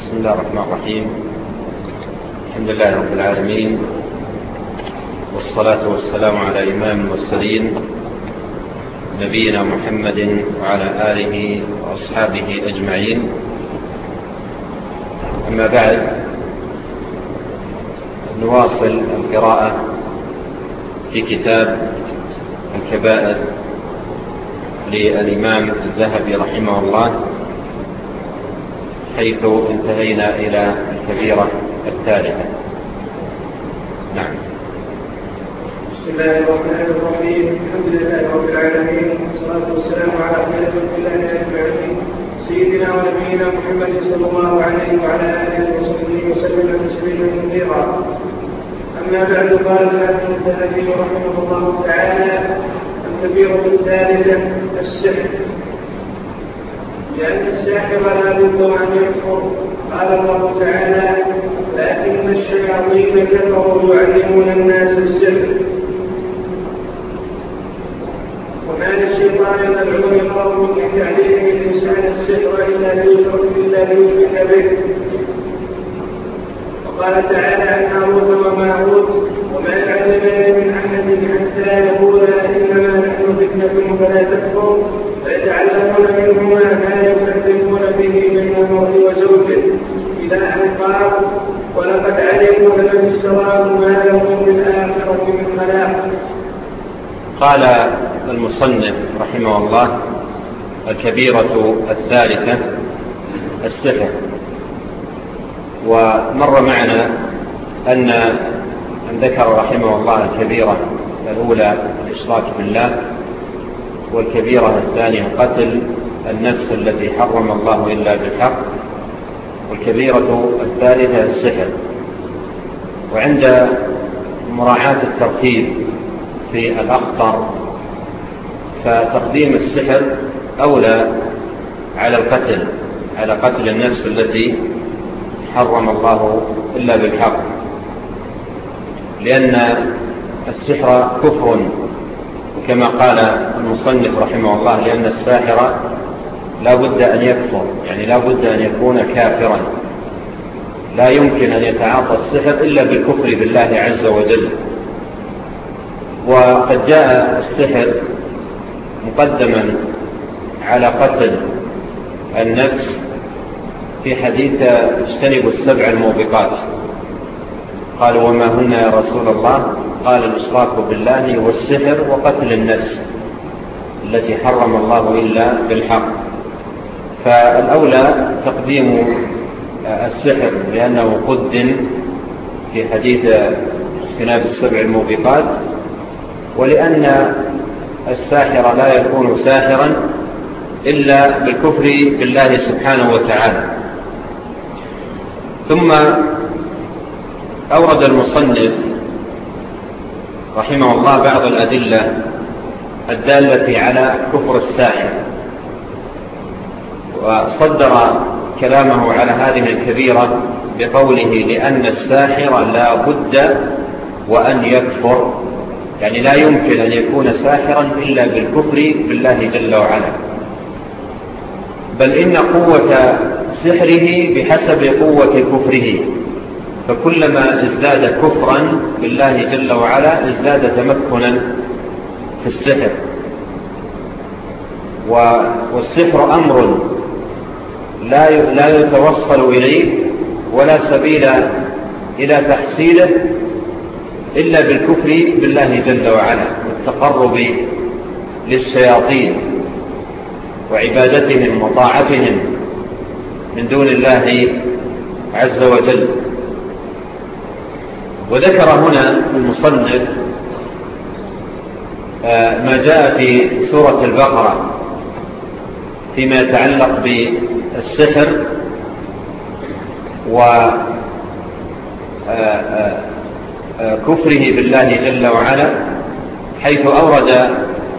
بسم الله الرحمن الرحيم. الحمد لله رب العالمين. والصلاة والسلام على إمام المرسلين نبينا محمد وعلى آله وأصحابه أجمعين. أما بعد نواصل القراءة في كتاب الكبائر للإمام الذهبي رحمه الله. حيث انتهينا إلى الكبيرة الثالثة. نعم. بسم الله الرحمن الرحيم. الحمد لله رب العالمين والصلاة والسلام على خير الله أجمعين. سيدنا ونبينا محمد صلى الله عليه وعلى آله وصحبه وسلم تسليما كثيرا. أما بعد قال ابن الذهبي رحمه الله تعالى الكبيرة الثالثة السحر. لأن الساحر لا بد أن يكفر. قال الله تعالى لكن الشياطين كفروا يعلمون الناس السحر وما للشيطان يدعون الأرض في تعليم الإنسان السحر إلا ليشرك إلا ليشرك به. وقال تعالى أن هاروت وماروت وما علمنا من أحد حتى يقولا إنما نحن فتنة فلا تكفر فيتعلمون منهما ما يكذبون به من المرء وزوجه إلى أن قال ولقد علموا لمن اشتراه ما لهم من الآخرة من خلاق قال المصنف رحمه الله الكبيرة الثالثة السحر. ومر معنا أن ذكر رحمه الله الكبيرة الأولى الإشراك بالله والكبيرة الثانية قتل النفس التي حرم الله إلا بالحق والكبيرة الثالثة السحر. وعند مراعاة الترتيب في الأخطر فتقديم السحر أولى على القتل على قتل النفس التي حرم الله إلا بالحق. لأن السحر كفر كما قال المصنف رحمه الله لأن الساحر لا بد أن يكفر يعني لا بد أن يكون كافرا. لا يمكن أن يتعاطى السحر إلا بالكفر بالله عز وجل. وقد جاء السحر مقدما على قتل النفس في حديث اجتنبوا السبع الموبقات. قالوا وما هن يا رسول الله؟ قال الإشراك بالله والسحر وقتل النفس التي حرم الله إلا بالحق. فالأولى تقديم آه، السحر لأنه قد في حديث اختناب السبع الموبقات ولأن الساحر لا يكون ساحرا إلا بالكفر بالله سبحانه وتعالى. ثم أورد المصنف رحمه الله بعض الأدلة الدالة على كفر الساحر وصدر كلامه على هذه الكبيرة بقوله لأن الساحر لا بد وأن يكفر يعني لا يمكن أن يكون ساحرا إلا بالكفر بالله جل وعلا. بل إن قوة سحره بحسب قوة كفره. فكلما ازداد كفرا بالله جل وعلا ازداد تمكنا في السحر. والسحر أمر لا يتوصل إليه ولا سبيل إلى تحصيله إلا بالكفر بالله جل وعلا والتقرب للشياطين وعبادتهم وطاعتهم من دون الله عز وجل. وذكر هنا المصنف آه، ما جاء في سورة البقرة فيما يتعلق بالسحر وكفره آه، آه، بالله جل وعلا حيث أورد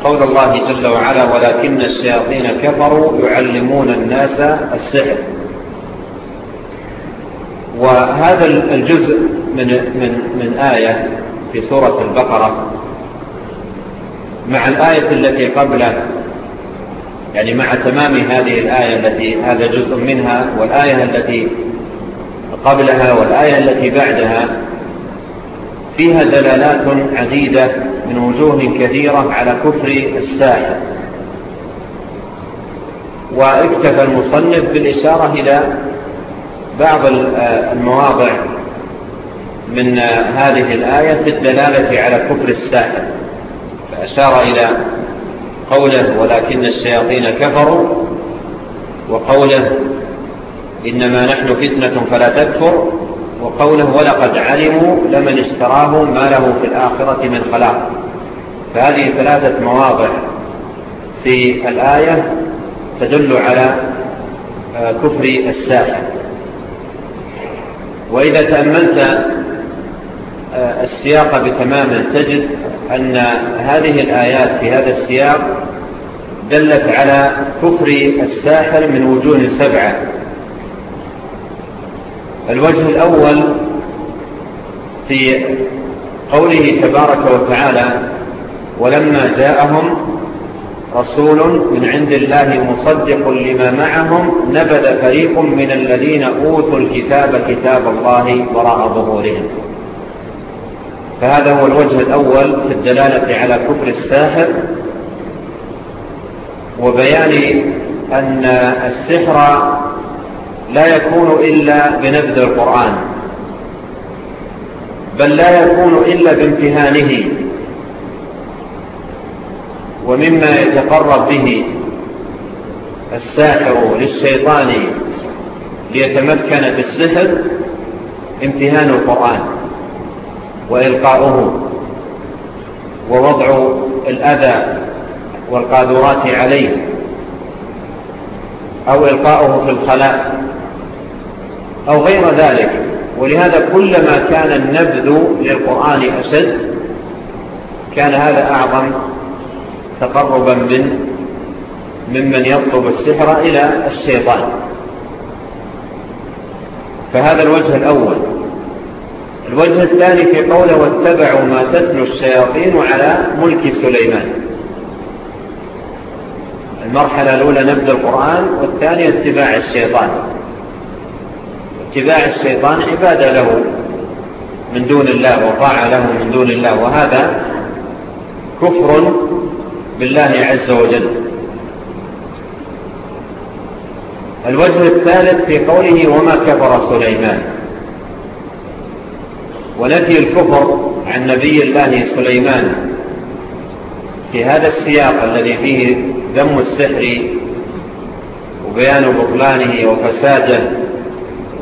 قول الله جل وعلا ولكن الشياطين كفروا يعلمون الناس السحر وهذا الجزء من, من, من آية في سورة البقرة مع الآية التي قبله يعني مع تمام هذه الآية التي هذا جزء منها والآية التي قبلها والآية التي بعدها فيها دلالات عديدة من وجوه كثيرة على كفر الساحر. واكتفى المصنف بالإشارة إلى بعض آه، المواضع من آه، هذه الآية في الدلالة على كفر الساحر. فأشار إلى قوله ولكن الشياطين كفروا وقوله إنما نحن فتنة فلا تكفر وقوله ولقد علموا لمن اشتراه ما له في الآخرة من خلاق. فهذه ثلاثة مواضع في الآية تدل على آه، كفر الساحر. وإذا تأملت آه، السياق بتماما. تجد أن هذه الآيات في هذا السياق دلت على كفر الساحر من وجوه سبعة. الوجه الأول في قوله تبارك وتعالى ولما جاءهم رسول من عند الله مصدق لما معهم نبذ فريق من الذين أوتوا الكتاب كتاب الله وراء ظهورهم. فهذا هو الوجه الأول في الدلالة على كفر الساحر وبيان أن السحر لا يكون إلا بنبذ القرآن بل لا يكون إلا بامتهانه ومما يتقرب به الساحر للشيطان ليتمكن بالسحر امتهان القرآن. وإلقاؤه ووضع الأذى والقادرات عليه أو إلقاؤه في الخلاء أو غير ذلك. ولهذا كلما كان النبذ للقرآن أسد كان هذا أعظم تقربا من ممن يطلب السحر إلى الشيطان. فهذا الوجه الأول. الوجه الثاني في قوله واتبعوا ما تتلو الشياطين على ملك سليمان. المرحلة الأولى نبذ القرآن والثانية اتباع الشيطان. اتباع الشيطان عبادة له من دون الله وطاعة له من دون الله وهذا كفر بالله عز وجل. الوجه الثالث في قوله وما كفر سليمان. ونفي الكفر عن نبي الله سليمان. في هذا السياق الذي فيه ذم السحر وبيان بطلانه وفساده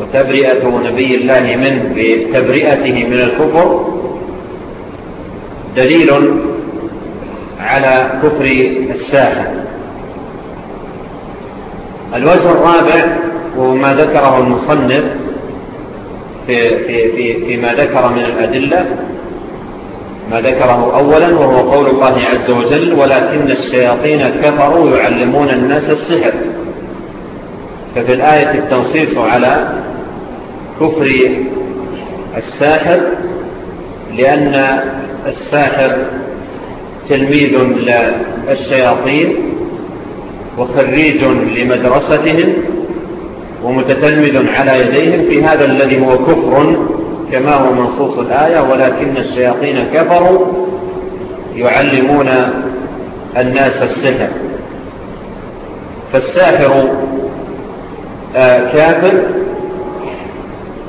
وتبرئة نبي الله منه بتبرئته من الكفر دليل على كفر الساحر. الوجه الرابع وما ذكره المصنف في في في فيما ذكر من الأدلة ما ذكره أولا وهو قول الله عز وجل ولكن الشياطين كفروا يعلمون الناس السحر ففي الآية التنصيص على كفر الساحر لأن الساحر تلميذ للشياطين وخريج لمدرستهم ومتتلمذ على يديهم في هذا الذي هو كفر كما هو منصوص الآية ولكن الشياطين كفروا يعلمون الناس السحر. فالساحر آه، كافر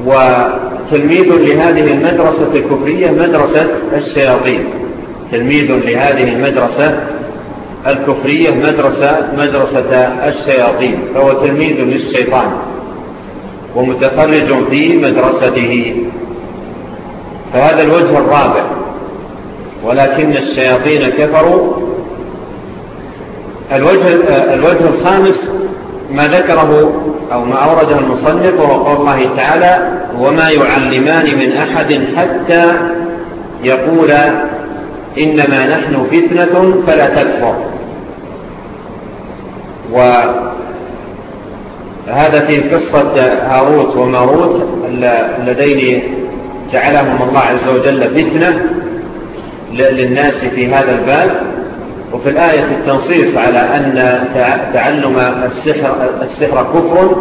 وتلميذ لهذه المدرسة الكفرية مدرسة الشياطين. تلميذ لهذه المدرسة الكفرية مدرسة مدرسة الشياطين فهو تلميذ للشيطان ومتفرج في مدرسته. فهذا الوجه الرابع. ولكن الشياطين كفروا. الوجه, الوجه الخامس ما ذكره أو ما أورده المصنف وقال الله تعالى وما يعلمان من أحد حتى يقول إنما نحن فتنة فلا تكفر. وهذا في قصة هاروت وماروت اللذين جعلهم الله عز وجل فتنة للناس في هذا الباب. وفي الآية التنصيص على أن تعلم السحر, السحر كفر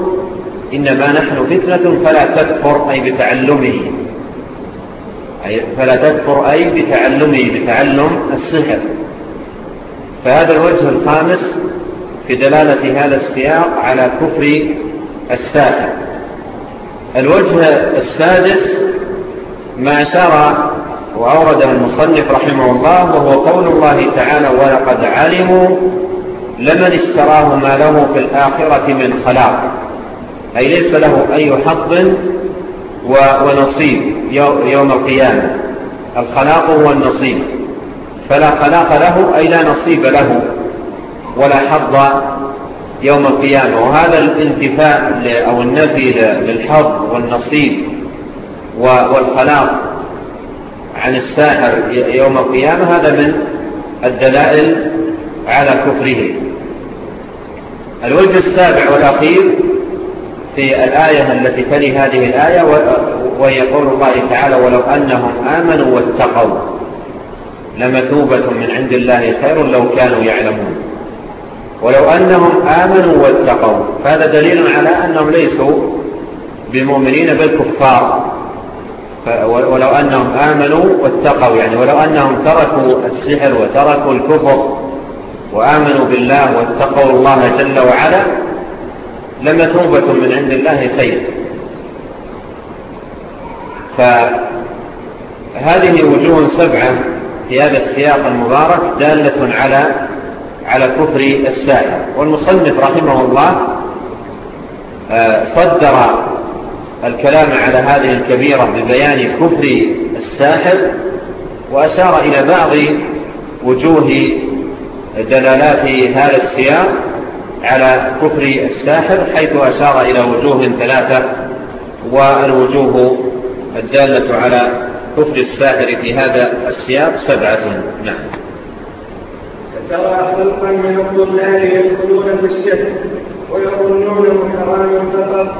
إنما نحن فتنة فلا تكفر أي بتعلمه. فلا تذكر أي بتعلمه بتعلم السحر. فهذا الوجه الخامس في دلالة هذا السياق على كفر الساحر. الوجه السادس ما شرى وأورده المصنف رحمه الله وهو قول الله تعالى ولقد علموا لمن اشتراه ما له في الآخرة من خلاق. أي ليس له أي حق ونصيب يوم القيامة الخلاق هو النصيب فلا خلاق له أي لا نصيب له ولا حظ يوم القيامة وهذا الانتفاء أو النفي للحظ والنصيب والخلاق عن الساحر يوم القيامة هذا من الدلائل على كفره. الوجه السابع والأخير في الآية التي تلي هذه الآية وهي قول الله تعالى ولو أنهم آمنوا واتقوا لمثوبة من عند الله خير لو كانوا يعلمون. ولو أنهم آمنوا واتقوا فهذا دليل على أنهم ليسوا بمؤمنين بالكفار. ولو أنهم آمنوا واتقوا يعني ولو أنهم تركوا السحر وتركوا الكفر وآمنوا بالله واتقوا الله جل وعلا لما توبة من عند الله خير. فهذه وجوه سبعة في هذا السياق المبارك دالة على على كفر السائل. والمصنف رحمه الله آه، صدر الكلام على هذه الكبيرة ببيان كفر الساحر وأشار إلى بعض وجوه دلالات هذا السياق. على كفر الساحر حيث أشار إلى وجوه ثلاثة والوجوه الدالة على كفر الساحر في هذا السياق سبعة. نعم. ترى خلقا من الضلال يدخلون في الشرك ويظنونه حراما فقط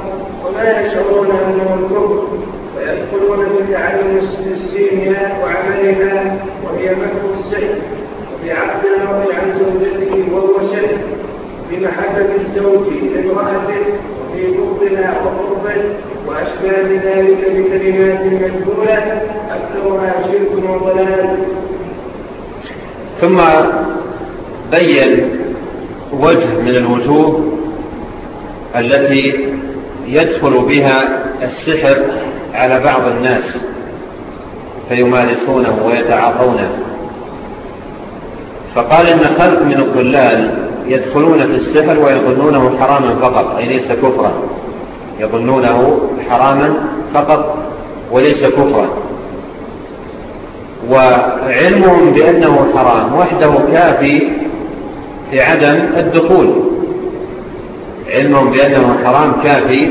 وما يشعرون انه الكفر ويدخلون في تعلم سنها وعملها وهي مكر الشرك وبعقد المرء عن زوجته وهو شرك. بمحبة الزوج لامرأته وفي بغضنا وقربا وأشباه ذلك بكلمات مجهولة أكثرها شرك وضلال. ثم بين وجه من الوجوه التي يدخل بها السحر على بعض الناس فيمارسونه ويتعاطونه. فقال إن خلق من الضلال يدخلون في السحر ويظنونه حراما فقط أي ليس كفرا. يظنونه حراما فقط وليس كفرا. وعلمهم بأنه حرام وحده كافي في عدم الدخول. علمهم بأنه حرام كافي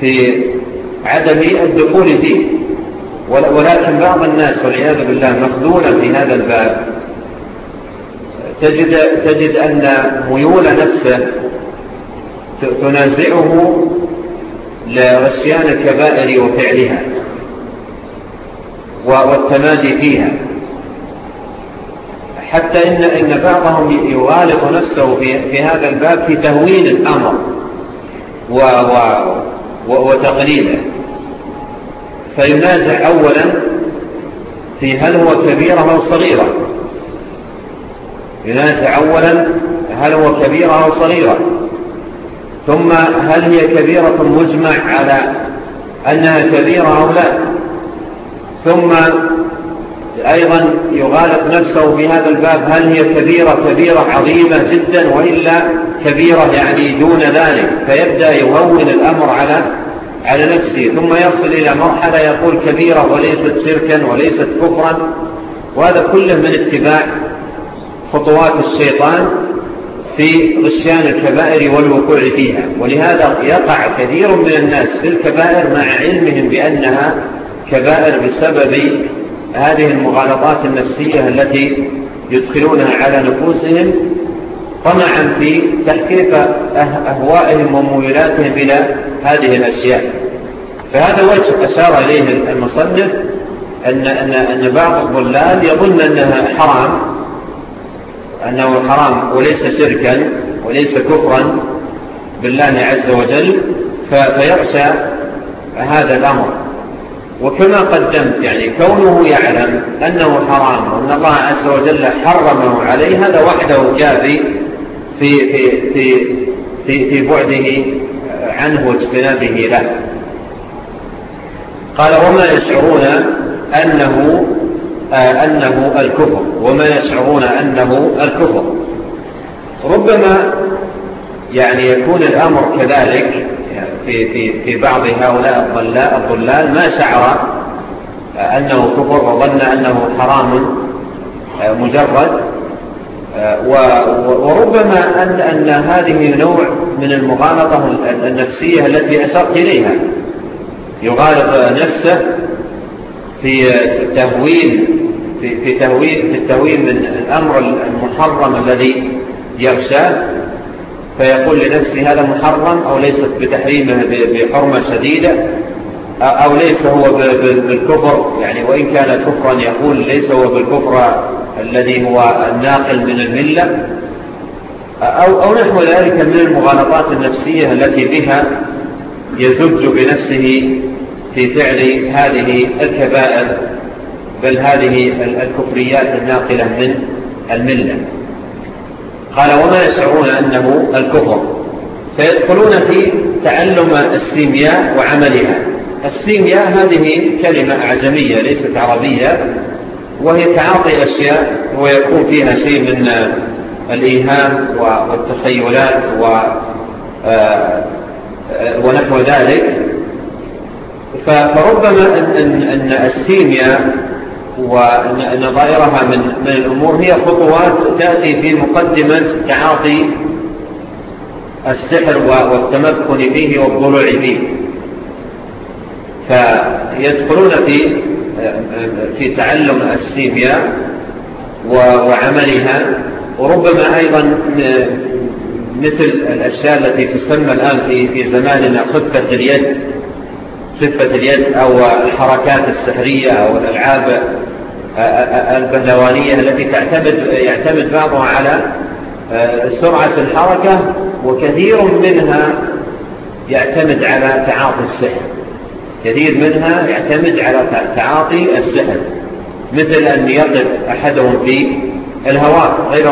في عدم الدخول فيه. ولكن بعض الناس والعياذ بالله مخذولا في هذا الباب. تجد, تجد أن ميول نفسه تنازعه لرسيان الكبائر وفعلها والتمادي فيها. حتى إن, إن بعضهم يغالق نفسه في, في هذا الباب في تهوين الأمر و و و وتقليله فينازع أولا في هل هو كبيرة أو صغيرة. لناس أولا هل هو كبيرة أو صغيرة. ثم هل هي كبيرة مجمع على أنها كبيرة أو لا. ثم أيضا يغالق نفسه في هذا الباب هل هي كبيرة كبيرة عظيمة جدا وإلا كبيرة يعني دون ذلك. فيبدأ يهون الأمر على على نفسه. ثم يصل إلى مرحلة يقول كبيرة وليست شركا وليست كفرا. وهذا كله من اتباع خطوات الشيطان في غشيان الكبائر والوقوع فيها. ولهذا يقع كثير من الناس في الكبائر مع علمهم بأنها كبائر بسبب هذه المغالطات النفسية التي يدخلونها على نفوسهم طمعا في تحقيق أه-، أهوائهم وميلاتهم إلى هذه الأشياء. فهذا وجه أشار إليه المصنف أن, أن, أن بعض الضلال يظن أنها حرام أنه حرام وليس شركا وليس كفرا بالله عز وجل فيرشى هذا الأمر. وكما قدمت يعني كونه يعلم أنه حرام وأن الله عز وجل حرمه عليه هذا وحده كافي في, في, في, في, في بعده عنه واجتنابه له. قال وما يشعرون أنه أنه الكفر وما يشعرون أنه الكفر. ربما يعني يكون الأمر كذلك في, في, في بعض هؤلاء الضلال ما شعر أنه كفر وظن أنه حرام مجرد. وربما أن, أن هذه نوع من المغالطة النفسية التي أشرت إليها. يغالط نفسه في تهوين في, في تهوين في التهوين من الأمر المحرم الذي يخشاه فيقول لنفسه هذا محرم أو ليست بتحريمه بحرمة شديدة أو ليس هو بالكفر يعني وإن كان كفرا يقول ليس هو بالكفر الذي هو الناقل من الملة أو, أو نحو ذلك من المغالطات النفسية التي بها يزج بنفسه في فعل هذه الكبائر بل هذه الكفريات الناقلة من الملة. قال وما يشعرون أنه الكفر فيدخلون في تعلم السيمياء وعملها. السيمياء هذه كلمة أعجمية ليست عربية وهي تعاطي أشياء ويكون فيها شيء من الإيهام والتخيلات و آه، آه، ونحو ذلك. فربما أن, أن السيميا ونظائرها من, من الأمور هي خطوات تأتي في مقدمة تعاطي السحر والتمكن فيه والضلوع فيه. فيدخلون في في تعلم السيميا وعملها. وربما أيضا مثل الأشياء التي تسمى الآن في زماننا خطة اليد. خفة اليد أو الحركات السحرية أو الألعاب البهلوانية التي تعتمد يعتمد بعضها على سرعة الحركة وكثير منها يعتمد على تعاطي السحر. كثير منها يعتمد على تعاطي السحر. مثل أن يقف أحدهم في الهواء غير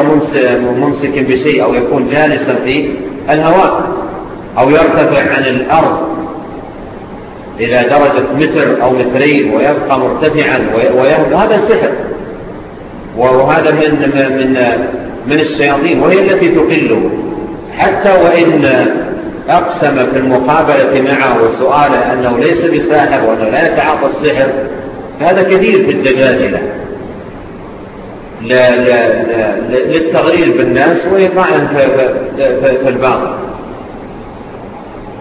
ممسك بشيء أو يكون جالسا في الهواء أو يرتفع عن الأرض. إلى درجة متر أو مترين ويبقى مرتفعا وهذا هذا سحر. وهذا من, من, من الشياطين. وهي التي تقله حتى وإن أقسم في المقابلة معه وسؤاله أنه ليس بساحر وأنه لا يتعاطى السحر هذا كثير في الدجاجلة. للتغرير بالناس وإيقاعهم في الباطل.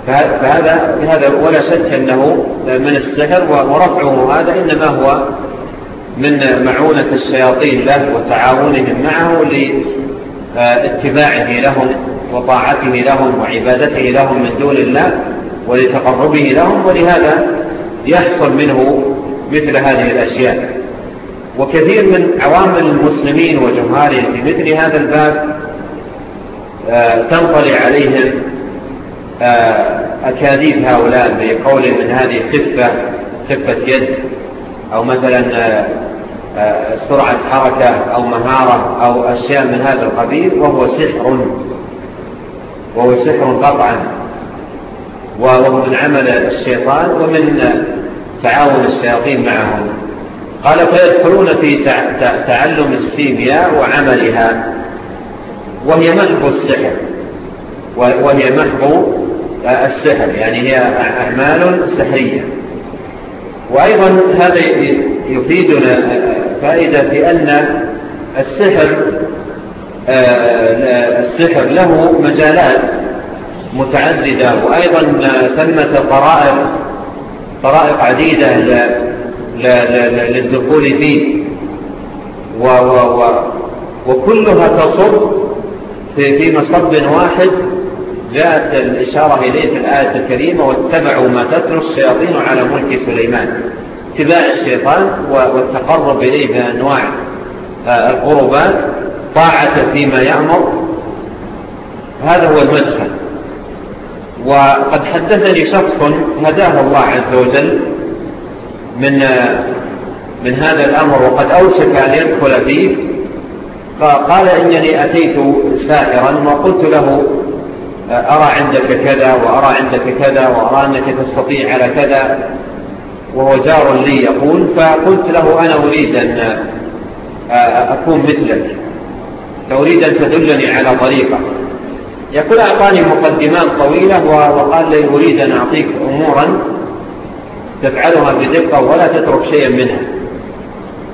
فهذا هذا ولا شك أنه من السحر ورفعه هذا إنما هو من معونة الشياطين له وتعاونهم معه لاتباعه لهم وطاعته لهم وعبادته لهم من دون الله ولتقربه لهم ولهذا يحصل منه مثل هذه الأشياء. وكثير من عوامل المسلمين وجمهارهم في مثل هذا الباب آه، تنطلع عليهم آه، أكاذيب هؤلاء بقول من هذه خفة خفة يد أو مثلا آه، آه، سرعة حركة أو مهارة أو أشياء من هذا القبيل وهو سحر وهو سحر قطعا. وهو من عمل الشيطان ومن تعاون الشياطين معهم. قال فيدخلون في تعلم السيمياء وعملها وهي محب السحر وهي محب السحر يعني هي أعمال سحرية. وأيضا هذا يفيدنا فائدة في أن السحر آه، السحر له مجالات متعددة وأيضا ثمة طرائق طرائق عديدة للدخول فيه. و و و وكلها تصب في, في مصب واحد جاءت الإشارة إليه في الآية الكريمة واتبعوا ما تترك الشياطين على ملك سليمان. اتباع الشيطان والتقرب إليه بأنواع آه، القربات طاعة فيما يأمر. هذا هو المدخل. وقد حدثني شخص هداه الله عز وجل من آه، من هذا الأمر وقد أوشك أن يدخل فيه. فقال إنني أتيت سائرا وقلت له أرى عندك كذا وأرى عندك كذا وأرى أنك تستطيع على كذا وهو جار لي يقول فقلت له أنا أريد أن آه، أكون مثلك. فأريد أن تدلني على طريقة. يقول أعطاني مقدمات طويلة وقال لي أريد أن أعطيك أمورا تفعلها بدقة ولا تترك شيئا منها.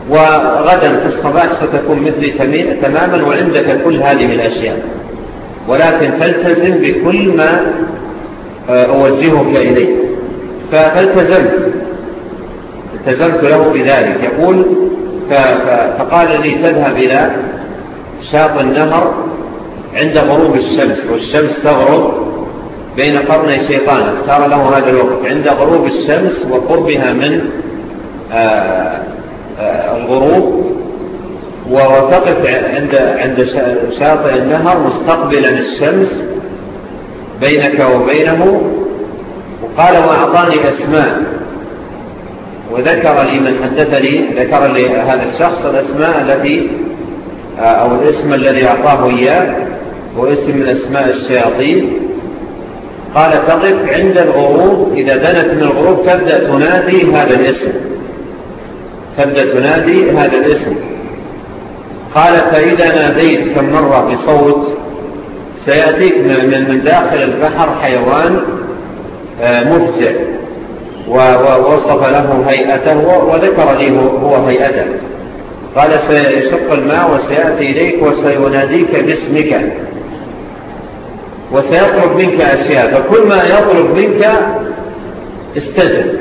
وغدا في الصباح ستكون مثلي تماما وعندك كل هذه الأشياء. ولكن فالتزم بكل ما آه، أوجهك إليه. فالتزمت. التزمت له بذلك. يقول فقال لي تذهب إلى شاط النهر عند غروب الشمس والشمس تغرب بين قرني شيطان اختار له هذا الوقت. عند غروب الشمس وقربها من آه، آه، الغروب وتقف عند عند شاطئ النهر مستقبلا الشمس بينك وبينه وقال وأعطاني أسماء وذكر لي من حدثني ذكر لي هذا الشخص الأسماء التي آه، أو الاسم الذي أعطاه إياه هو اسم من أسماء الشياطين. قال تقف عند الغروب إذا دنت من الغروب تبدأ تنادي هذا الاسم. تبدأ تنادي هذا الاسم. قال فإذا ناديت كم مرة بصوت؟ سيأتيك من داخل البحر حيوان آه، مفزع ووصف له هيئته وذكر لي هو هيئته. قال سيشق الماء وسيأتي إليك وسيناديك باسمك. وسيطلب منك أشياء فكل ما يطلب منك استجب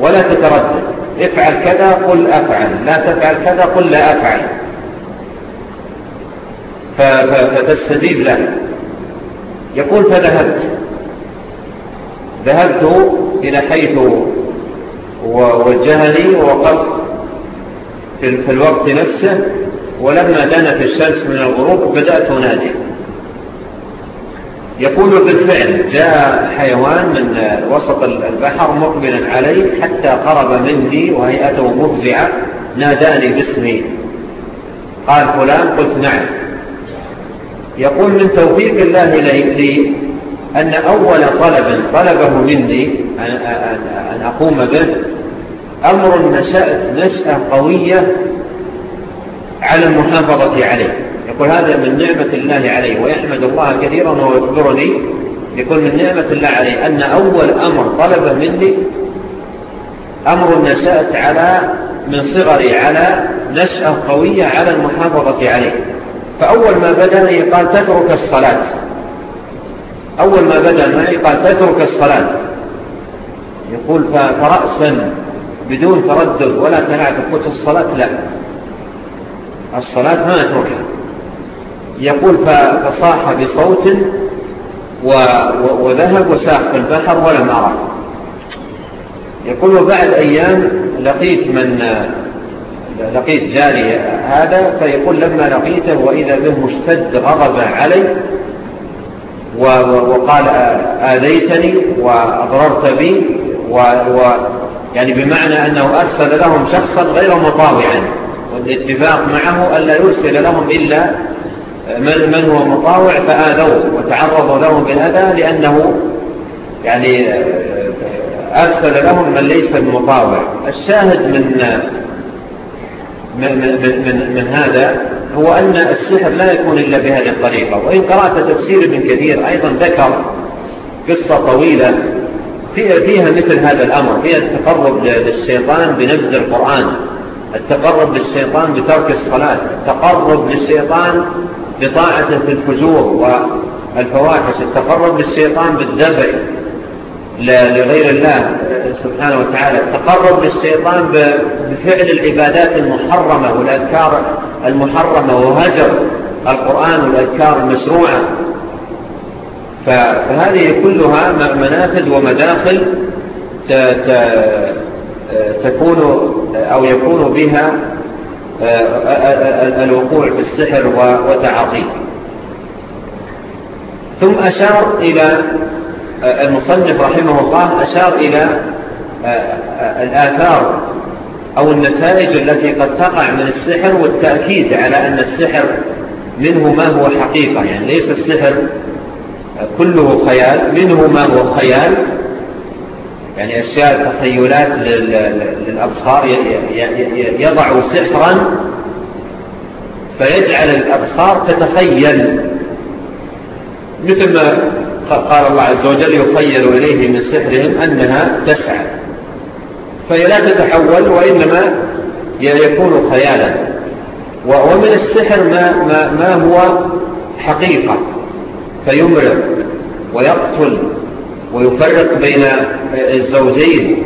ولا تتردد. افعل كذا قل أفعل. لا تفعل كذا قل لا أفعل. فتستجيب له. يقول فذهبت. ذهبت إلى حيث ووجهني ووقفت في الوقت نفسه ولما دنت الشمس من الغروب بدأت أنادي. يقول بالفعل جاء حيوان من وسط البحر مقبلا علي حتى قرب مني وهيئته مفزعة ناداني باسمي. قال فلان قلت نعم. يقول من توفيق الله لي أن أول طلب طلبه مني أن أقوم به أمر نشأت نشأة قوية على المحافظة عليه. يقول هذا من نعمة الله عليه ويحمد الله كثيرا ويكبرني يقول من نعمة الله عليه أن أول أمر طلبه مني أمر نشأت على من صغري على نشأة قوية على المحافظة عليه. فأول ما بدأ معي قال تترك الصلاة. أول ما بدأ معي قال تترك الصلاة. يقول فرأسا بدون تردد ولا تنعت قلت الصلاة لا. الصلاة ما أتركها. يقول فصاح بصوت وذهب وساق في البحر ولم أرى. يقول بعد أيام لقيت من لقيت جاري. هذا فيقول لما لقيته وإذا به مشتد غضب علي وقال آذيتني وأضررت بي. و يعني بمعنى أنه أرسل لهم شخصا غير مطاوعا والاتفاق معه ألا يرسل لهم إلا من, من هو مطاوع فآذوه وتعرضوا لهم بالأذى لأنه يعني أرسل لهم من ليس المطاوع الشاهد من من, من, من, من من هذا هو أن السحر لا يكون إلا بهذه الطريقة وإن قرأت تفسير ابن كثير أيضا ذكر قصة طويلة فيها مثل هذا الأمر فيها التقرب للشيطان بنبذ القرآن التقرب للشيطان بترك الصلاة التقرب للشيطان بطاعة في الفجور والفواحش التقرب للشيطان بالذبح لغير الله. سبحانه وتعالى التقرب للشيطان بفعل العبادات المحرمة والأذكار المحرمة وهجر القرآن والأذكار المشروعة. فهذه كلها منافذ ومداخل تكون أو يكون بها آه، آه، آه، الوقوع في السحر وتعاطيه. ثم أشار إلى المصنف رحمه الله أشار إلى آه، آه، الآثار أو النتائج التي قد تقع من السحر والتأكيد على أن السحر منه ما هو حقيقة. يعني ليس السحر كله خيال منه ما هو خيال. يعني أشياء تخيلات للأبصار يضع سحرا فيجعل الأبصار تتخيل. مثل ما فقال الله عز وجل يخير إليه من سحرهم أنها تسعى. فهي لا تتحول وإنما يكون خيالا. ومن السحر ما, ما, ما هو حقيقة. فيمرض ويقتل ويفرق بين الزوجين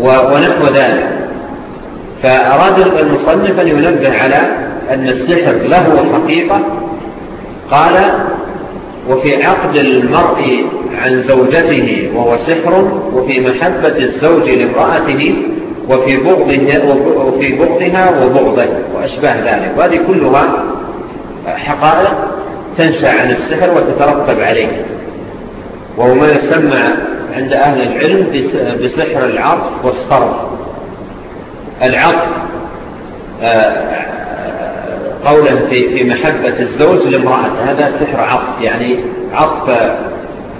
ونحو ذلك. فأراد المصنف أن ينبه على أن السحر له حقيقة. قال وفي عقد المرء عن زوجته وهو سحر وفي محبة الزوج لامرأته وفي بغضها وفي بغضها وبغضه وأشباه ذلك. وهذه كلها حقائق تنشأ عن السحر وتترتب عليه. وهو ما يسمى عند أهل العلم بسحر العطف والصرف. العطف آه، قولا في, في محبة الزوج لامرأة هذا سحر عطف يعني عطف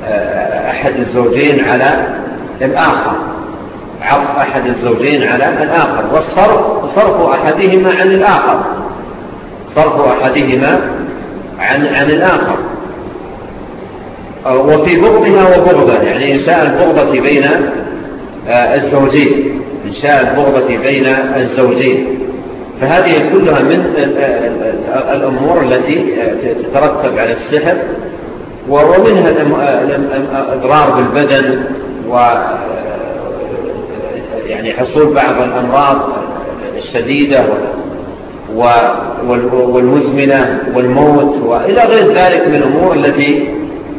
آه، أحد الزوجين على الآخر. عطف أحد الزوجين على الآخر. والصرف صرف أحدهما عن الآخر. صرف أحدهما عن, عن الآخر. آه، وفي بغضها وبغضة يعني إنشاء آه، البغضة بين الزوجين. إنشاء البغضة بين الزوجين. فهذه كلها من الأمور التي تترتب على السحر ومنها الأضرار بالبدن و يعني حصول بعض الأمراض الشديدة والمزمنة والموت وإلى غير ذلك من الأمور التي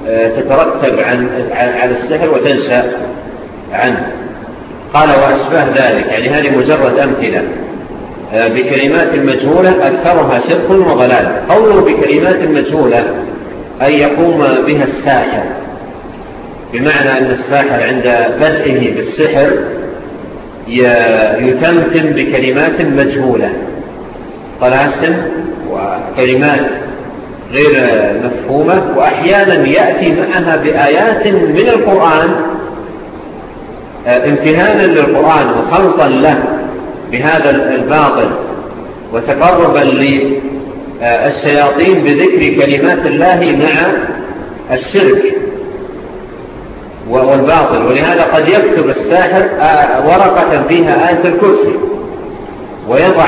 تترتب عن على السحر وتنشأ عنه. قال وأشبه ذلك يعني هذه مجرد أمثلة. آه، بكلمات مجهولة أكثرها شرق وضلال. قوله بكلمات مجهولة أن يقوم بها الساحر. بمعنى أن الساحر عند بدئه بالسحر يتمتم بكلمات مجهولة. طلاسم وكلمات غير مفهومة وأحيانا يأتي معها بآيات من القرآن آه، امتهانا للقرآن وخلطا له. بهذا الباطل وتقربا للشياطين بذكر كلمات الله مع الشرك والباطل ولهذا قد يكتب الساحر آه، ورقة فيها آية الكرسي ويضع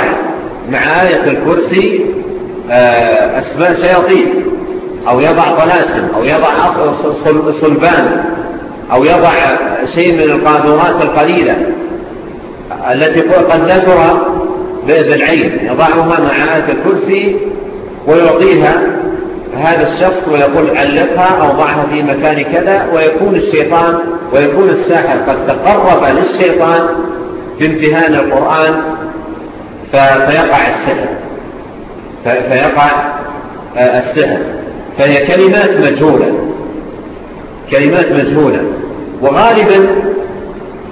مع آية الكرسي آه، أسماء شياطين أو يضع طلاسم أو يضع صلبان أو يضع شيء من القادرات القليلة. التي قد نشر بالعين يضعها مع الكرسي ويعطيها هذا الشخص ويقول علقها أو ضعها في مكان كذا ويكون الشيطان ويكون الساحر قد تقرب للشيطان في امتهان القرآن فيقع السحر. فيقع آه، السحر. فهي كلمات مجهولة. كلمات مجهولة. وغالبا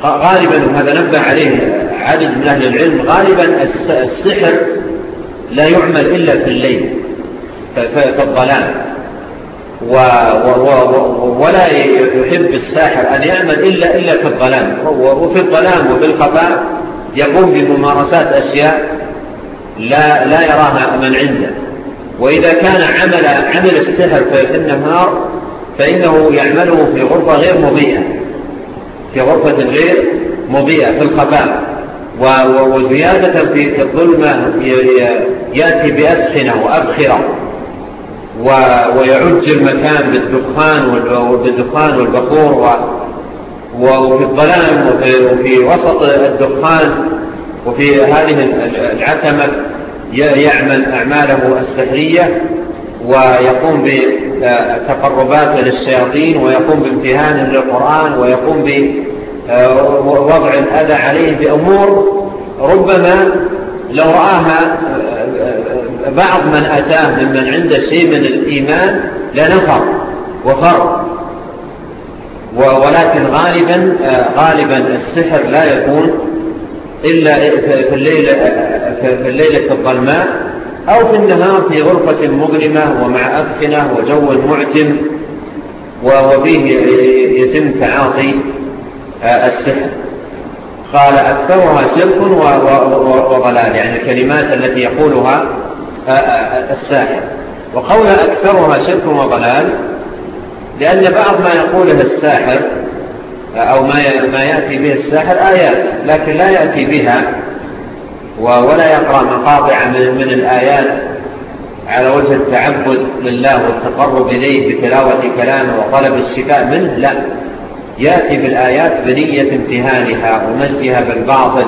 غالبا وهذا نبه عليه عدد من أهل العلم غالبا السحر لا يعمل إلا في الليل في الظلام. و و و ولا يحب الساحر أن يعمل إلا, إلا في الظلام. وفي الظلام وفي الخفاء يقوم بممارسات أشياء لا, لا يراها من عنده. وإذا كان عمل, عمل السحر في النهار فإنه يعمله في غرفة غير مضيئة. في غرفة غير مضيئة في الخفاء. وزيادة في الظلمة يأتي بأدخنة وأبخرة. ويعج المكان بالدخان والدخان والبخور وفي الظلام وفي وسط الدخان وفي هذه العتمة يعمل أعماله السحرية. ويقوم بتقربات للشياطين ويقوم بامتهان للقرآن ويقوم بوضع آه، الأذى عليه بأمور ربما لو رآها آه، آه، بعض من أتاه ممن عنده شيء من الإيمان لنفر وفر. ولكن غالبا غالبا السحر لا يكون إلا في الليلة, في الليلة الظلماء. أو في النهار في غرفة مظلمة ومع أكفنة وجو معتم وفيه يتم تعاطي آه، السحر. قال أكثرها شرك وضلال يعني الكلمات التي يقولها آه، آه، الساحر. وقول أكثرها شرك وضلال لأن بعض ما يقوله الساحر أو ما يأتي به الساحر آيات لكن لا يأتي بها ولا يقرأ مقاطع من, من الآيات على وجه التعبد لله والتقرب إليه بتلاوة كلامه وطلب الشفاء منه لا. يأتي بالآيات بنية امتهانها ومسها بالباطل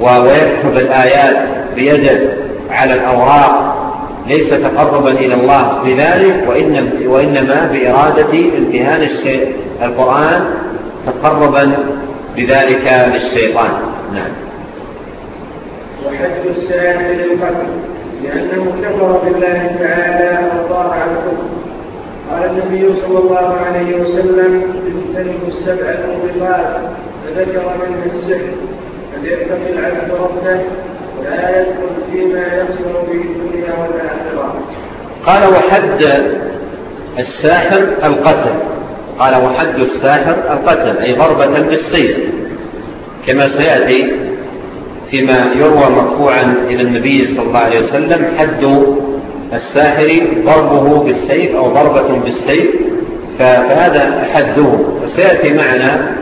ويكتب الآيات بيده على الأوراق ليس تقربا إلى الله بذلك وإنما بإرادة امتهان الشيء القرآن تقربا بذلك للشيطان. نعم. وحد السلام للقتل لأنه كفر بالله تعالى وضاع الكفر قال النبي صلى الله عليه وسلم اجتنبوا السبع الموبقات فذكر منها السحر فليتقي العبد ربه ولا يدخل فيما يخسر به الدنيا والآخرة. قال وحد الساحر القتل. قال وحد الساحر القتل أي ضربة بالسيف كما سيأتي فيما يروى مرفوعا إلى النبي صلى الله عليه وسلم حد الساحر ضربه بالسيف أو ضربة بالسيف فهذا حده. وسيأتي معنا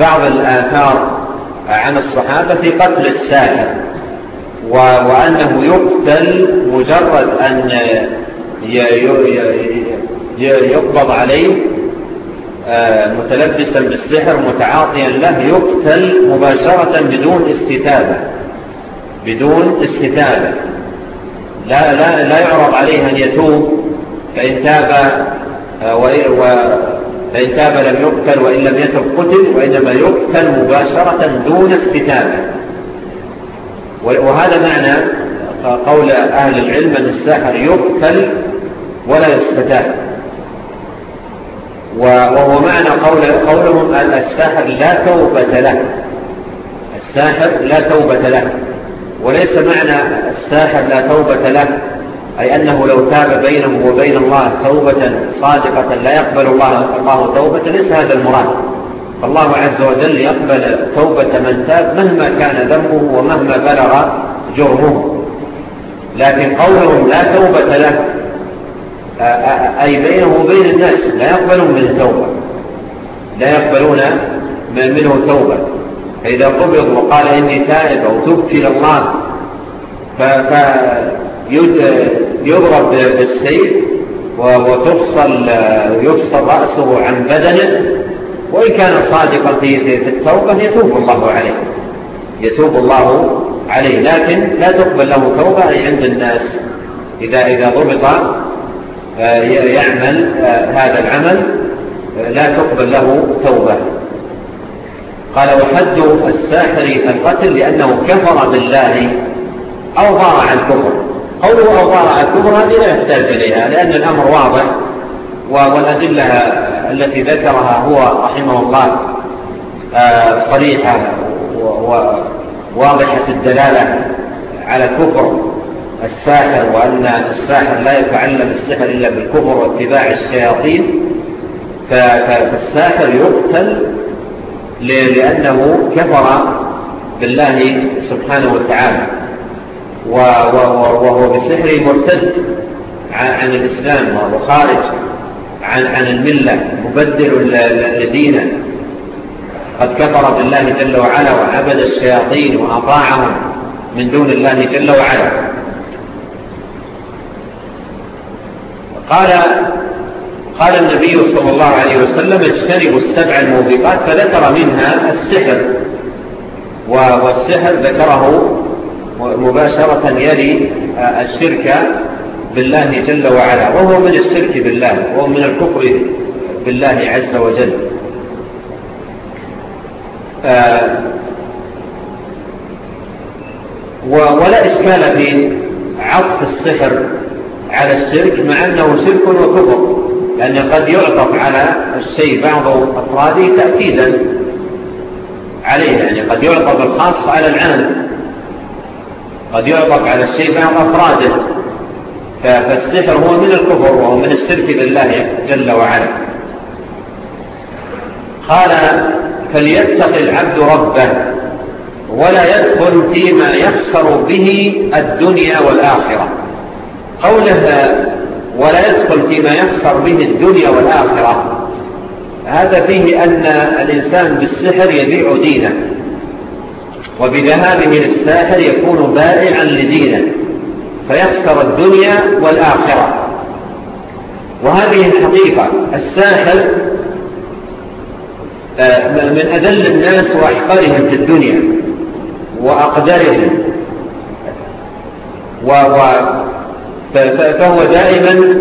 بعض الآثار عن الصحابة في قتل الساحر وأنه يقتل مجرد أن يقبض عليه آه، متلبسا بالسحر متعاطيا له يقتل مباشرة بدون استتابة. بدون استتابة. لا, لا, لا يعرض عليه أن يتوب فإن تاب آه، فإن تاب لم يقتل وإن لم يتب قتل وإنما يقتل مباشرة دون استتابة. وهذا معنى قول أهل العلم أن الساحر يقتل ولا يستتاب. وهو معنى قول قولهم الساحر لا توبة له. الساحر لا توبة له. وليس معنى الساحر لا توبة له أي أنه لو تاب بينه وبين الله توبة صادقة لا يقبل الله, الله توبة ليس هذا المراد. فالله عز وجل يقبل توبة من تاب مهما كان ذنبه ومهما بلغ جرمه. لكن قولهم لا توبة له آه، آه، أي بينه وبين الناس لا يقبلون منه توبة لا يقبلون من منه توبة. فإذا قبض وقال إني تائب أو تبت إلى الله فيضرب بالسيف وتفصل يفصل رأسه عن بدنه. وإن كان صادقا في التوبة يتوب الله عليه. يتوب الله عليه. لكن لا تقبل له توبة أي عند الناس. إذا, إذا ضبط يعمل هذا العمل لا تقبل له توبة. قال وحد الساحر القتل لأنه كفر بالله أو ضارع الكفر. قوله أو ضارع الكفر هذه لا يحتاج إليها لأن الأمر واضح والأدلة التي ذكرها هو رحمه الله آه، صريحة وواضحة الدلالة على الكفر. الساحر وأن الساحر لا يتعلم السحر إلا بالكفر واتباع الشياطين فالساحر يقتل لأنه كفر بالله سبحانه وتعالى وهو بسحره مرتد عن الإسلام وهو خارج عن, عن الملة مبدل لدينه. قد كفر بالله جل وعلا وعبد الشياطين وأطاعهم من دون الله جل وعلا. قال قال النبي صلى الله عليه وسلم اجتنبوا السبع الموبقات فذكر منها السحر. والسحر ذكره مباشرة يلي آه، الشركة بالله جل وعلا. وهو من الشرك بالله وهو من الكفر بالله عز وجل. آه، ولا إشمال في عطف السحر. على السلك مع أنه سلك وكفر لأن قد يعطف على الشيء بعض أفراده تأكيدا عليه يعني قد يعطف الخاص على العام قد يعطف على الشيء بعض أفراده فالسحر هو من الكفر وهو من السلك بالله جل وعلا. قال فليتق العبد ربه ولا يدخل فيما يخسر به الدنيا والآخرة. قوله ولا يدخل فيما يخسر به الدنيا والآخرة. هذا فيه أن الإنسان بالسحر يبيع دينه وبذهابه للساحر يكون بائعا لدينه فيخسر الدنيا والآخرة. وهذه الحقيقة الساحر آه، من أذل الناس وأحقارهم في الدنيا وأقدرهم. و... و... فهو دائما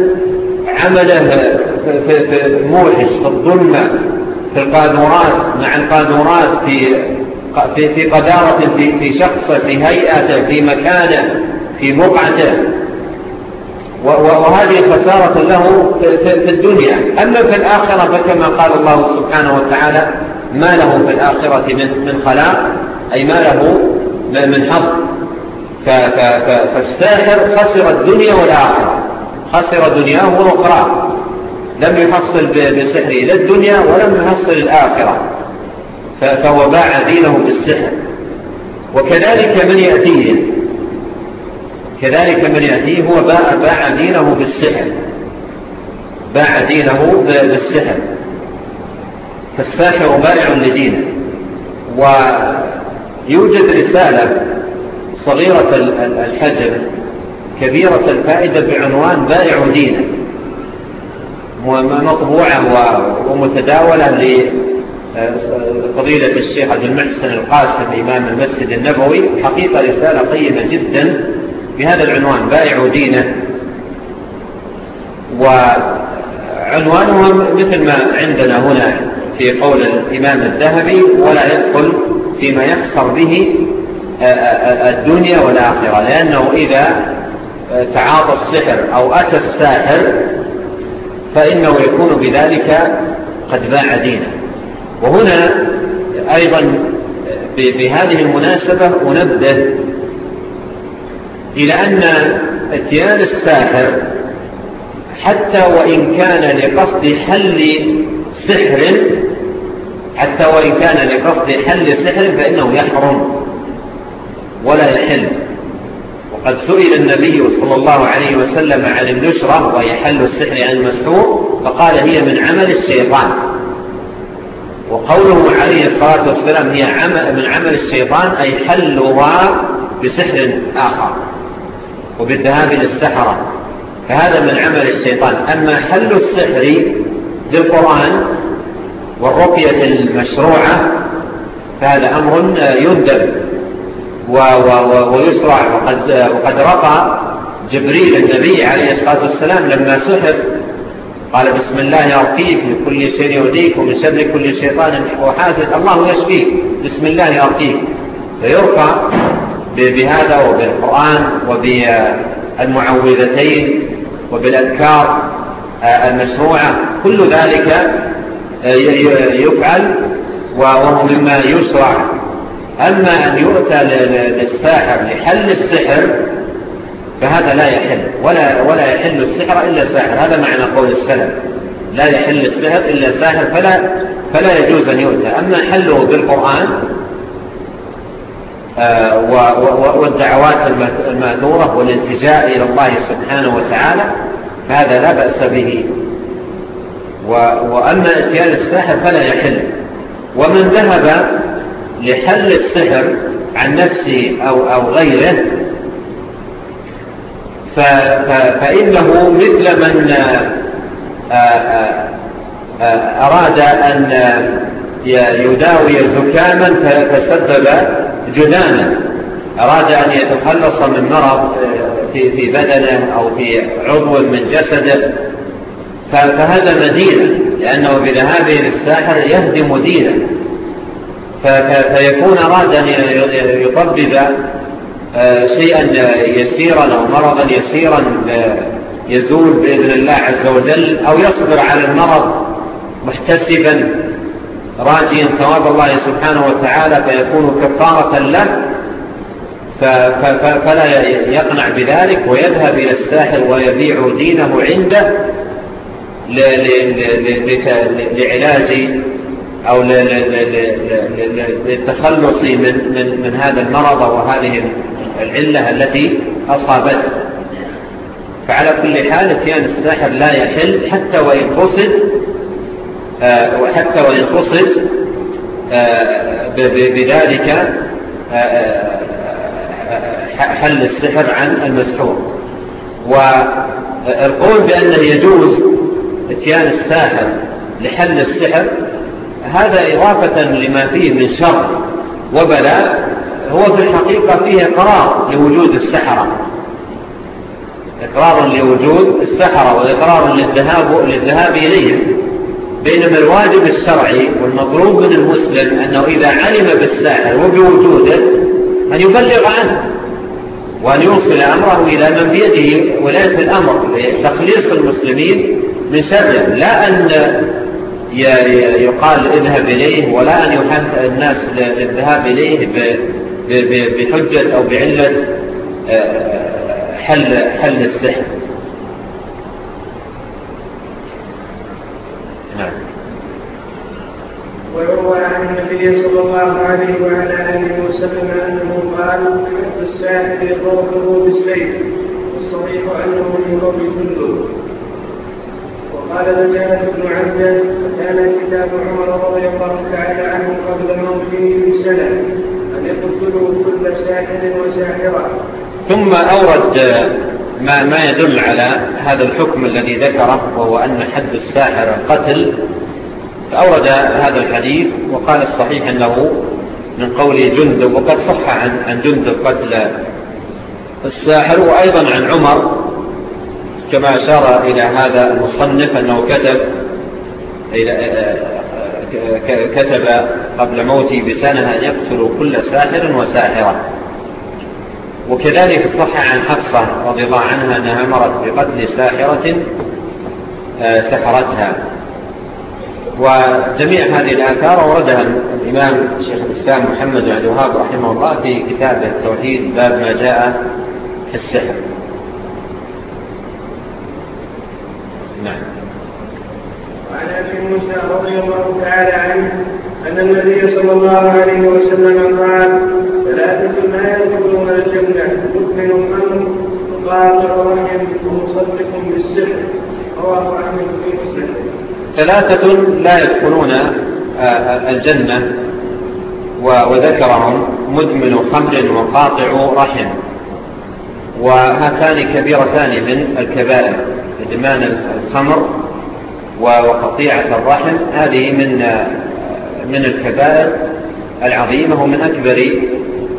عمله في موحش في الظلمة في القادرات مع القادرات في في في قدارة في في شخصه في هيئته في مكانة في بقعته وهذه خسارة له في الدنيا. أما في الآخرة فكما قال الله سبحانه وتعالى ما له في الآخرة من خلاق أي ما له من حظ. فالساحر خسر الدنيا والآخرة. خسر دنياه والأخرى. لم يحصل بسحره لا الدنيا ولم يحصل الآخرة. فهو باع دينه بالسحر. وكذلك من يأتيه. كذلك من يأتيه هو باع, باع دينه بالسحر. باع دينه بالسحر. فالساحر بائع لدينه. ويوجد رسالة صغيرة الحجم كبيرة الفائدة بعنوان بائع دينه. ومطبوعة ومتداولة لفضيلة آه، الشيخ عبد المحسن القاسم إمام المسجد النبوي حقيقة رسالة قيمة جدا بهذا العنوان بائع دينه. وعنوانها مثل ما عندنا هنا في قول الإمام الذهبي ولا يدخل فيما يخسر به الدنيا والآخرة لأنه إذا تعاطى السحر أو أتى الساحر فإنه يكون بذلك قد باع دينه. وهنا أيضا بهذه المناسبة أنبه إلى أن اتيان الساحر حتى وإن كان لقصد حل سحر حتى وإن كان لقصد حل سحر فإنه يحرم. ولا يحل. وقد سئل النبي صلى الله عليه وسلم عن النشرة ويحل السحر عن المسحور فقال هي من عمل الشيطان. وقوله عليه الصلاة والسلام هي عمل من عمل الشيطان أي حلها بسحر آخر وبالذهاب للسحرة فهذا من عمل الشيطان. أما حل السحر بالقرآن والرقية المشروعة فهذا أمر يندب. ويسرع وقد, وقد رفع جبريل النبي عليه الصلاة والسلام لما سحر قال بسم الله أرقيك من كل شيء يهديك ومن شر كل شيطان وحاسد الله يشفيك. بسم الله أرقيك. فيرفع بهذا وبالقرآن وبالمعوذتين وبالأذكار آه، المشروعة كل ذلك آه، يفعل وهو مما يسرع. أما أن يؤتى للساحر لحل السحر فهذا لا يحل. ولا, ولا يحل السحر إلا ساحر. هذا معنى قول السلم لا يحل السحر إلا ساحر فلا, فلا يجوز أن يؤتى. أما حله بالقرآن آه، والدعوات المأثورة والالتجاء إلى الله سبحانه وتعالى فهذا لا بأس به. وأما اتيان الساحر فلا يحل. ومن ذهب لحل السحر عن نفسه أو, أو غيره. فإنه مثل من آه، آه، آه، أراد أن يداوي زكاما فسبب جنانا أراد أن يتخلص من مرض في بدنه أو في عضو من جسده. فهذا مدينة لأنه بذهابه للساحر يهدم دينه. فيكون أراد أن يطبب آه، شيئا يسيرا أو مرضا يسيرا يزول بإذن الله عز وجل أو يصبر على المرض محتسبا راجيا ثواب الله سبحانه وتعالى فيكون كفارة له فلا يقنع بذلك ويذهب إلى الساحر ويبيع دينه عنده لعلاج أو للتخلص من, من, من هذا المرض وهذه العلة التي أصابته. فعلى كل حال اتيان الساحر لا يحل حتى وإن قصد آه، وحتى وإن قصد آه، بذلك آه، حل السحر عن المسحور. والقول بأنه يجوز إتيان الساحر لحل السحر هذا إضافة لما فيه من شر وبلاء هو في الحقيقة فيه إقرار لوجود السحرة. إقرار لوجود السحرة وإقرار للذهاب, للذهاب إليه. بينما الواجب الشرعي والمطلوب من المسلم أنه إذا علم بالساحر وبوجوده أن يبلغ عنه وأن يوصل أمره إلى من بيده ولاية الأمر لتخليص المسلمين من شره لا أن يقال اذهب إليه ولا أن يحث الناس للذهاب إليه بحجة أو بعلة آه، حل, حل السحر. نعم. ويروى عن النبي صلى الله عليه وعلى آله وسلم أنه قال الساحر قومه بالسيف والصحيح أنه يضرب كله. قال زمان بن عبده كان كتاب عمر رضي الله تعالى عنه قبل موته بسنة. أن يقتلوا كل ساحر وساحرة. ثم أورد ما ما يدل على هذا الحكم الذي ذكره وهو أن حد الساحر القتل فأورد هذا الحديث وقال الصحيح أنه من قول جندب وقد صح عن عن جندب قتل الساحر وأيضا عن عمر. كما أشار إلى هذا المصنف أنه كتب كتب قبل موته بسنة أن يقتل كل ساهر وساهرة وكذلك صح عن حفصة رضي الله عنها أنها مرت بقتل ساحرة آه، سحرتها. وجميع هذه الآثار أوردها الإمام الشيخ الإسلام محمد بن الوهاب رحمه الله في كتابه التوحيد باب ما جاء في السحر. نعم. وعن أبي موسى رضي الله تعالى عنه أن النبي صلى الله عليه وسلم قال ثلاثة لا يدخلون الجنة مؤمن أمر قاطع رحم ومصدق بالسحر. رواه أحمد في مسلم. ثلاثة لا يدخلون آه، آه، الجنة وذكرهم مدمن خمر وقاطع رحم. وهاتان كبيرتان من الكبائر. إدمان الخمر وقطيعة الرحم هذه من من الكبائر العظيمة ومن أكبر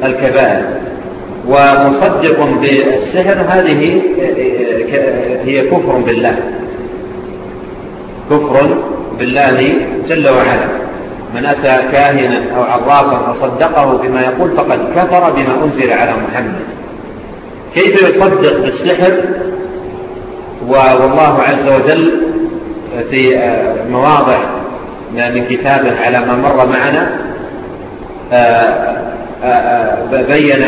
الكبائر. ومصدق بالسهر هذه هي كفر بالله. كفر بالله جل وعلا. من أتى كاهنا أو عرافا فصدقه بما يقول فقد كفر بما أنزل على محمد. كيف يصدق بالسحر؟ والله عز وجل في آه، مواضع من كتابه على ما مر معنا آه، آه، بين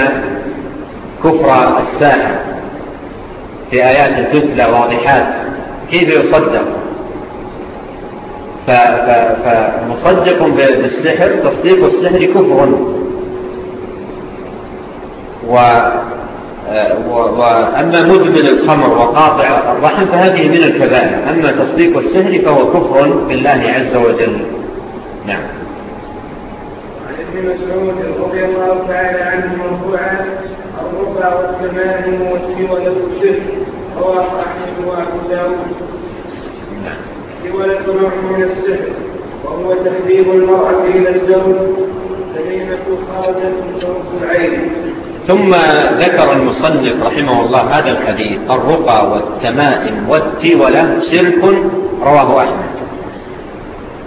كفر الساحة في آيات تتلى واضحات كيف يصدق؟ فمصدق بالسحر تصديق السحر كفر. و وأما مدمن الخمر وقاطع الرحم فهذه من الكبائر. أما تصديق السهر فهو كفر بالله عز وجل. نعم. عن ابن مسعود رضي الله تعالى عنه مرفوعا الربا والتمائم والسولة الشرك رواه أحمد وأبو داود. سولة نوع من السحر وهو تحبيب المرأة إلى الزوج سليمه خارجة من العين. ثم ذكر المصنف رحمه الله هذا الحديث الرقى والتمائم والتولة شرك رواه أحمد.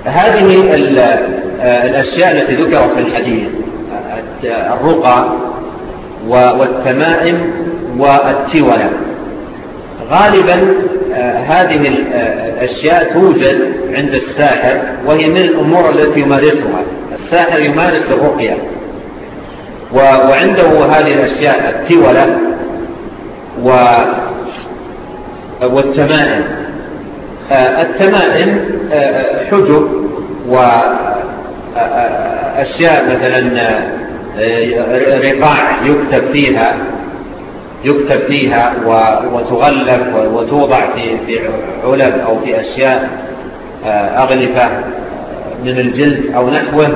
هذه الأشياء التي ذكرت في الحديث الرقى والتمائم والتولة غالبا هذه الأشياء توجد عند الساحر وهي من الأمور التي يمارسها. الساحر يمارس الرقية. وعنده هذه الأشياء التولة والتمائم. آه، التمائم آه، آه، حجب وأشياء مثلا رقاع يكتب فيها يكتب فيها وتغلف وتوضع في علب أو في أشياء أغلفة من الجلد أو نحوه.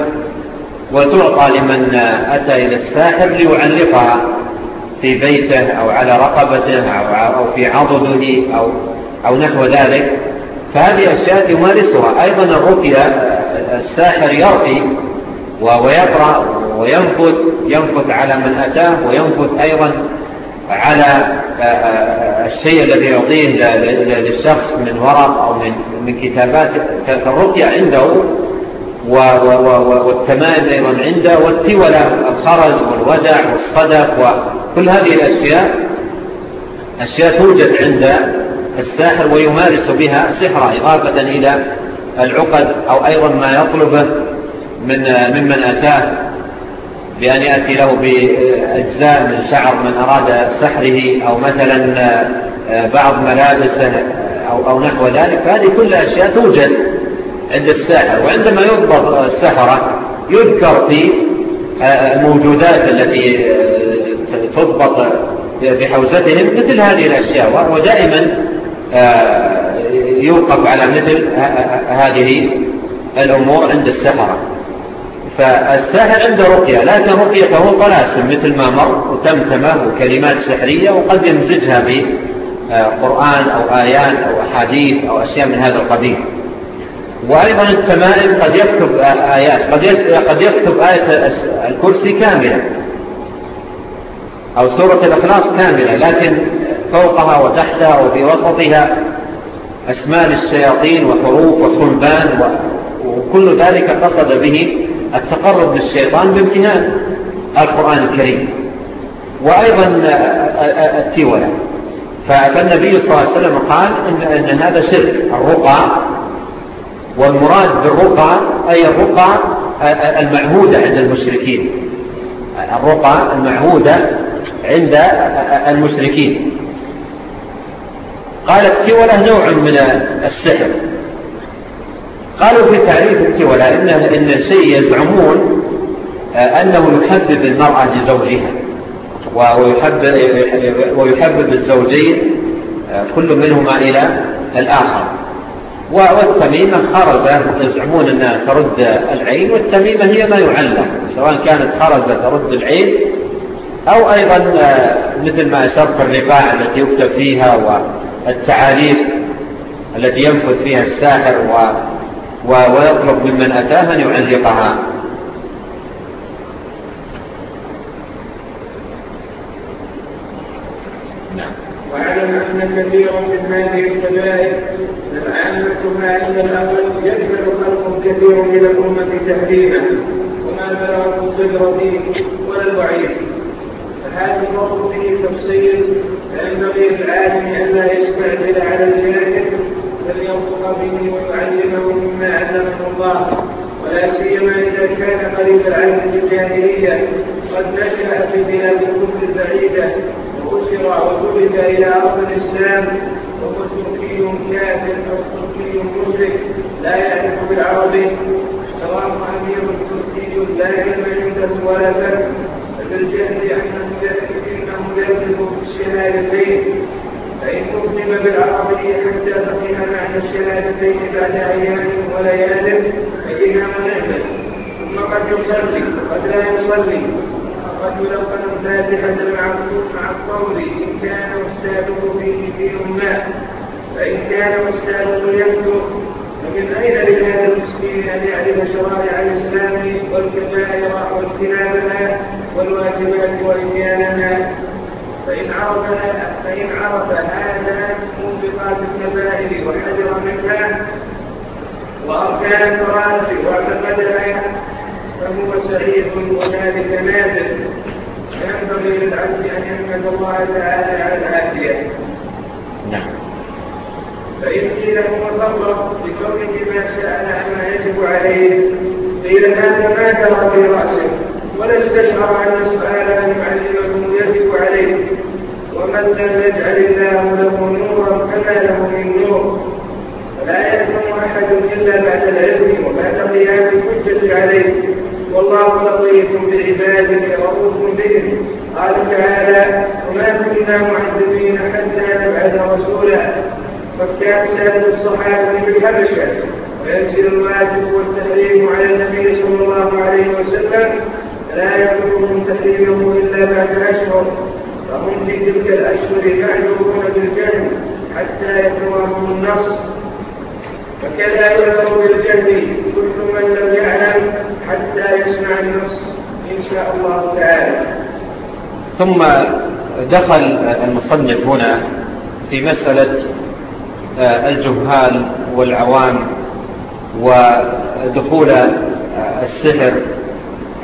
وتعطى لمن أتى إلى الساحر ليعلقها في بيته أو على رقبته أو في عضده أو, أو نحو ذلك. فهذه أشياء يمارسها أيضا الرقية الساحر يرقي ويقرأ وينفت ينفت على من أتاه وينفت أيضا على آه، آه، الشيء الذي يعطيه للشخص من ورق أو من كتابات. فالرقية عنده والتمام أيضا عنده والتولى الخرز والودع والصدف وكل هذه الأشياء أشياء توجد عند الساحر ويمارس بها سحرة إضافة إلى العقد أو أيضا ما يطلبه من ممن أتاه بأن يأتي له بأجزاء من شعر من أراد سحره أو مثلا آه، بعض ملابسه أو, أو نحو ذلك. فهذه كل أشياء توجد. عند الساحر. وعندما يضبط السحرة يذكر في آه، الموجودات التي آه، تضبط بحوزتهم مثل هذه الأشياء. ودائما آه، يوقف على مثل هذه الأمور عند السحرة. فالساحر عند رقية لكن رقيته طلاسم مثل ما مر وتمتمة وكلمات سحرية وقد يمزجها بقرآن أو آيات أو أحاديث أو أشياء من هذا القبيل. وأيضا التمائم قد يكتب آيات قد يكتب آية الكرسي كاملة أو سورة الأخلاص كاملة لكن فوقها وتحتها وفي وسطها أسماء للشياطين وحروف وصلبان وكل ذلك قصد به التقرب للشيطان بامتنان القرآن الكريم. وأيضا التولى فالنبي صلى الله عليه وسلم قال إن, إن هذا شرك الرقى والمراد بالرقى أي الرقى آه، آه، المعهودة عند المشركين. الرقى المعهودة عند آه، المشركين. قال التولة نوع من السحر. قالوا في تعريف التولة إن, إن شيء يزعمون أنه يحبب المرأة لزوجها. ويحبب, ويحبب الزوجين كل منهما إلى الآخر. والتميمة خرزة يزعمون أنها ترد العين والتميمة هي ما يعلق سواء كانت خرزة ترد العين أو أيضا آه، مثل ما أشرت الرقاع التي يكتب فيها والتعاليم التي ينفذ فيها الساحر ويطلب ممن أتاها أن يعلقها. واعلم ان كثيرا من هذه الشدائد العامة عند الأول يجمع خلق كثير من الأمة تهديدا وما بلغت الصدر فيه ولا البعيد فهذا الامر فيه تفصيل فينبغي العالم أن لا يستعجل على الجاهل بل ينطق به ويعلمه مما علمه الله. ولا سيما إذا كان قريب العلم الجاهلية قد نشأ في بلاد الكفر البعيدة. وأسر عقوبك إلى أرض الإسلام وكن تركي كافر أو تركي مشرك لا يعرف بالعربي سواء أمير تركي لا علم عنده ولا فرد فبالجهل أنه يكذب بالشهادتين. فإن أظلم بالعربي حتى تقيم معنى الشهادتين بعد أيام وليال فإنها منعمة ثم قد يصلي وقد لا يصلي. رجلا قد امتازح المعروف مع الطول إن كان أستاذه فيه في أمة فإن كان أستاذه يكتب. فمن أين لهذا المسكين أن يعرف شرائع الإسلام والكبائر واجتنابها والواجبات وإتيانها فإن عرف فإن عرف هذا منطقات الكبائر وحذر منها وأركان التراث واعتقدها فهو سعيد وذلك نادر. فينبغي للعبد أن يحمد الله تعالى على العافية. نعم. فإن قيل هو الأمر بكونه ما سأل عما يجب عليه قيل هذا ما ترى في رأسه ولا استشعر أن سؤالا أن يعلمه يجب عليه. ومن لم يجعل الله له نورا فما له من نور. لا يلزم أحد إلا بعد العلم وما تقيا بالحجة عليه. والله لطيف بعباده رؤوف بهم. قال تعالى وما كنا معذبين حتى نبعث رسولا. فكان سائر الصحابة بالحبشة. وينزل الواجب والتحريم على النبي صلى الله عليه وسلم لا يكون تحريمه إلا بعد أشهر. فهم في تلك الأشهر يعلمون بالجهل حتى يتوهم النصر. وكذلك هو بالجهل كل من لم يعلم حتى يسمع النص إن شاء الله تعالى. ثم دخل المصنف هنا في مسألة آه، الجهال والعوام ودخول آه، السحر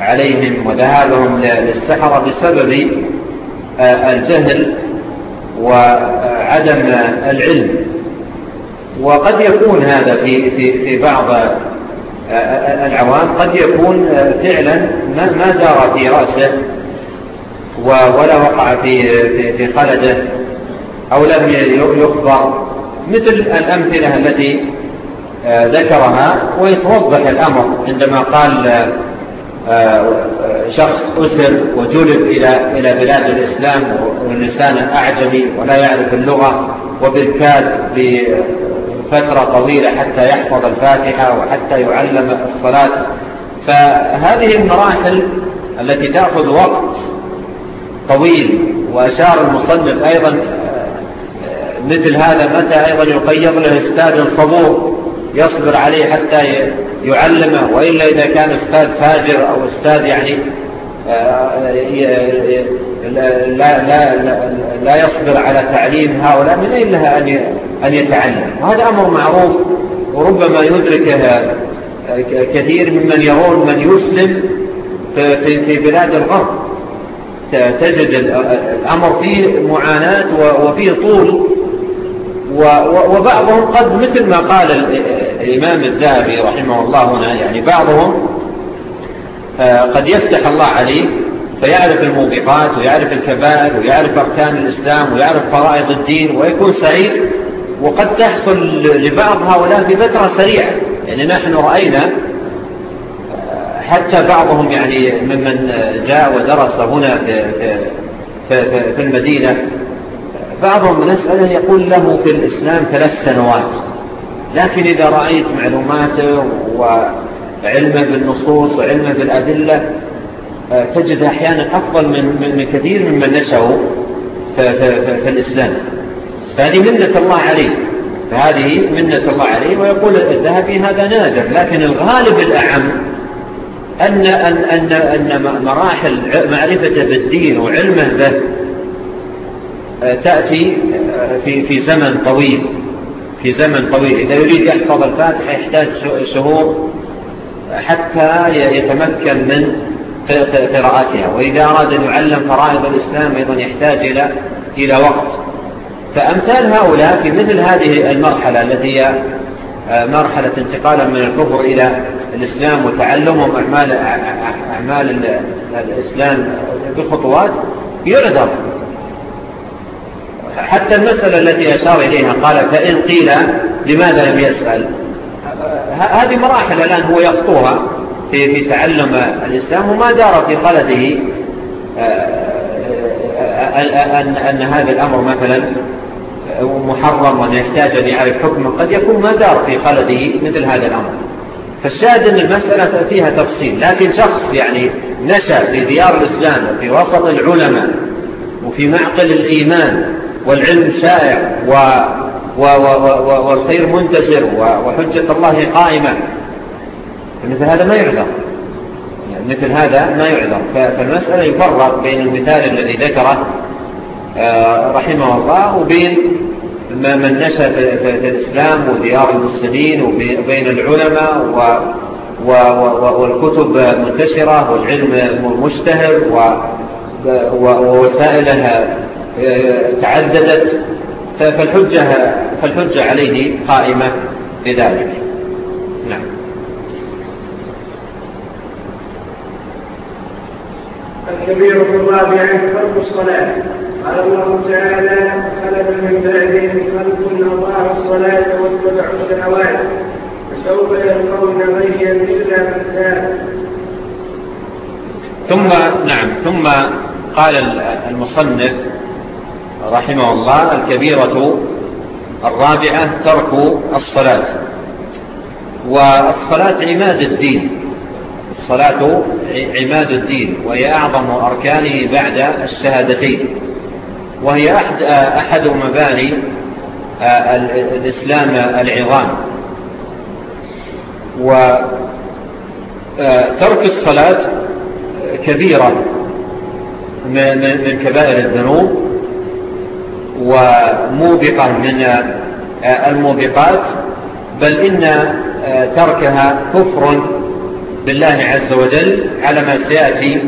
عليهم وذهابهم للسحرة بسبب آه، الجهل وعدم العلم. وقد يكون هذا في, في, في بعض آه، آه، العوام قد يكون آه، فعلا ما دار في رأسه ولا وقع في, في خلده أو لم يخبر مثل الأمثلة التي ذكرها ويتوضح الأمر عندما قال شخص أسر وجلب إلى إلى بلاد الإسلام واللسان أعجمي ولا يعرف اللغة وبالكاد فترة طويلة حتى يحفظ الفاتحة وحتى يعلم الصلاة. فهذه المراحل التي تأخذ وقت طويل وأشار المصنف أيضا آه، مثل هذا متى أيضا يقيم له أستاذ صبور يصبر عليه حتى يعلمه وإلا إذا كان أستاذ فاجر أو أستاذ يعني آه، لا, لا, لا, لا يصبر على تعليم هؤلاء من أين لها أن يتعلم؟ وهذا أمر معروف وربما يدرك آه، كثير ممن يرون من يسلم في بلاد الغرب. تجد الأمر فيه معاناة وفيه طول. وبعضهم قد مثل ما قال الإمام الذهبي رحمه الله هنا يعني بعضهم آه، قد يفتح الله عليه فيعرف الموبقات ويعرف الكبائر ويعرف أركان الإسلام ويعرف فرائض الدين ويكون سعيد. وقد تحصل لبعض هؤلاء في فترة سريعة. يعني نحن رأينا آه، حتى بعضهم يعني ممن جاء ودرس هنا في, في, في, في المدينة بعضهم نسأله يقول له في الإسلام ثلاث سنوات. لكن إذا رأيت معلوماته وعلمه بالنصوص وعلمه بالأدلة آه، تجد أحيانا أفضل من, من كثير ممن نشأوا في في في الإسلام. فهذه منة الله عليه. فهذه منة الله عليه ويقول الذهبي هذا نادر. لكن الغالب الأعم أن, أن, أن, أن مراحل معرفة بالدين وعلمه به آه، تأتي آه، في, في زمن طويل. في زمن طويل. إذا يريد يحفظ الفاتحة يحتاج شهور حتى يتمكن من قراءتها وإذا أراد أن يعلم فرائض الإسلام أيضا يحتاج إلى إلى وقت. فأمثال هؤلاء في مثل هذه المرحلة التي هي آه، مرحلة انتقالا من الكفر إلى الإسلام وتعلمهم أعمال, أعمال الإسلام بخطوات يعذر حتى المسألة التي أشار إليها قال فإن قيل لماذا لم يسأل؟ آه، هذه مراحل الآن هو يخطوها. في في تعلم الإسلام وما دار في قلبه آه، آه، آه، أن أن هذا الأمر مثلا محرم وأن يحتاج أن يعرف حكمه قد يكون ما دار في قلبه مثل هذا الأمر. فالشاهد أن المسألة فيها تفصيل لكن شخص يعني نشأ في ديار الإسلام وفي وسط العلماء وفي معقل الإيمان والعلم شائع و و و و والخير منتشر وحجة الله قائمة فمثل هذا ما يعذر. يعني مثل هذا ما يعذر. فالمسألة يفرق بين المثال الذي ذكره آه، رحمه الله وبين من نشأ في الإسلام وديار المسلمين وبين العلماء والكتب منتشرة والعلم مشتهر ووسائلها آه، تعددت. فالحجة, فالحجة عليه قائمة لذلك نعم. الكبير في الرابع خلق الصلاة. قال الله تعالى خلق من بعدهم خلق أضاعوا الصلاة واتبعوا الشهوات. فسوف يلقون غيا إلا من تاب ثم نعم ثم قال المصنف رحمه الله الكبيرة الرابعة ترك الصلاة. والصلاة عماد الدين. الصلاة عماد الدين وهي أعظم أركانه بعد الشهادتين. وهي أحد, أحد مباني آه، الإسلام العظام. وترك آه، الصلاة كبيرة من كبائر الذنوب وموبقة من آه، الموبقات بل إن تركها كفر بالله عز وجل على ما سيأتي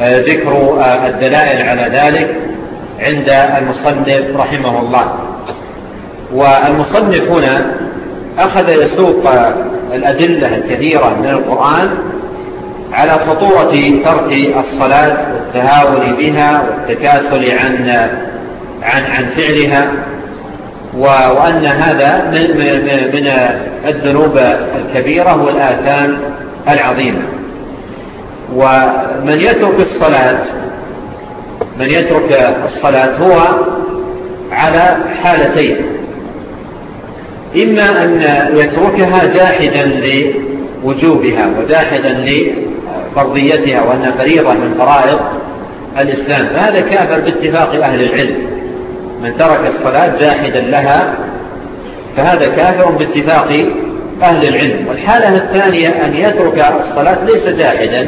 آه، ذكر آه، الدلائل على ذلك عند المصنف رحمه الله. والمصنف هنا أخذ يسوق الأدلة الكثيرة من القرآن على خطورة ترك الصلاة والتهاون بها والتكاسل عن, عن, عن فعلها وأن هذا من, من, من الذنوب الكبيرة والآثام العظيمة ومن يترك الصلاة من يترك الصلاة هو على حالتين. إما أن يتركها جاحدا لوجوبها وجاحدا لفرضيتها وأنها فريضة من فرائض الإسلام. فهذا كافر باتفاق أهل العلم. من ترك الصلاة جاحدا لها فهذا كافر باتفاق أهل العلم. والحالة الثانية أن يترك الصلاة ليس جاهدا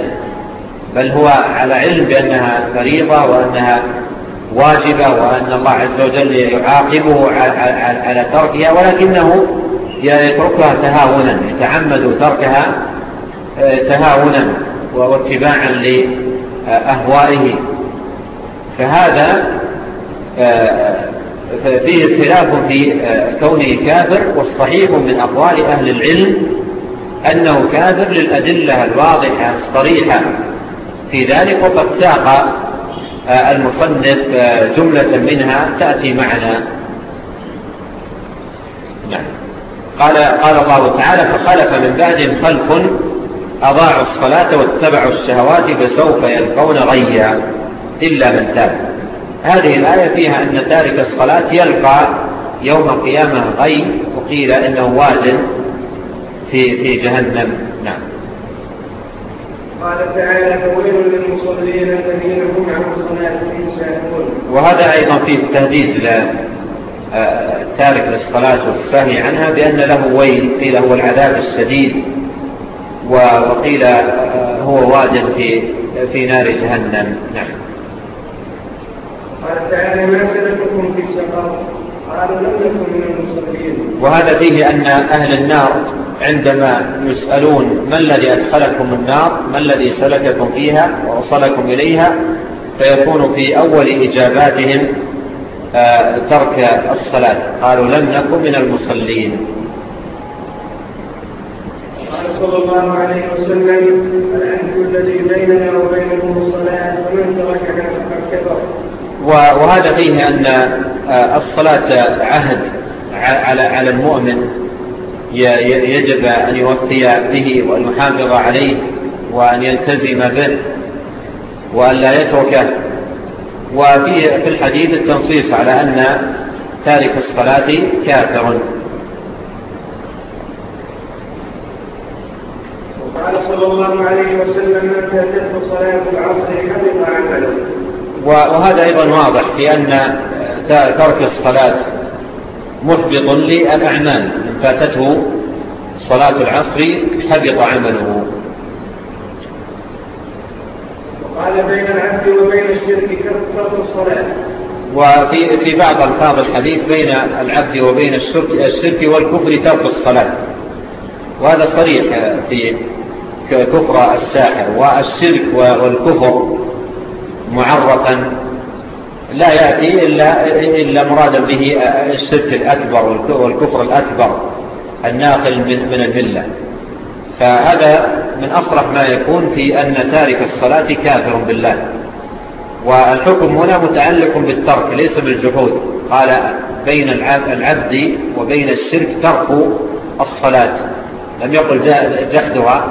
بل هو على علم بأنها فريضة وأنها واجبة وأن الله عز وجل يعاقبه على تركها ولكنه يتركها تهاونا يتعمد تركها آه، تهاونا واتباعا لأهوائه. فهذا آه، فيه اختلاف في آه، كونه كافر والصحيح من أقوال أهل العلم أنه كافر للأدلة الواضحة الصريحة. في ذلك وقد ساق آه، المصنف آه، جملة منها تأتي معنا. نعم. قال, قال الله تعالى فخلف من بعدهم خلف أضاعوا الصلاة واتبعوا الشهوات فسوف يلقون غيا إلا من تاب. هذه الآية فيها أن تارك الصلاة يلقى يوم القيامة غي وقيل أنه واد في, في جهنم. نعم. قال تعالى ويل للمصلين وهذا أيضا فيه التهديد آه، تارك للصلاة والسهي عنها بأن له ويل قيل هو العذاب الشديد وقيل آه، هو واد في, في نار جهنم. نعم. وهذا فيه أن أهل النار عندما يسألون ما الذي أدخلكم النار ما الذي سلككم فيها ووصلكم إليها فيكون في أول إجاباتهم آه، ترك الصلاة. قالوا لم نكن من المصلين. قال صلى الله عليه وسلم العهد الذي بيننا وبينكم الصلاة ومن تركها فقد كفر. وهذا فيه أن آه، الصلاة عهد على المؤمن. يجب أن يوفي به وأن يحافظ عليه وأن يلتزم به وأن لا يتركه. وفي في الحديث التنصيص على أن تارك الصلاة كافر. وقال صلى الله عليه وسلم من تهدف صلاة العصر حفظ عمله. وهذا أيضا واضح في أن ترك الصلاة محبط للأعمال. من فاتته صلاة العصر حبط عمله. وقال بين العبد وبين الشرك كثرة الصلاة. وفي في بعض ألفاظ الحديث بين العبد وبين الشرك, الشرك والكفر ترك الصلاة. وهذا صريح في كفر الساحر والشرك والكفر. معرفا لا يأتي إلا, إلا مرادا به الشرك الأكبر والكفر الأكبر الناقل من الملة فهذا من أصرح ما يكون في أن تارك الصلاة كافر بالله. والحكم هنا متعلق بالترك ليس بالجحود. قال بين العبد وبين الشرك ترك الصلاة. لم يقل جحدها.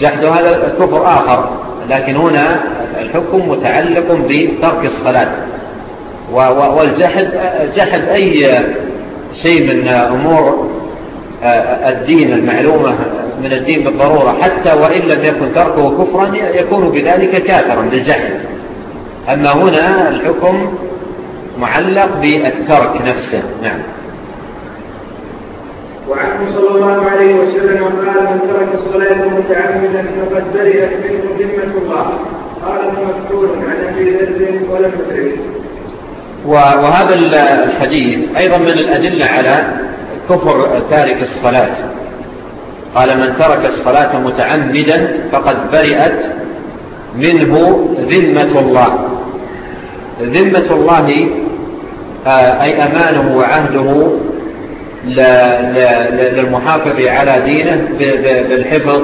جحدها هذا كفر آخر. لكن هنا الحكم متعلق بترك الصلاة. والجحد جحد أي شيء من أمور آه، الدين المعلومة من الدين بالضرورة حتى وإن لم يكن تركه كفرا يكون بذلك كافرا بالجحد أما هنا الحكم معلق بالترك نفسه. نعم. وعنه صلى الله عليه وسلم قال من ترك الصلاة متعمدا فقد برئت منه ذمة الله. قال ابن مسعود عن أبي ذر ولم يدرك. وهذا الحديث أيضا من الأدلة على كفر تارك الصلاة. قال من ترك الصلاة متعمدا فقد برئت منه ذمة الله. ذمة الله آه، أي أمانه وعهده للمحافظ على دينه بالحفظ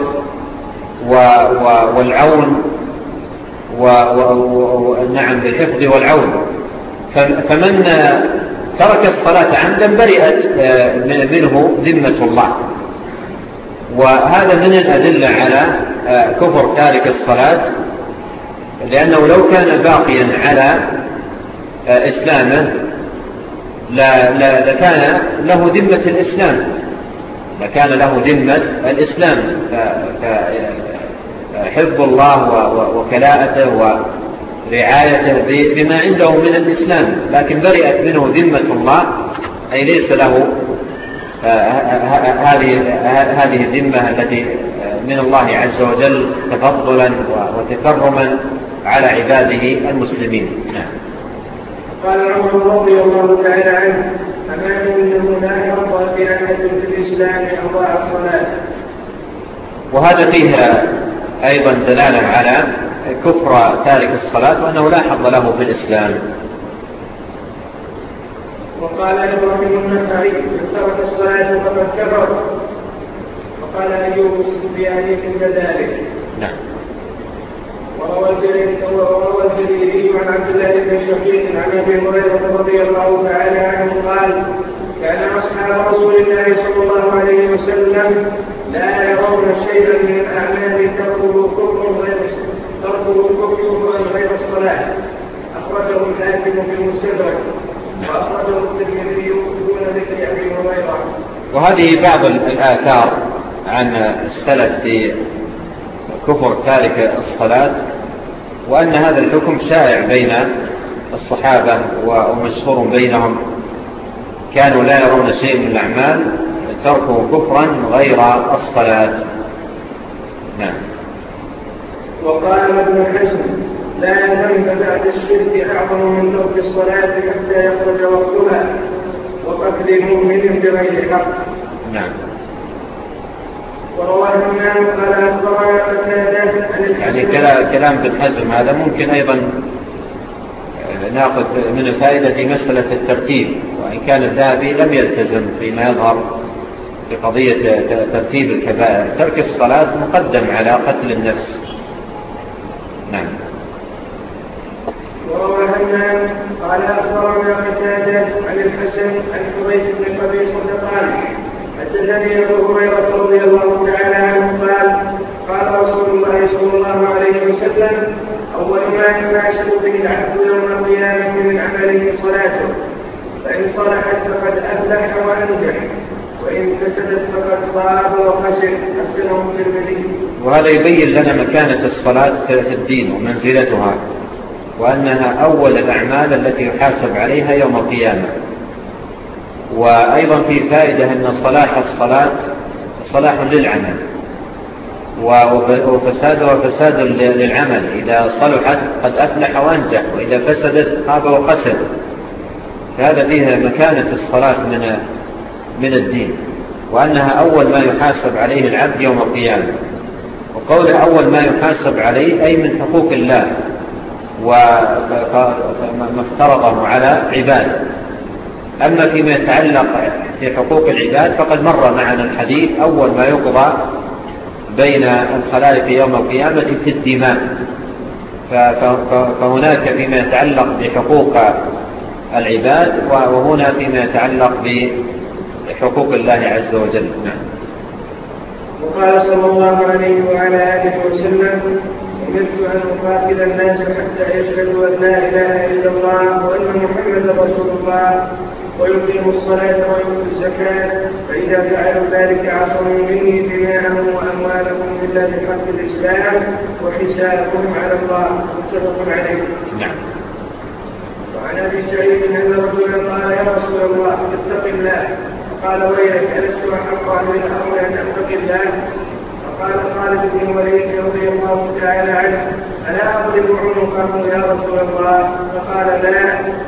والعون نعم بالحفظ والعون. فمن ترك الصلاة عمدا برئت آه، منه ذمة الله. وهذا من الأدلة على آه، كفر تارك الصلاة لأنه لو كان باقيا على آه، إسلامه لكان له ذمة الإسلام. لكان له ذمة الإسلام. فحب الله وكلاءته ورعايته بما عنده من الإسلام. لكن برئت منه ذمة الله. أي ليس له آه، هذه هذه الذمة التي من الله عز وجل تفضلا وتكرما على عباده المسلمين. نعم. قال عمر رضي الله تعالى عنه أما إنه لا يرضى بأحد في الإسلام أضاع الصلاة وهذا فيها أيضا دلالة على كفر تارك الصلاة وأنه لا حظ له في الإسلام. وقال إبراهيم النخعي من ترك الصلاة فقد كفر. وقال أيوب بن عند كذلك نعم. وروى الجرير وروى الجرير عن عبد الله بن شقيق عن ابي هريره رضي الله تعالى عنه قال كان اصحاب رسول الله صلى الله عليه وسلم لا يرون شيئا من الاعمال تركه كفر غير تركه كفر غير الصلاه اخرجه الحاكم في المستدرك واخرجه الترمذي دون ذكر ابي هريره وهذه بعض الآثار عن السلف في كفر تارك الصلاة وأن هذا الحكم شائع بين الصحابة ومشهور بينهم. كانوا لا يرون شيء من الأعمال تركوا كفرا غير الصلاة. نعم. وقال ابن حزم لا يهم بعد الشرك أعظم من ترك الصلاة حتى يخرج وقتها وقتل المؤمن بغير حق. نعم. يعني كلام بن حزم هذا ممكن أيضا آه، نأخذ من الفائدة في مسألة الترتيب وإن كان الذهبي لم يلتزم فيما يظهر في قضية ترتيب الكبائر. ترك الصلاة مقدم على قتل النفس. نعم. وروى همام قال أخبرنا قتادة عن الحسن عن بن قبيصة قال حدثني أبو هريرة رضي الله تعالى عنه قال قال رسول الله صلى الله عليه وسلم اول ما يباشر به العبد يوم القيامة من عمله صلاته فإن صلحت فقد أفلح وأنجح وإن فسدت فقد خاب وخسر. حسنه الترمذي وهذا يبين لنا مكانة الصلاة في الدين ومنزلتها وأنها أول الأعمال التي يحاسب عليها يوم القيامة. وأيضا في فائدة أن صلاح الصلاة صلاح للعمل. وفساد وفساد للعمل. إذا صلحت قد أفلح وأنجح وإذا فسدت خاب وقسد فهذا فيها مكانة الصلاة من من الدين. وأنها أول ما يحاسب عليه العبد يوم القيامة. وقول أول ما يحاسب عليه أي من حقوق الله. وما افترضه على عباده. أما فيما يتعلق في حقوق العباد فقد مر معنا الحديث أول ما يقضى بين الخلائق يوم القيامة في الدماء. فهناك فيما يتعلق بحقوق العباد وهنا فيما يتعلق بحقوق الله عز وجل. نعم. وقال صلى الله عليه وعلى آله وسلم أمرت أن أقاتل الناس حتى يشهدوا أن لا إله إلا الله وأن محمد رسول الله ويقيم الصلاة ويؤتي الزكاة فإذا فعلوا ذلك عصوا إليه دماءهم وأموالهم إلا بحق الإسلام وحسابهم على الله متفق عليه. نعم. وعن أبي سعيد أن رجلا قال يا رسول الله اتق الله قال ويلك ألست أحق من الأمر أن أتق الله قال خالد بن وليد رضي الله تعالى عنه ألا أضرب عنقه يا رسول الله؟ فقال لا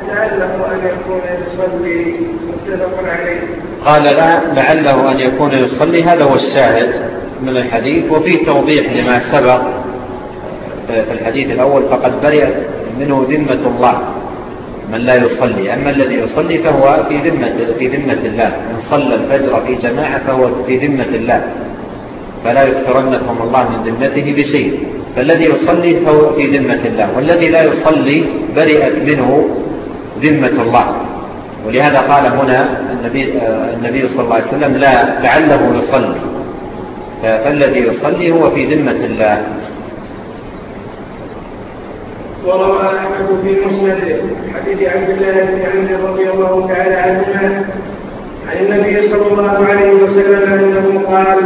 لعله أن يكون يصلي. متفق عليه. قال لا لعله أن يكون يصلي. هذا هو الشاهد من الحديث وفيه توضيح لما سبق في الحديث الأول فقد برئت منه ذمة الله من لا يصلي. أما الذي يصلي فهو في ذمة, في ذمة الله من صلى الفجر في جماعة فهو في ذمة الله. فلا يكثرنكم الله من ذمته بشيء. فالذي يصلي فهو في ذمة الله والذي لا يصلي برئت منه ذمة الله. ولهذا قال هنا النبي, النبي صلى الله عليه وسلم لا لعله يصلي. فالذي يصلي هو في ذمة الله. وروى أحمد في مسنده حديث عبد الله بن عمرو رضي الله تعالى عنهما عن النبي صلى الله عليه وسلم أنه قال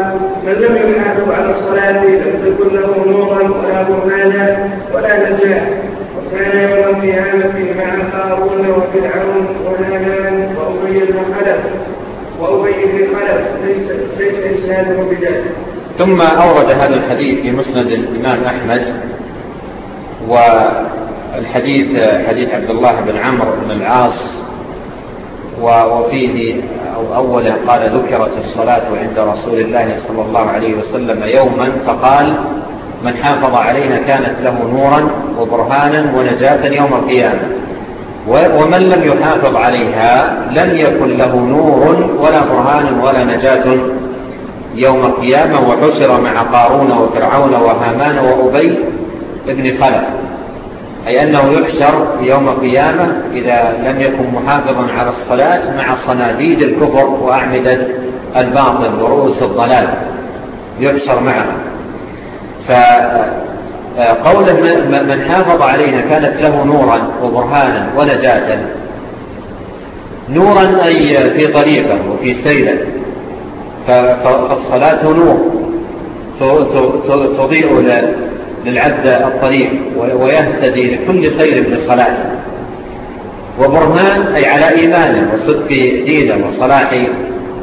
من لم يحافظ على الصلاة لم تكن له نورا ولا برهانا ولا نجاة وكان يوم القيامة مع قارون وفرعون وهامان وأبي بن خلف وأبي بن خلف ليس ليس إسناده بذلك ثم أورد هذا الحديث في مسند الإمام أحمد والحديث حديث عبد الله بن عمرو بن العاص وفيه أو قال ذكرت الصلاة عند رسول الله صلى الله عليه وسلم يوما فقال من حافظ عليها كانت له نورا وبرهانا ونجاة يوم القيامة ومن لم يحافظ عليها لم يكن له نور ولا برهان ولا نجاة يوم القيامة وحشر مع قارون وفرعون وهامان وأبي ابن خلف أي أنه يحشر يوم القيامة إذا لم يكن محافظا على الصلاة مع صناديد الكفر وأعمدة الباطل ورؤوس الضلال. يحشر معه. فقول من حافظ علينا كانت له نورا وبرهانا ونجاة. نورا أي في طريقة وفي سيلة فالصلاة نور. تضيء للعبد الطريق ويهتدي لكل خير بصلاته وبرهان أي على إيمانه وصدق دينه وصلاح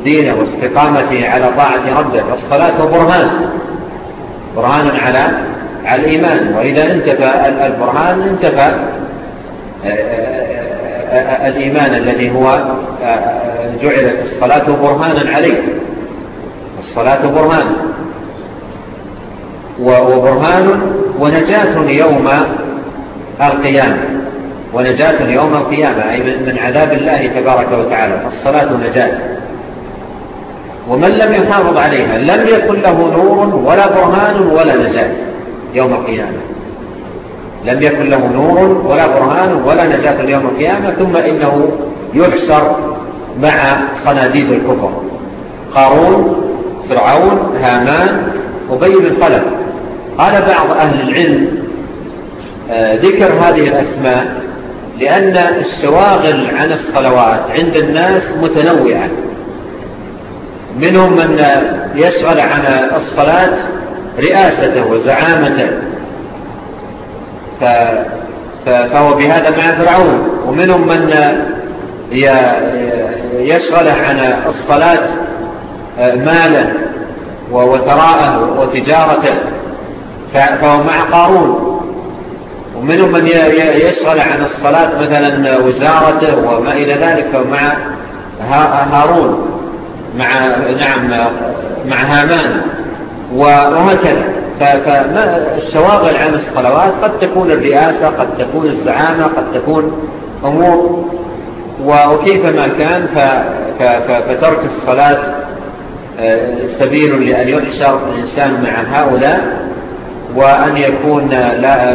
دينه واستقامته على طاعة ربه. فالصلاة برهان. برهان على على الإيمان. وإذا انتفى البرهان انتفى آه، آه، آه، الإيمان الذي هو جعلت الصلاة برهانا عليه. الصلاة برهانا وبرهان ونجاة يوم القيامة. ونجاة يوم القيامة أي من عذاب الله تبارك وتعالى. الصلاة نجاة. ومن لم يحافظ عليها لم يكن له نور ولا برهان ولا نجاة يوم القيامة. لم يكن له نور ولا برهان ولا نجاة يوم القيامة ثم إنه يحشر مع صناديد الكفر. قارون فرعون هامان أبي بن قلب قال بعض أهل العلم آه، ذكر هذه الأسماء لأن الشواغل عن الصلوات عند الناس متنوعة. منهم من يشغل عن الصلاة رئاسته وزعامته فهو بهذا مع فرعون. ومنهم من يسأل عن الصلاة آه، ماله وثراءه وتجارته. فهو مع قارون. ومنهم من يشغل عن الصلاة مثلا وزارته وما إلى ذلك مع هارون مع نعم مع هامان. وهكذا. فالشواغل عن الصلوات قد تكون الرئاسة قد تكون الزعامة قد تكون أمور. وكيف ما كان فترك الصلاة آه، سبيل لأن يحشر الإنسان مع هؤلاء. وأن يكون لا, لا,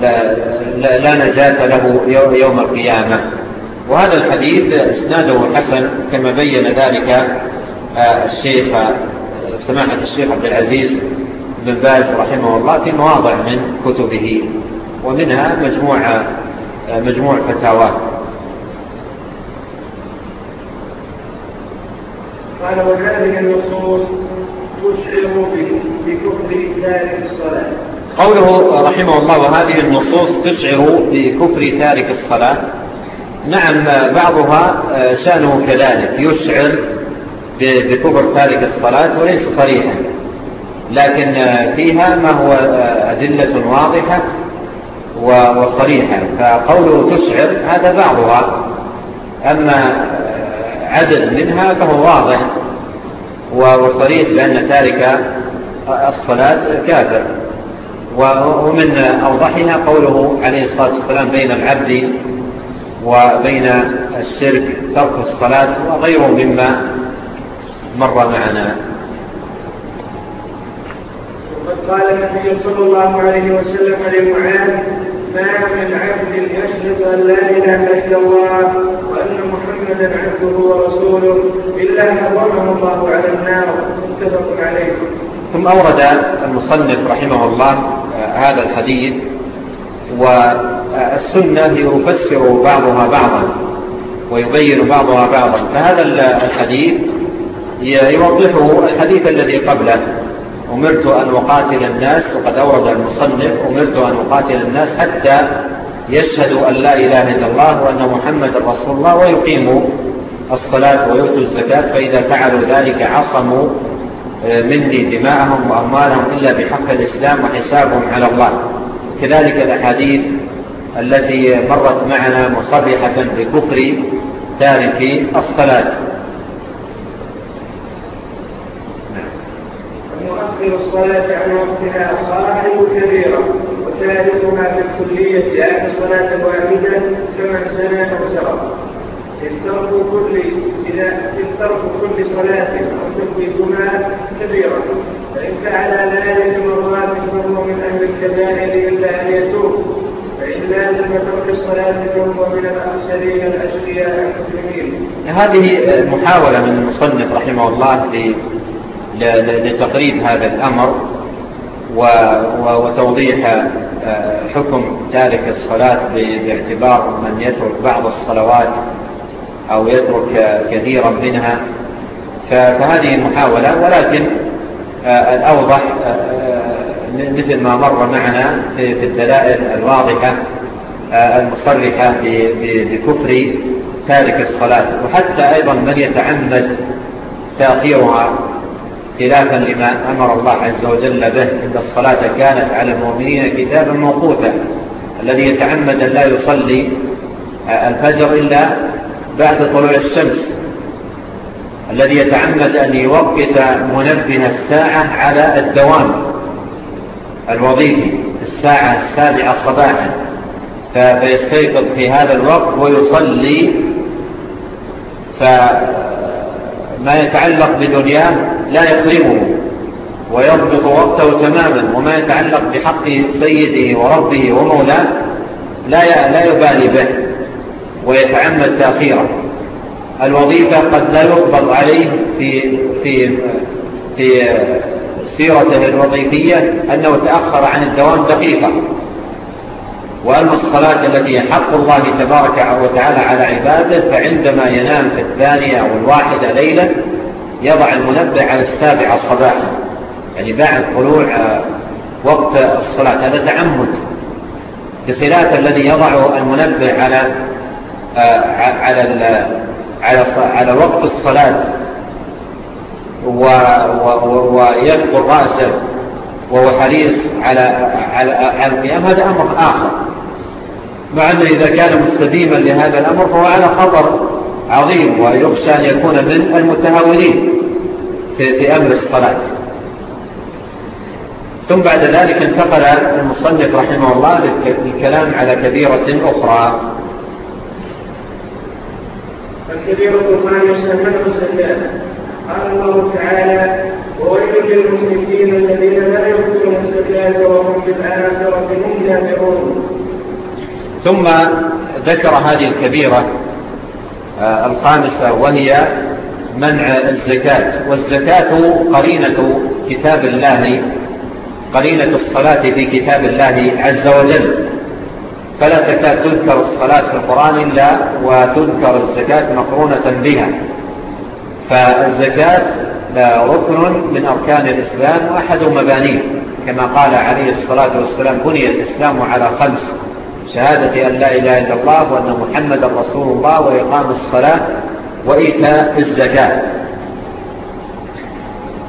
لا, لا, لا نجاة له يوم القيامة. وهذا الحديث إسناده حسن كما بين ذلك آه، الشيخ آه، سماحة الشيخ عبد العزيز بن باز رحمه الله في مواضع من كتبه ومنها مجموعة آه، مجموع فتاوى. قال وذلك النصوص بكفر تارك الصلاة. قوله رحمه الله وهذه النصوص تشعر بكفر تارك الصلاة. نعم بعضها آه، شأنه كذلك يشعر بكفر تارك الصلاة وليس صريحا. لكن آه، فيها ما هو آه، أدلة واضحة وصريحة. فقوله تشعر هذا بعضها. أما عدد منها فهو واضح. وصريح بأن تارك الصلاة كافر. ومن أوضحها قوله عليه الصلاة والسلام بين العبد وبين الشرك ترك الصلاة وغيره مما مر معنا. وقد قال النبي صلى الله عليه وسلم لمعاذ ما من عبد يشهد أن لا إله إلا الله وأن محمدا عبده ورسوله إلا حرمه الله على النار. متفق عليه. ثم أورد المصنف رحمه الله آه، هذا الحديث والسنة يفسر بعضها بعضا ويبين بعضها بعضا. فهذا الحديث يوضحه الحديث الذي قبله. أمرت أن أقاتل الناس وقد أورد المصنف أمرت أن أقاتل الناس حتى يشهدوا أن لا إله إلا الله وأن محمد رسول الله ويقيموا الصلاة ويؤتوا الزكاة فإذا فعلوا ذلك عصموا آه، مني دماءهم وأموالهم إلا بحق الإسلام وحسابهم على الله. كذلك الأحاديث التي مرت معنا مصبحة بكفر تارك الصلاة. يؤخر الصلاة عن وقتها صاحب كبيرة وثالثها بالكلية يعني صلاة واحدة كمن زنى أو سرق. الترك كل إذا الترك كل صلاة تكلفها كبيرة. فإن فعل ذلك مرات فهو من أهل الكبائر إلا أن يتوب. فإن لازم ترك الصلاة فهو من الأخسرين الأشقياء المسلمين. هذه محاولة من المصنف رحمه الله لتقريب هذا الأمر وتوضيح آه، حكم تارك الصلاة باعتبار من يترك بعض الصلوات أو يترك كثيرا منها. فهذه محاولة ولكن آه، الأوضح آه، مثل ما مر معنا في الدلائل الواضحة المصرحة بكفر تارك الصلاة. وحتى أيضا من يتعمد تأخيرها خلافا لما أمر الله عز وجل به إن الصلاة كانت على المؤمنين كتابا موقوتا. الذي يتعمد لا يصلي الفجر إلا بعد طلوع الشمس. الذي يتعمد أن يوقت منبه الساعة على الدوام الوظيفي الساعة السابعة صباحا. فيستيقظ في هذا الوقت ويصلي. فما يتعلق بدنياه لا يظلمه ويضبط وقته تماما وما يتعلق بحق سيده وربه ومولاه لا لا يبالي به ويتعمد تأخيره. الوظيفة قد لا يقبض عليه في في في سيرته الوظيفية أنه تأخر عن الدوام دقيقة. وأما الصلاة التي حق الله تبارك وتعالى على عباده فعندما ينام في الثانية والواحدة ليلة يضع المنبه على السابعة صباحا يعني بعد طلوع آه، وقت الصلاة. هذا تعمد. بخلاف الذي يضع المنبه على آه، على على على وقت الصلاة. ويدخل رأسه وهو حريص على على القيام. هذا أمر آخر. مع أنه إذا كان مستديما لهذا الأمر فهو على خطر. عظيم ويخشى أن يكون من المتهاونين في أمر الصلاة. ثم بعد ذلك انتقل المصنف رحمه الله للكلام على كبيرة أخرى. الكبيرة ما يسمى الزكاة قال الله تعالى وويل للمسلمين الذين لا يؤتون الزكاة وهم بالآخرة هم كافرون ثم ذكر هذه الكبيرة آه، الخامسة وهي منع الزكاة. والزكاة قرينة كتاب الله قرينة الصلاة في كتاب الله عز وجل. فلا تكاد تذكر الصلاة في القرآن إلا وتذكر الزكاة مقرونة بها. فالزكاة ركن من أركان الإسلام وأحد مبانيه. كما قال عليه الصلاة والسلام بني الإسلام على خمس. شهادة أن لا إله إلا الله وأن محمد رسول الله وإقام الصلاة وإيتاء الزكاة.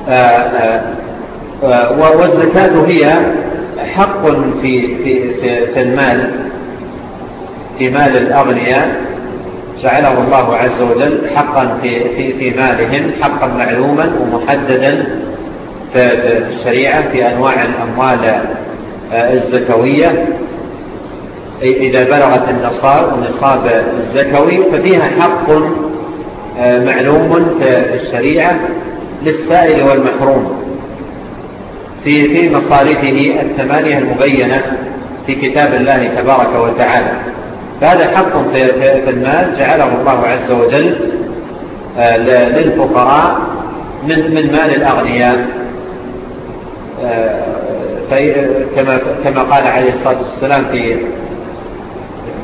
آه، آه، آه، والزكاة هي حق في, في, في, في المال في مال الأغنياء. جعله الله عز وجل حقا في, في, في مالهم حقا معلوما ومحددا في الشريعة في أنواع الأموال الزكوية. إذا بلغت النصاب النصاب الزكوي ففيها حق آه، معلوم في الشريعة للسائل والمحروم في في مصارفه الثمانية المبينة في كتاب الله تبارك وتعالى. فهذا حق في المال جعله الله عز وجل آه، للفقراء من من مال الأغنياء. آه، كما كما قال عليه الصلاة والسلام في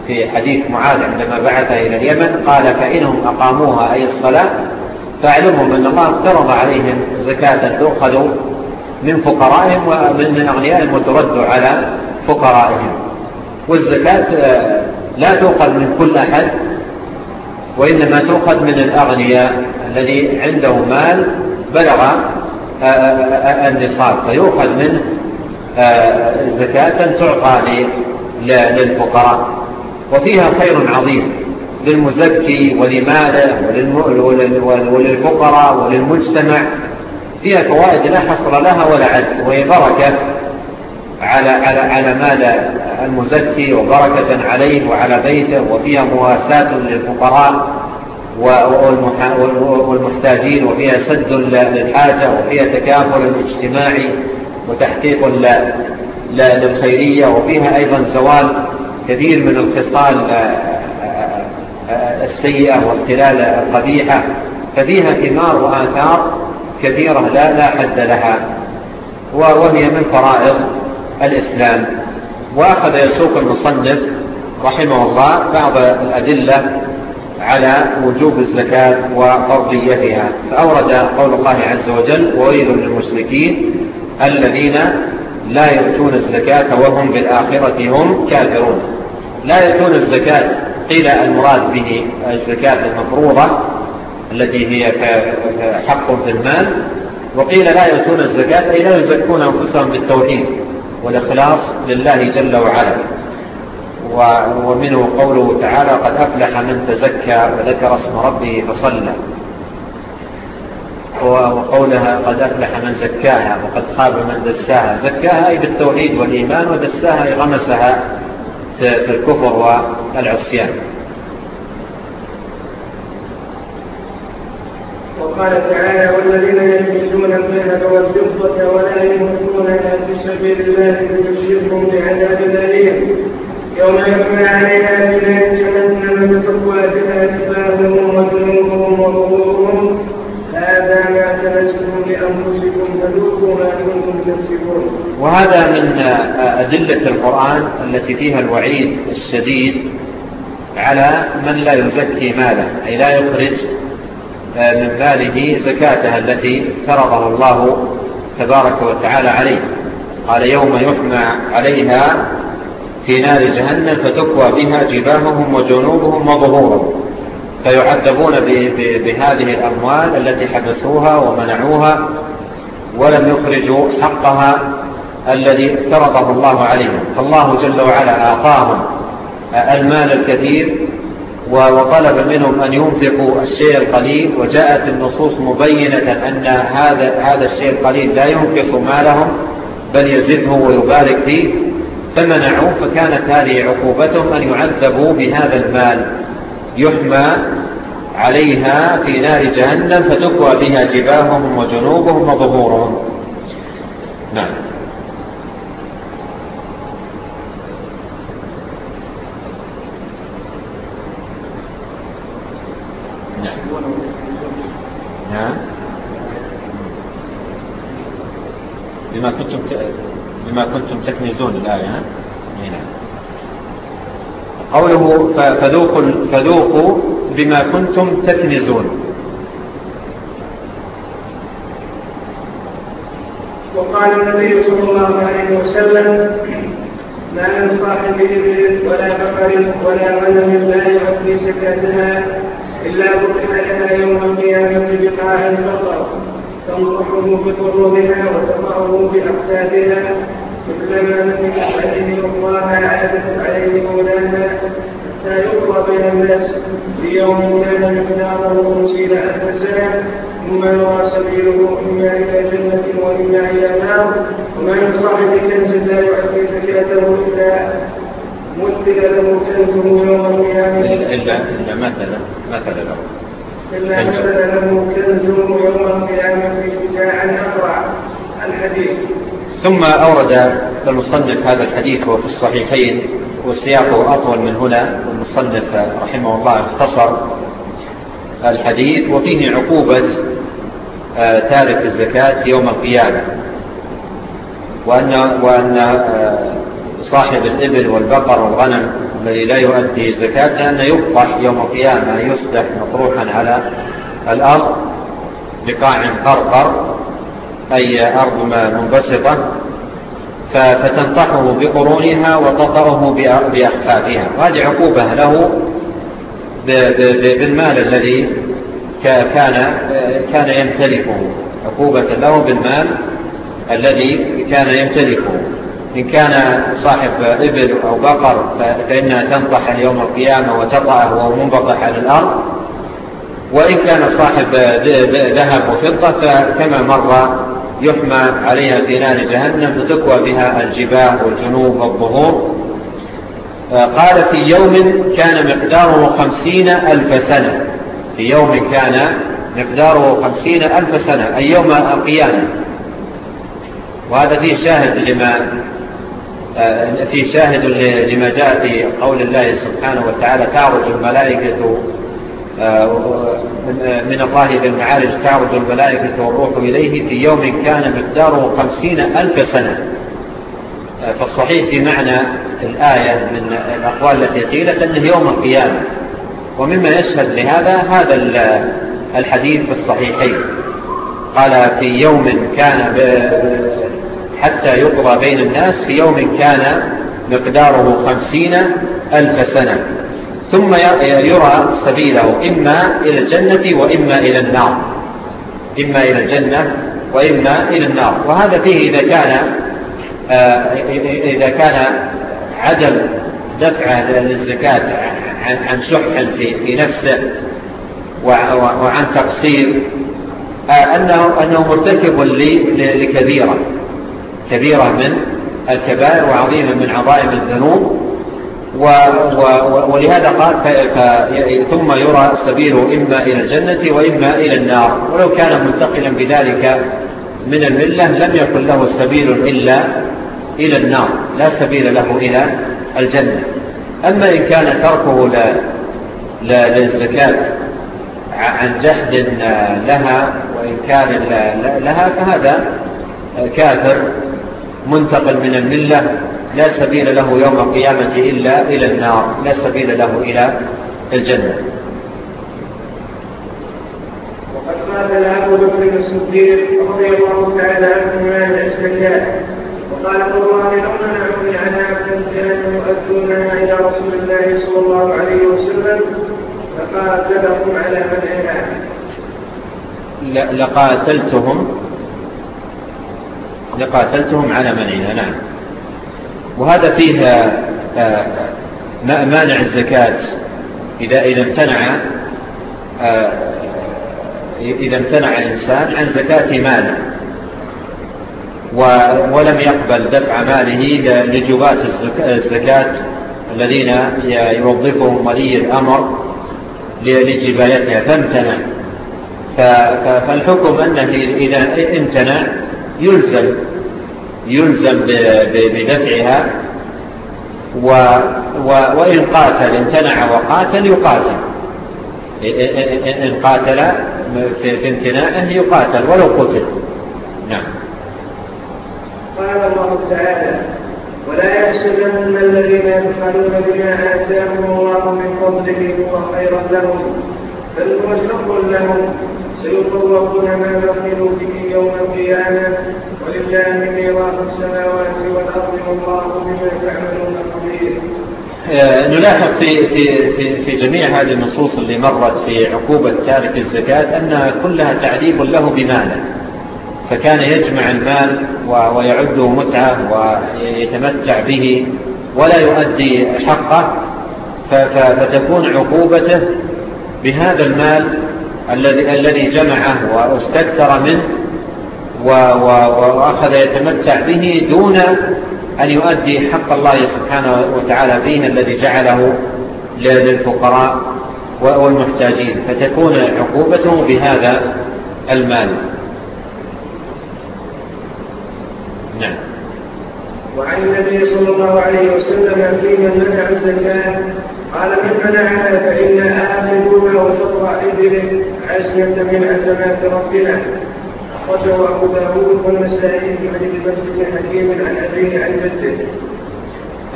في حديث معاذ عندما بعث إلى اليمن قال فإنهم أقاموها أي الصلاة فاعلمهم أن الله اقترض عليهم زكاة تؤخذ من فقرائهم ومن أغنيائهم وترد على فقرائهم. والزكاة آه، لا تؤخذ من كل أحد وإنما تؤخذ من الأغنياء الذي عنده مال بلغ آه، آه، النصاب. فيؤخذ منه زكاة تعطى للفقراء. وفيها خير عظيم للمزكي ولماله وللفقراء وللمجتمع. فيها فوائد لا حصر لها ولا عد وهي بركة على, على, على مال المزكي وبركة عليه وعلى بيته وفيها مواساة للفقراء والمحتاجين وفيها سد للحاجة وفيها تكافل اجتماعي وتحقيق للخيرية وفيها أيضا زوال كثير من الخصال آه، آه، آه، السيئة والخلال القبيحة. ففيها ثمار وآثار كثيرة لا, لا حد لها وهي من فرائض الإسلام. وأخذ يسوق المصنف رحمه الله بعض الأدلة على وجوب الزكاة وفرضيتها. فأورد قول الله عز وجل وويل للمشركين الذين لا يؤتون الزكاة وهم بالآخرة هم كافرون لا يؤتون الزكاة. قيل المراد به الزكاة المفروضة التي هي حق في المال. وقيل لا يؤتون الزكاة أي لا يزكون أنفسهم بالتوحيد والإخلاص لله جل وعلا. ومنه قوله تعالى قد أفلح من تزكى وذكر اسم ربه فصلى وقولها قد أفلح من زكاها وقد خاب من دساها زكاها أي بالتوحيد والإيمان ودساها أي غمسها في الكفر والعصيان. وقال تعالى والذين يلبسون الذهب والفضة ولا ينفقونها في سبيل الله ليصيبهم بعذاب الاليم يوم يحمى علينا بنار جهنم فتقوى بها أتباعهم وجنوبهم وظهورهم هذا ما كنزتم لأنفسكم فذوقوا ما كنتم تكسبون. وهذا من أدلة القرآن التي فيها الوعيد الشديد على من لا يزكي ماله أي لا يخرج آه، من ماله زكاتها التي افترضها الله تبارك وتعالى عليه. قال يوم يحمى عليها في نار جهنم فتكوى بها جباههم وجنوبهم وظهورهم. فيعذبون بهذه الأموال التي حبسوها ومنعوها ولم يخرجوا حقها الذي افترضه الله عليهم. فالله جل وعلا آقاهم المال الكثير وطلب منهم أن ينفقوا الشيء القليل وجاءت النصوص مبينة أن هذا, هذا الشيء القليل لا ينقص مالهم بل يزده ويبارك فيه. فمنعوا فكانت هذه عقوبتهم أن يعذبوا بهذا المال. يحمى عليها في نار جهنم فتكوى بها جباههم وجنوبهم وظهورهم. نعم. نعم. بما كنتم بما كنتم تكنزون الآية نعم قوله فذوقوا, فذوقوا بما كنتم تكنزون. وقال النبي صلى الله عليه وسلم ما من صاحب إبل ولا بقر ولا غنم لا يؤدي زكاتها إلا فتح لها يوم القيامة بقاع الفضل تنطحه بقرونها وتقعه بأحسابها إلا من عليه الله عادة عليه مولانا حتى يقرى بين الناس في يوم كان مقداره خمسين ألف سنة ثم يرى سبيله إما إلى جنة وإما إلى نار ومن صاحب كنز لا يؤدي زكاته إلا مثل له كنزه يوم القيامة إلا إلا مثل مثل إلا مثل له كنزه يوم القيامة شجاعا أقرع الحديث. ثم أورد المصنف هذا الحديث وفي الصحيحين وسياقه أطول من هنا المصنف رحمه الله اختصر الحديث وفيه عقوبة آه، تارف الزكاة يوم القيامة. وأن, وأن آه، صاحب الإبل والبقر والغنم الذي لا يؤدي الزكاة أن يبطح يوم القيامة يصدح مطروحا على الأرض بقاع قرقر أي أرض منبسطة فتنطحه بقرونها وتطأه بأحفافها وهذه عقوبة له بالمال الذي كان, كان يمتلكه. عقوبة له بالمال الذي كان يمتلكه. إن كان صاحب إبل أو بقر فإنها تنطح اليوم القيامة وتطعه ومنبطح على الأرض وإن كان صاحب ذهب وفضة فكما مر يحمى عليها في نار جهنم فتكوى بها الجباه والجنوب والظهور. آه، قال في يوم كان مقداره خمسين ألف سنة. في يوم كان مقداره خمسين ألف سنة أي يوم القيامة. وهذا فيه شاهد لما آه، فيه شاهد لما جاء في قول الله سبحانه وتعالى تعرج الملائكة آه، من الله ذي المعارج تعرض الملائكة والروح إليه في يوم كان مقداره خمسين ألف سنة. آه، فالصحيح في معنى الآية من الأقوال التي قيلت أنه يوم القيامة. ومما يشهد لهذا هذا الحديث في الصحيحين. قال في يوم كان حتى يقضى بين الناس في يوم كان مقداره خمسين ألف سنة. ثم آه، يرى سبيله. إما إلى الجنة وإما إلى النار. إما إلى الجنة وإما إلى النار. وهذا فيه إذا كان آه، إذا كان عدم دفع للزكاة عن شح في نفسه وعن تقصير آه، أنه, أنه مرتكب لكبيرة. كبيرة من الكبائر وعظيمة من عظائم الذنوب. و و ولهذا قال يعني ثم يرى السبيل إما إلى الجنة وإما إلى النار. ولو كان منتقلا بذلك من الملة لم يكن له سبيل إلا إلى النار لا سبيل له إلى الجنة. أما إن كان تركه للزكاة عن جهد لها وإن كان لها فهذا كافر. منتقل من الملة لا سبيل له يوم القيامة إلا إلى النار لا سبيل له إلى الجنة. وقد قال أبو بكر الصديق رضي الله تعالى عنه عن الزكاة وقال والله لو عمي على كانوا يؤدونها إلى رسول الله صلى الله عليه وسلم فقاتلهم على منعها. لقاتلتهم لقاتلتهم على منعها نعم. وهذا فيه آه، آه، مانع الزكاة. إذا إذا امتنع آه، إذا امتنع الإنسان عن زكاة ماله. ولم يقبل دفع ماله لجبات الزكاة الذين يوظفهم ولي الأمر لجبايتها. فامتنع. فالحكم أنه إذا امتنع يلزم يلزم بدفعها و و وإن قاتل امتنع وقاتل يقاتل. إن قاتل في امتناعه يقاتل ولو قتل. نعم. قال الله تعالى ولا يحسبن الذين يفعلون بما آتاهم الله من فضله هو خيرا لهم بل هو شر لهم. سيطوقون ما بخلوا به يوم القيامة. ولله ميراث السماوات والأرض والله بما تعملون خبير. آه، نلاحظ في, في, في, في جميع هذه النصوص اللي مرت في عقوبة تارك الزكاة أنها كلها تعذيب له بماله. فكان يجمع المال ويعده متعة ويتمتع به ولا يؤدي حقه. فتكون عقوبته بهذا المال الذي الذي جمعه واستكثر منه وأخذ يتمتع به دون أن يؤدي حق الله سبحانه وتعالى فينا الذي جعله للفقراء والمحتاجين. فتكون عقوبته بهذا المال. نعم. وعن النبي صلى الله عليه وسلم فيمن منع الزكاة قال فمنعنا فإنا آمنون وسطر إبل عزمة من عزمات ربنا. أخرجه أبو داود والنسائي في حديث مسجد حكيم عن أبيه عن جده.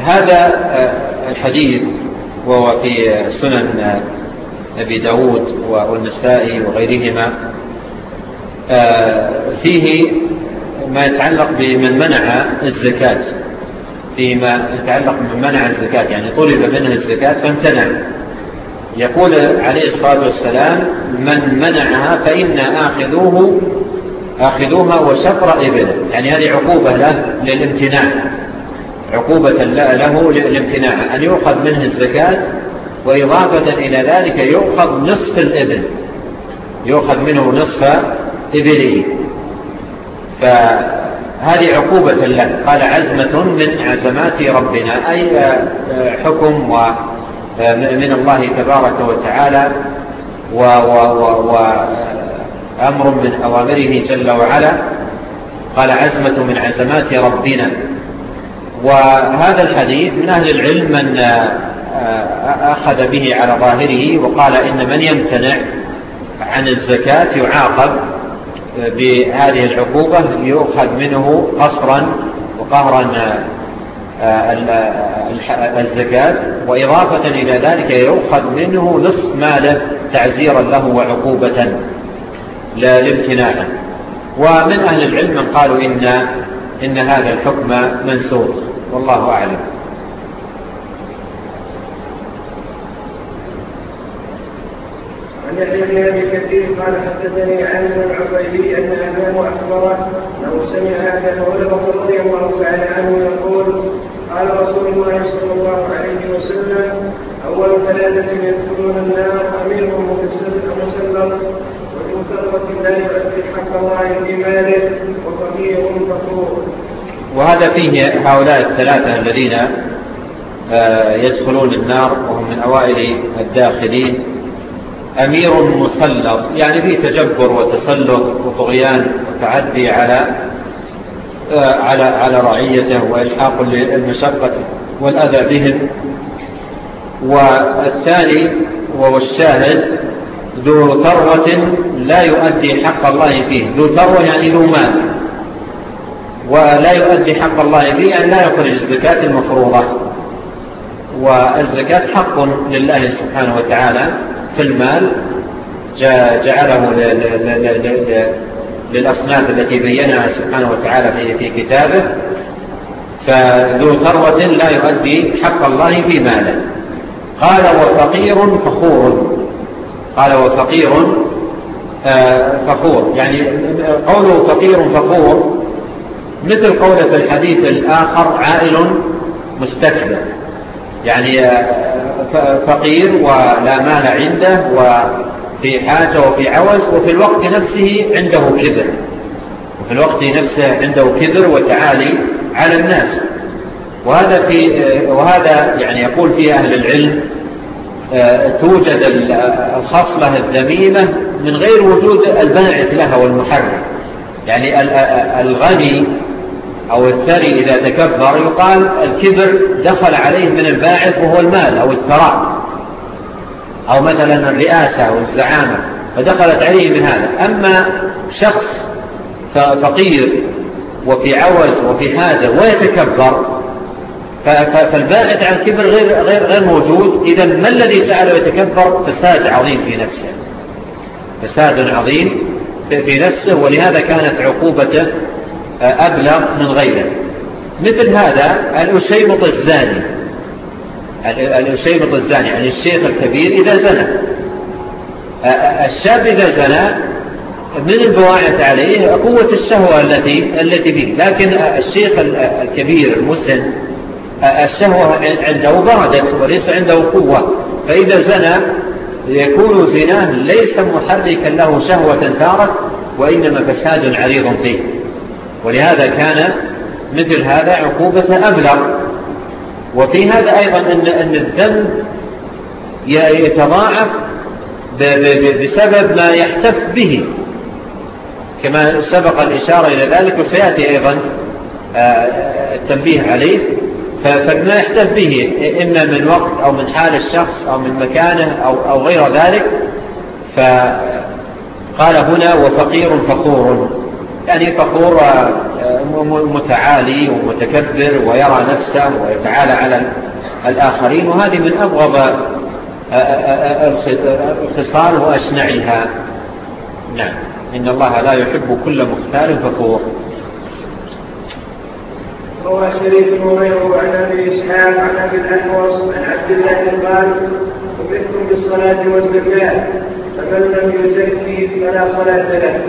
هذا آه، الحديث وهو في سنن آه، أبي داود والنسائي وغيرهما. آه، فيه ما يتعلق بمن منع الزكاة. فيما يتعلق بمنع الزكاة يعني طلب منه الزكاة فامتنع. يقول عليه الصلاة والسلام من منعها فإنا آخذوه آخذوها وشطر إبله يعني هذه عقوبة له للامتناع. عقوبة له للامتناع. أن يؤخذ منه الزكاة وإضافة إلى ذلك يؤخذ نصف الإبل. يؤخذ منه نصف إبله. فأخذ هذه عقوبة له. قال عزمة من عزمات ربنا أي آه، آه، حكم آه، من الله تبارك وتعالى وأمر من أوامره جل وعلا. قال عزمة من عزمات ربنا. وهذا الحديث من أهل العلم من أخذ به على ظاهره وقال إن من يمتنع عن الزكاة يعاقب. بهذه العقوبة يؤخذ منه قصرا وقهرا آه، آه، آه، الزكاة وإضافة إلى ذلك يؤخذ منه نصف ماله تعزيرا له وعقوبة لامتناعه. ومن أهل العلم من قالوا إن, إن هذا الحكم منسوخ والله أعلم. عن يحيى بن ابي كثير قال حدثني عن العبيدي ان اباه اخبره انه سمع ابا هريره رضي الله تعالى عنه يقول قال رسول الله صلى الله عليه وسلم اول ثلاثة يدخلون النار اميرهم مسلم ومن ثروه لا يؤدي حق الله في ماله وفقير فخور وهذا فيه هؤلاء الثلاثة الذين آه، يدخلون النار وهم من أوائل الداخلين. أمير مسلط يعني فيه تجبر وتسلط وطغيان وتعدي على آه، على على رعيته وإلحاق المشقة والأذى بهم. والثاني وهو الشاهد ذو ثروة لا يؤدي حق الله فيه. ذو ثروة يعني ذو مال. ولا يؤدي حق الله فيه أن لا يخرج الزكاة المفروضة. والزكاة حق لله سبحانه وتعالى. في المال جعله للأصناف التي بينها سبحانه وتعالى في كتابه. فذو ثروة لا يؤدي حق الله في ماله. قال وفقير فخور. قال وفقير آه، فخور. يعني قوله فقير فخور مثل قولة الحديث الآخر عائل مستكبر. يعني آه، فقير ولا مال عنده وفي حاجة وفي عوز وفي الوقت نفسه عنده كذر. وفي الوقت نفسه عنده كذر وتعالي على الناس. وهذا, في وهذا يعني يقول فيه أهل العلم توجد الخصلة الذميمة من غير وجود الباعث لها والمحرم. يعني الغني أو الثري إذا تكبر يقال الكبر دخل عليه من الباعث وهو المال أو الثراء. أو مثلا الرئاسة أو الزعامة فدخلت عليه من هذا. أما شخص فقير وفي عوز وفي هذا ويتكبر فالباعث عن كبر غير, غير, غير موجود. إذا ما الذي جعله يتكبر؟ فساد عظيم في نفسه. فساد عظيم في نفسه ولهذا كانت عقوبته أبلغ من غيره. مثل هذا الأسيمط الزاني. الأسيمط الزاني يعني الشيخ الكبير إذا زنى. الشاب إذا زنى من البواعث عليه قوة الشهوة التي التي فيه. لكن الشيخ الكبير المسن الشهوة عنده بردت وليس عنده قوة. فإذا زنى يكون زناه ليس محركا له شهوة تارة وإنما فساد عريض فيه. ولهذا كان مثل هذا عقوبة أبلغ. وفي هذا أيضا أن, أن الذنب يتضاعف بسبب ما يحتف به. كما سبق الإشارة إلى ذلك وسيأتي أيضا آه، التنبيه عليه. فما يحتف به إما من وقت أو من حال الشخص أو من مكانه أو, أو غير ذلك فقال هنا وفقير فخور. يعني فخور آه، آه، متعالي ومتكبر ويرى نفسه ويتعالى على الآخرين. وهذه من أبغض آه، الخصال وأشنعها. نعم. إن الله لا يحب كل مختار فخور. روى شريف وغيره عن أبي إسحاق عن أبي الأنفس عن عبد الله قال امرتم بالصلاة والزكاة فمن لم يزكي فلا صلاة له.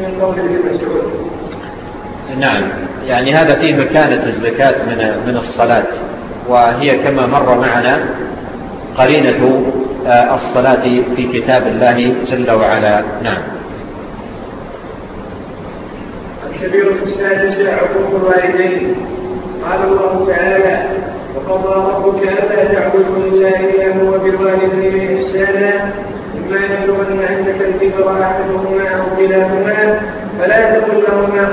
من قوله نعم. يعني هذا فيه مكانة الزكاة من, من الصلاة. وهي كما مر معنا قرينة آه، الصلاة في كتاب الله جل وعلا. نعم. الكبير السادس عقوق الوالدين. قال الله تعالى وقضى ربك ألا الله إلا هو بالوالدين إحسانا ما يبلغن عندك الكبر احدهما أو كلاهما فلا تقل لهما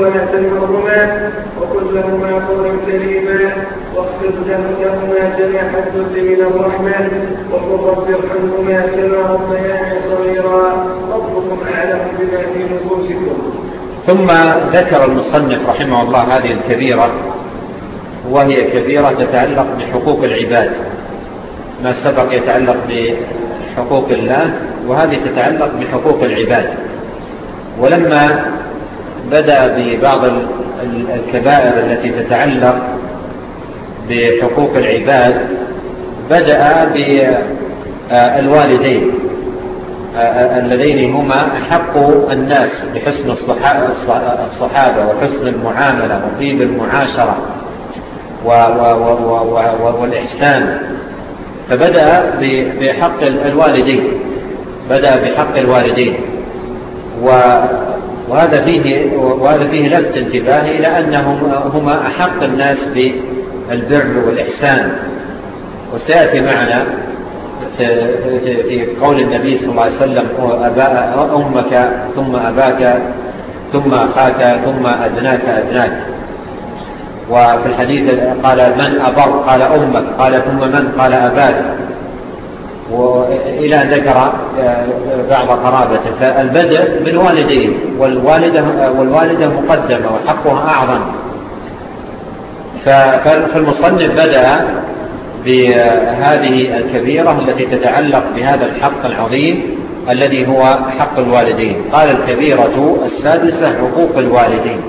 ولا تنهرهما وقل لهما قولا كريما واخفض لهما جناح الذل من وقل رب ارحمهما كما صغيرا. ربكم أعلم بما في نفوسكم. ثم ذكر المصنف رحمه الله هذه الكبيرة وهي كبيرة تتعلق بحقوق العباد. ما سبق يتعلق حقوق الله وهذه تتعلق بحقوق العباد. ولما بدأ ببعض الكبائر التي تتعلق بحقوق العباد بدأ بالوالدين آه، اللذين آه، آه، هما حق الناس بحسن الصحابة وحسن المعاملة وطيب المعاشرة والإحسان. فبدأ بحق الوالدين. بدأ بحق الوالدين. وهذا فيه, وهذا فيه لفت انتباه إلى أنهم هما أحق الناس بالبر والإحسان. وسيأتي معنا في قول النبي صلى الله عليه وسلم أمك ثم أباك ثم أخاك ثم أدناك أدناك. وفي الحديث قال من أبر؟ قال أمك. قال ثم من؟ قال أباك. وإلى ذكر آه، بعض قرابته. فالبدء من والديه والوالدة, والوالدة مقدمة وحقها أعظم. فالمصنف بدأ بهذه الكبيرة التي تتعلق بهذا الحق العظيم الذي هو حق الوالدين. قال الكبيرة السادسة عقوق الوالدين.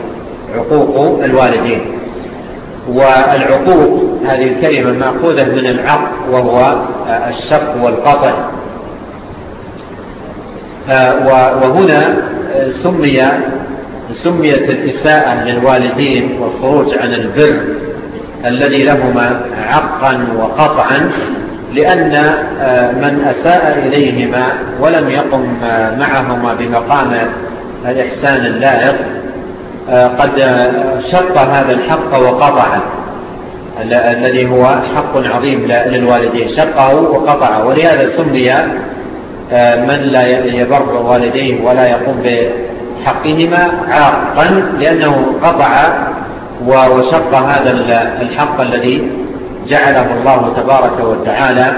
عقوق الوالدين. والعقوق. هذه الكلمة مأخوذة من العق وهو آه، الشق والقطع. آه، وهنا آه، سمي سميت الإساءة للوالدين والخروج عن البر الذي لهما عقا وقطعا لأن من أساء إليهما ولم يقم معهما بمقام الإحسان اللائق قد شق هذا الحق وقطعه. الذي هو حق عظيم للوالدين. شقه وقطعه. ولهذا سمي آه، من لا يبر والديه ولا يقوم بحقهما عاقا لأنه قطع وشق هذا الحق الذي جعله الله تبارك وتعالى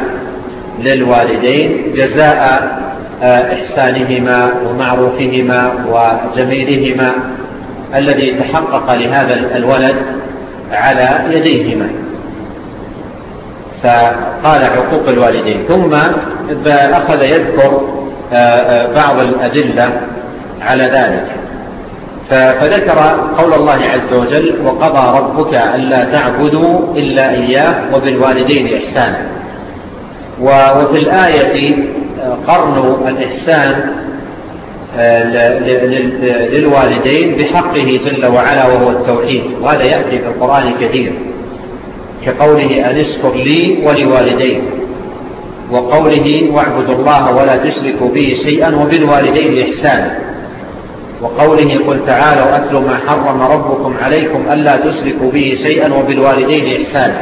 للوالدين جزاء آه، إحسانهما ومعروفهما وجميلهما الذي تحقق لهذا الولد على يديهما. فقال عقوق الوالدين ثم أخذ يذكر آه، آه، بعض الأدلة على ذلك. فذكر قول الله عز وجل وقضى ربك ألا تعبدوا إلا إياه وبالوالدين إحسانا. وفي الآية آه، قرن الإحسان للوالدين بحقه جل وعلا وهو التوحيد. وهذا يأتي في القرآن كثير كقوله أن اشكر لي ولوالدين وقوله واعبدوا الله ولا تشركوا به شيئا وبالوالدين إحسانا وقوله قل تعالوا أتل ما حرم ربكم عليكم ألا تشركوا به شيئا وبالوالدين إحسانا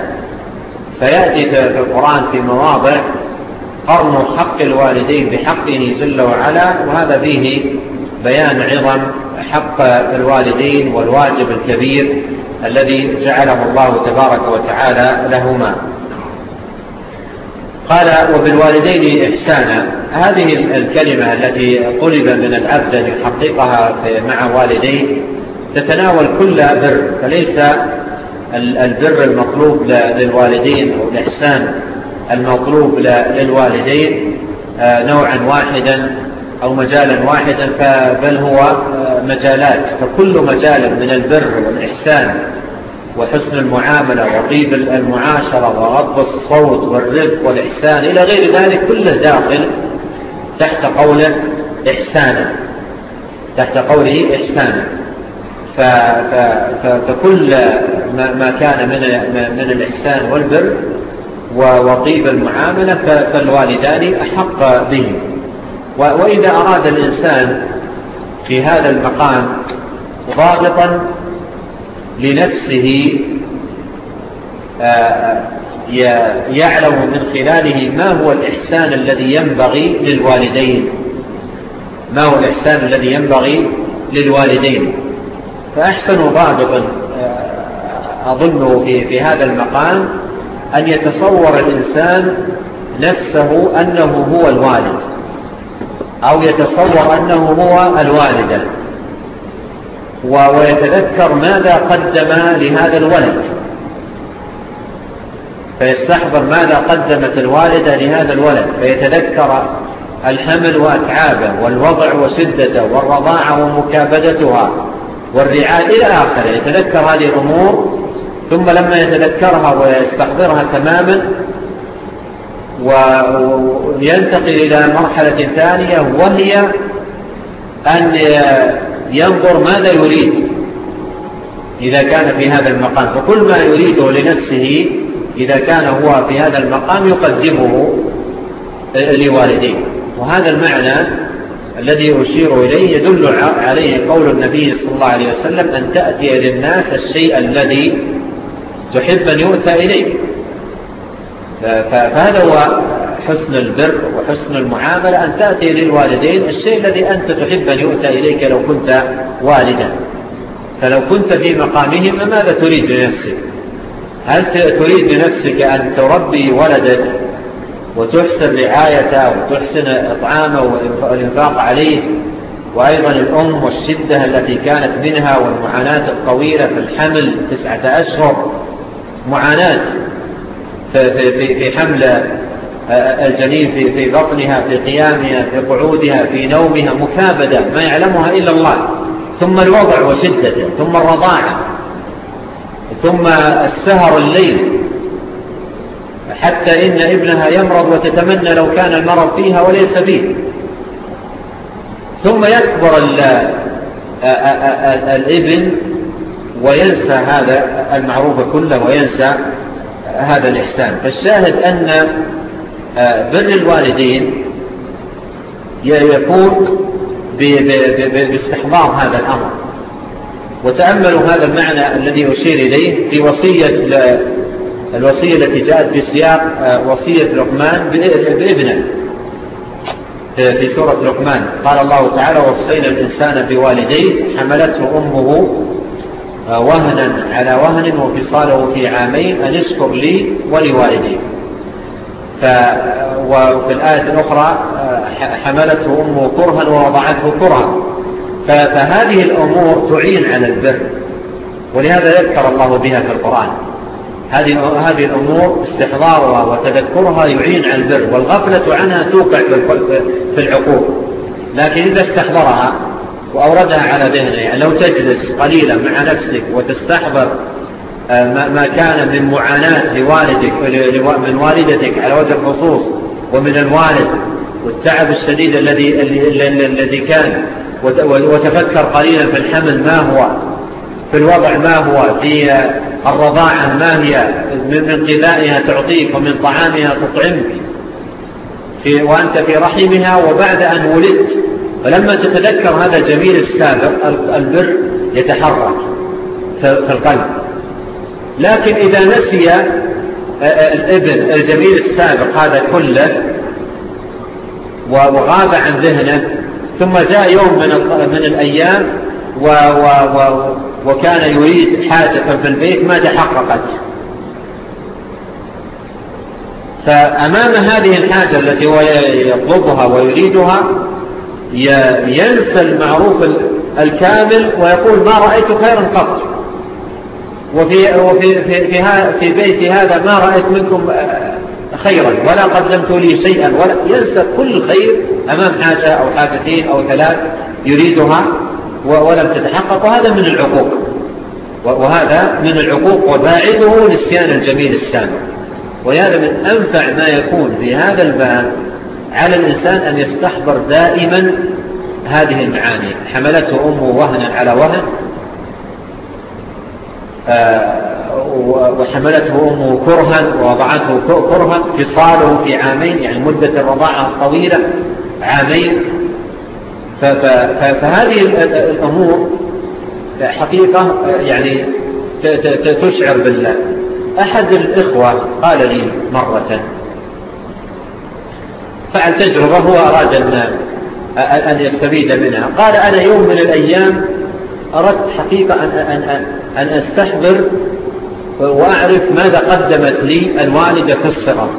فيأتي في القرآن في مواضع قرن حق الوالدين بحقه جل وعلا وهذا فيه بيان عظم حق الوالدين والواجب الكبير الذي جعله الله تبارك وتعالى لهما. قال وبالوالدين إحسانا. هذه الكلمة التي طلب من العبد أن يحققها مع والديه تتناول كل بر فليس البر المطلوب للوالدين أو الإحسان. المطلوب للوالدين آه، نوعا واحدا أو مجالا واحدا بل هو آه، مجالات. فكل مجال من البر والإحسان وحسن المعاملة وطيب المعاشرة وغض الصوت والرفق والإحسان إلى غير ذلك كله داخل تحت قوله إحسانا. تحت قوله إحسانا. فكل ما كان من, من الإحسان والبر وطيب المعاملة فالوالدان أحق به وإذا أراد الإنسان في هذا المقام ضابطا لنفسه آه، آه، يعلم من خلاله ما هو الإحسان الذي ينبغي للوالدين. ما هو الإحسان الذي ينبغي للوالدين. فأحسن ضابطا آه، أظنه في, في هذا المقام أن يتصور الإنسان نفسه أنه هو الوالد أو يتصور أنه هو الوالدة ويتذكر ماذا قدم لهذا الولد. فيستحضر ماذا قدمت الوالدة لهذا الولد فيتذكر الحمل وأتعابه والوضع وسدته والرضاعة ومكابدتها والرعاية إلى آخره. يتذكر هذه الأمور ثم لما يتذكرها ويستحضرها تماما وينتقل إلى مرحلة ثانية وهي أن ينظر ماذا يريد إذا كان في هذا المقام. فكل ما يريده لنفسه إذا كان هو في هذا المقام يقدمه لوالديه. وهذا المعنى الذي أشير إليه يدل عليه قول النبي صلى الله عليه وسلم أن تأتي للناس الشيء الذي تحب أن يؤتى إليك. فهذا هو حسن البر وحسن المعاملة أن تأتي للوالدين الشيء الذي أنت تحب أن يؤتى إليك لو كنت والدا. فلو كنت في مقامهم ماذا تريد لنفسك؟ هل تريد لنفسك أن تربي ولدك وتحسن رعايته وتحسن إطعامه والإنفاق عليه؟ وأيضا الأم والشدة التي كانت منها والمعاناة الطويلة في الحمل تسعة أشهر. معاناة في, في, في حمل آه، الجنين في, في بطنها في قيامها في قعودها في نومها مكابدة ما يعلمها إلا الله. ثم الوضع وشدته ثم الرضاعة ثم السهر الليل. حتى إن ابنها يمرض وتتمنى لو كان المرض فيها وليس فيه. ثم يكبر آه، آه، الابن وينسى هذا المعروف كله وينسى هذا الإحسان. فالشاهد أن آه، بر الوالدين يكون باستحضار هذا الأمر. وتأملوا هذا المعنى الذي أشير إليه في وصية الوصية التي جاءت في سياق آه، وصية لقمان بابنه. في سورة لقمان. قال الله تعالى وصينا الإنسان بوالديه حملته أمه آه، وهنا على وهن وفصاله في عامين أن يسكر لي ولوالديك وفي الآية الأخرى آه، حملته أمه كرها ووضعته كرها. فهذه الأمور تعين على البر ولهذا يذكر الله بها في القرآن. هذه الأمور استحضارها وتذكرها يعين على البر والغفلة عنها توقع في العقوب لكن إذا استحضرها وأوردها على ذهنه. يعني لو تجلس قليلا مع نفسك وتستحضر آه، ما كان من معاناة لوالدك من والدتك على وجه الخصوص ومن الوالد والتعب الشديد الذي الذي كان. وتفكر قليلا في الحمل ما هو في الوضع ما هو في آه، الرضاعة ما هي من غذائها تعطيك ومن طعامها تطعمك. في وأنت في رحمها وبعد أن ولدت فلما تتذكر هذا الجميل السابق البر يتحرك في القلب. لكن إذا نسي آه، آه، الإبن الجميل السابق هذا كله وغاب عن ذهنه ثم جاء يوم من, من الأيام و و و وكان يريد حاجة في البيت ما تحققت. فأمام هذه الحاجة التي هو يطلبها ويريدها ينسى المعروف الكامل ويقول ما رأيت خيرا قط. وفي, وفي في, في, في بيت هذا ما رأيت منكم آه، خيرا ولا قدمت لي شيئا ولا ينسى كل خير أمام حاجة أو حاجتين أو ثلاث يريدها ولم تتحقق وهذا من العقوق. وهذا من العقوق وباعده نسيان الجميل السامع. وهذا من أنفع ما يكون في هذا الباب على الإنسان أن يستحضر دائما هذه المعاني. حملته أمه وهنا على وهن. آه، وحملته أمه كرها ووضعته كرها فصاله في عامين يعني مدة الرضاعة الطويلة عامين. فهذه الأمور حقيقة يعني تشعر بالله. أحد الإخوة قال لي مرة فعل تجربة هو أراد أن يستفيد منها. قال أنا يوم من الأيام أردت حقيقة أن, أن, أن, أن أستحضر وأعرف ماذا قدمت لي الوالدة في الصغر.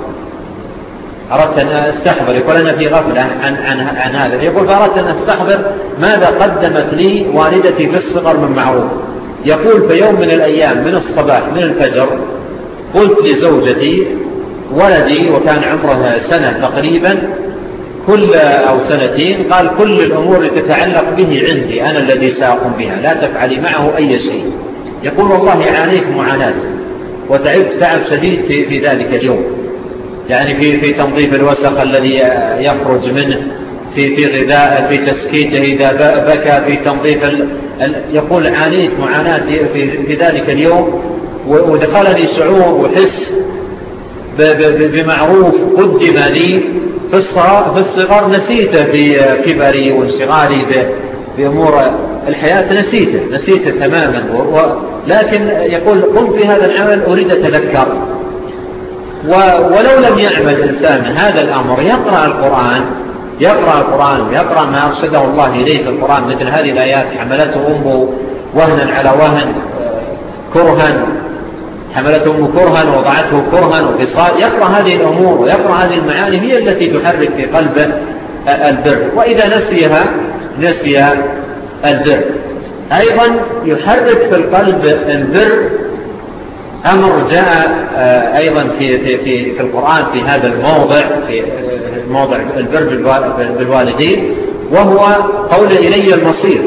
أردت أن أستحضر. يقول أنا في غفلة عن, عن, عن هذا. يقول فأردت أن أستحضر ماذا قدمت لي والدتي في الصغر من معروف. يقول في يوم من الأيام من الصباح من الفجر قلت لزوجتي ولدي وكان عمره سنة تقريبا كل أو سنتين قال كل الأمور تتعلق به عندي أنا الذي سأقوم بها لا تفعلي معه أي شيء. يقول والله عانيت معاناة وتعبت تعب شديد في, في ذلك اليوم. يعني في, في تنظيف الوسق الذي يخرج منه في, في غذاء في تسكيته إذا بكى في تنظيف ال... ال... يقول عانيت معاناة في, في ذلك اليوم ودخلني شعور وحس بمعروف قدم لي في الصغر نسيته كبري وانشغالي بأمور الحياة نسيته نسيته تماما. لكن يقول قم في هذا العمل أريد أتذكر. ولو لم يعمل إنسان هذا الأمر يقرأ القرآن يقرأ القرآن يقرأ ما أرشده الله إليه في القرآن. مثل هذه الآيات حملته أمه وهنا على وهن كرها حملت أمه كرها ووضعته كرها وفصال يقرأ هذه الأمور ويقرأ هذه المعاني هي التي تحرك في قلب آه، البر. وإذا نسيها نسي البر. أيضا يحرك في القلب البر. أمر جاء آه، أيضا في, في, في, في القرآن في هذا الموضع في آه، موضع البر بالوالدين وهو قول إلي المصير.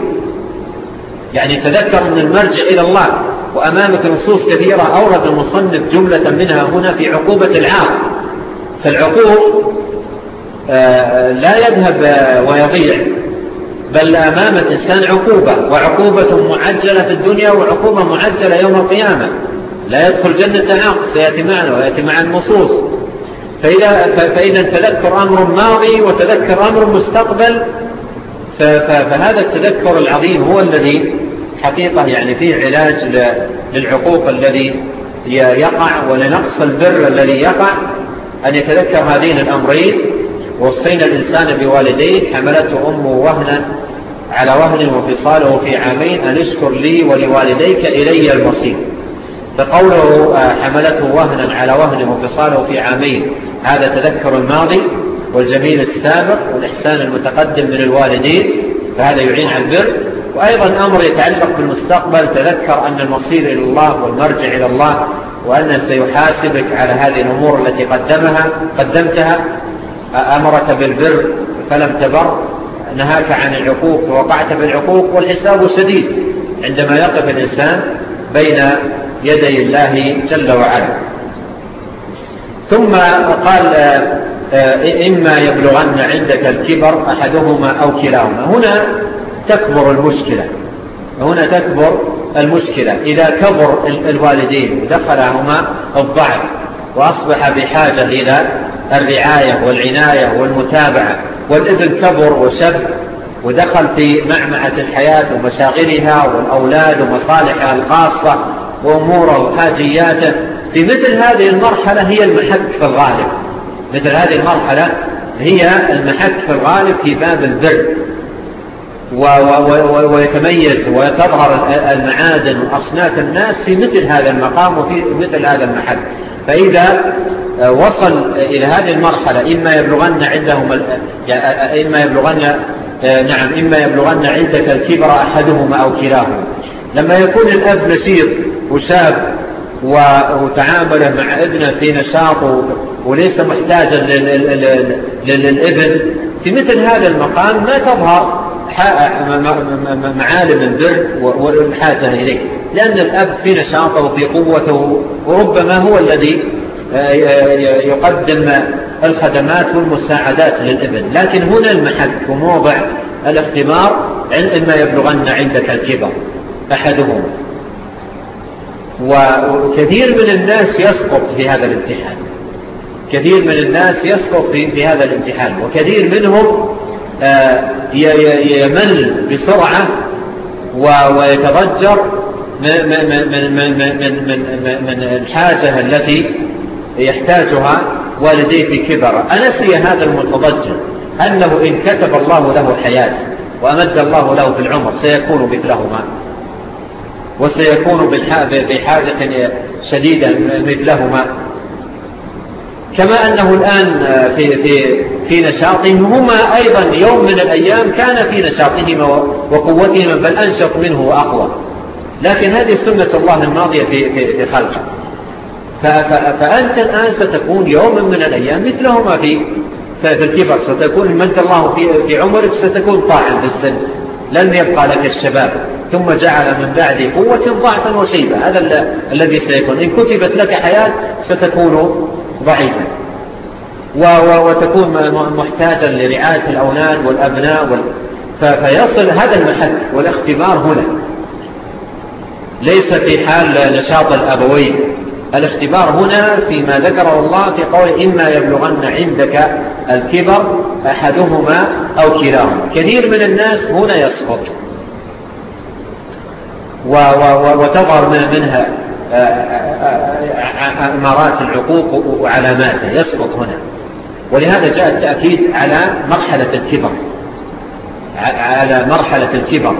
يعني تذكر أن المرجع إلى الله. وأمامك نصوص كثيرة أورد المصنف جملة منها هنا في عقوبة العاق فالعقوق آه، لا يذهب آه، ويضيع بل أمام الإنسان عقوبة وعقوبة معجلة في الدنيا وعقوبة معجلة يوم القيامة. لا يدخل جنة عاق سيأتي معنا ويأتي مع النصوص. فإذا, فإذا تذكر أمر ماضي وتذكر أمر مستقبل فهذا التذكر العظيم هو الذي حقيقة يعني في علاج للعقوق الذي يقع ولنقص البر الذي يقع. أن يتذكر هذين الأمرين. وصينا الإنسان بوالديه. حملته أمه وهنا على وهن وفصاله في عامين. أن اشكر لي ولوالديك إلي المصير. فقوله آه، حملته وهنا على وهن وفصاله في عامين. هذا تذكر الماضي والجميل السابق والإحسان المتقدم من الوالدين. فهذا يعين على البر. وأيضا أمر يتعلق بالمستقبل تذكر أن المصير إلى الله والمرجع إلى الله وأنه سيحاسبك على هذه الأمور التي قدمها قدمتها. أمرك بالبر فلم تبر نهاك عن العقوق ووقعت بالعقوق والحساب سديد عندما يقف الإنسان بين يدي الله جل وعلا. ثم قال إما يبلغن عندك الكبر أحدهما أو كلاهما. هنا تكبر المشكلة. هنا تكبر المشكلة. إذا كبر الوالدين دخلهما الضعف وأصبح بحاجة إلى الرعاية والعناية والمتابعة. والإبن كبر وشب ودخل في معمعة الحياة ومشاغلها والأولاد ومصالحها الخاصة وأموره وحاجياته. في مثل هذه المرحلة هي المحك في الغالب. مثل هذه المرحلة هي المحك في الغالب في باب البر ويتميز وتظهر المعادن وأصناف الناس في مثل هذا المقام وفي مثل هذا المحل. فإذا آه، وصل إلى هذه المرحلة إما يبلغن عندهم آه، آه، إما يبلغن نعم إما يبلغن عندك الكبر أحدهما أو كلاهما. لما يكون الأب نشيط وشاب وتعامله مع ابنه في نشاطه وليس محتاجا للابن في مثل هذا المقام ما تظهر. معالم البر والحاجة إليه. لأن الأب في نشاطه وفي قوته وربما هو الذي آه، يقدم الخدمات والمساعدات للإبن. لكن هنا المحك وموضع الاختبار إما يبلغن عندك الكبر أحدهم. وكثير من الناس يسقط في هذا الامتحان. كثير من الناس يسقط في هذا الامتحان. وكثير منهم يمل بسرعة ويتضجر من, من, من, من, من, من الحاجة التي يحتاجها والديه في كبرة أنسي هذا المتضجر أنه إن كتب الله له الحياة وأمد الله له في العمر سيكون مثلهما وسيكون بحاجة شديدة مثلهما كما أنه الآن آه، في, في, في نشاطهم هما أيضا يوم من الأيام كان في نشاطهم وقوتهم بل أنشط منه وأقوى. لكن هذه سنة الله الماضية في, في, في خلقه. فأنت الآن ستكون يوما من الأيام مثلهما في في الكبر. ستكون مد الله في, في عمرك ستكون طاعم في السن. لن يبقى لك الشباب. ثم جعل من بعد قوة ضعفا وشيبة. هذا الذي سيكون. إن كتبت لك حياة ستكون ضعيفا وتكون محتاجا لرعاية الأولاد والأبناء وال... فيصل هذا المحك والاختبار هنا. ليس في حال نشاط الأبوين الاختبار هنا فيما ذكره الله في قول إما يبلغن عندك الكبر أحدهما أو كلاهما. كثير من الناس هنا يسقط. و... و... وتظهر منها أمارات العقوق وعلاماته يسقط هنا. ولهذا جاء التأكيد على مرحلة الكبر على مرحلة الكبر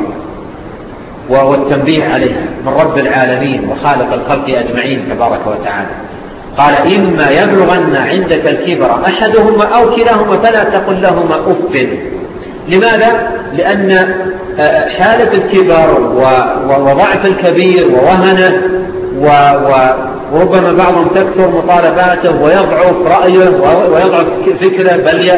والتنبيه عليها من رب العالمين وخالق الخلق أجمعين تبارك وتعالى. قال إما يبلغن عندك الكبر أحدهما أو كلاهما فلا تقل لهما أف. لماذا؟ لأن آه، حالة الكبر وضعف الكبير ووهنة و و وربما بعضهم تكثر مطالباته ويضعف رأيه ويضعف فكره بل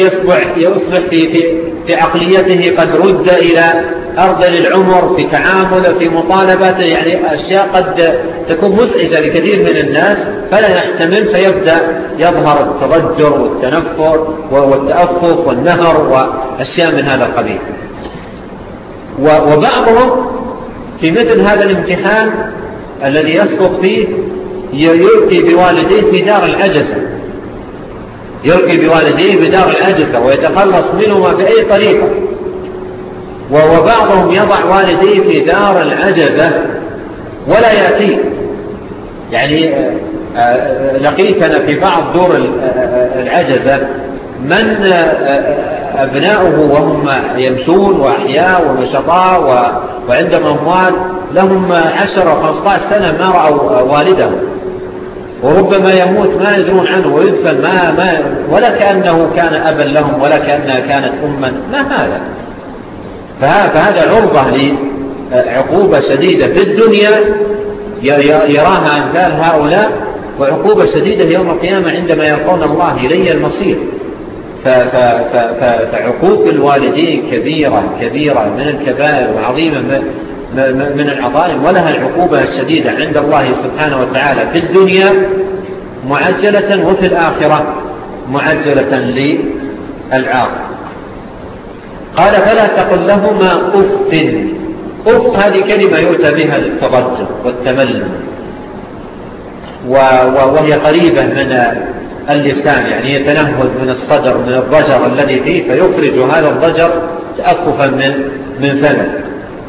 يصبح, يصبح في, في, في عقليته قد رد إلى أرض للعمر في تعامله في مطالباته. يعني أشياء قد تكون مزعجة لكثير من الناس فلا يحتمل فيبدأ يظهر التضجر والتنفر والتأفف والنهر وأشياء من هذا القبيل. وبعضهم في مثل هذا الامتحان الذي يسقط فيه يلقي بوالديه في دار الأجسة يلقي بوالديه في دار الأجسة ويتخلص منهما بأي طريقة. وبعضهم يضع والديه في دار العجزة ولا يأتي. يعني آه، آه، لقيتنا في بعض دور آه، العجزة من أبناؤه وهم يمسون وأحياء ونشطاء وعندهم أموال. لهم عشر وخمسطاعش سنة ما رأوا والدهم. وربما يموت ما يدرون عنه. ويدفن ما ما ولا كأنه كان أبا لهم ولا كأنها كانت أما. ما هذا؟ فهذا عرضة لعقوبة شديدة في الدنيا يراها أمثال هؤلاء وعقوبة شديدة يوم القيامة عندما يلقون الله إلي المصير. فعقوق الوالدين كبيرة كبيرة من الكبائر وعظيمة من العظائم ولها العقوبة الشديدة عند الله سبحانه وتعالى في الدنيا معجلة وفي الآخرة معجلة للعاق قال فلا تقل لهما أف. أف هذه كلمة يؤتى بها للتضجر والتملم وهي قريبة من اللسان يعني يتنهد من الصدر من الضجر الذي فيه فيخرج هذا الضجر تأكفا من, من فمه.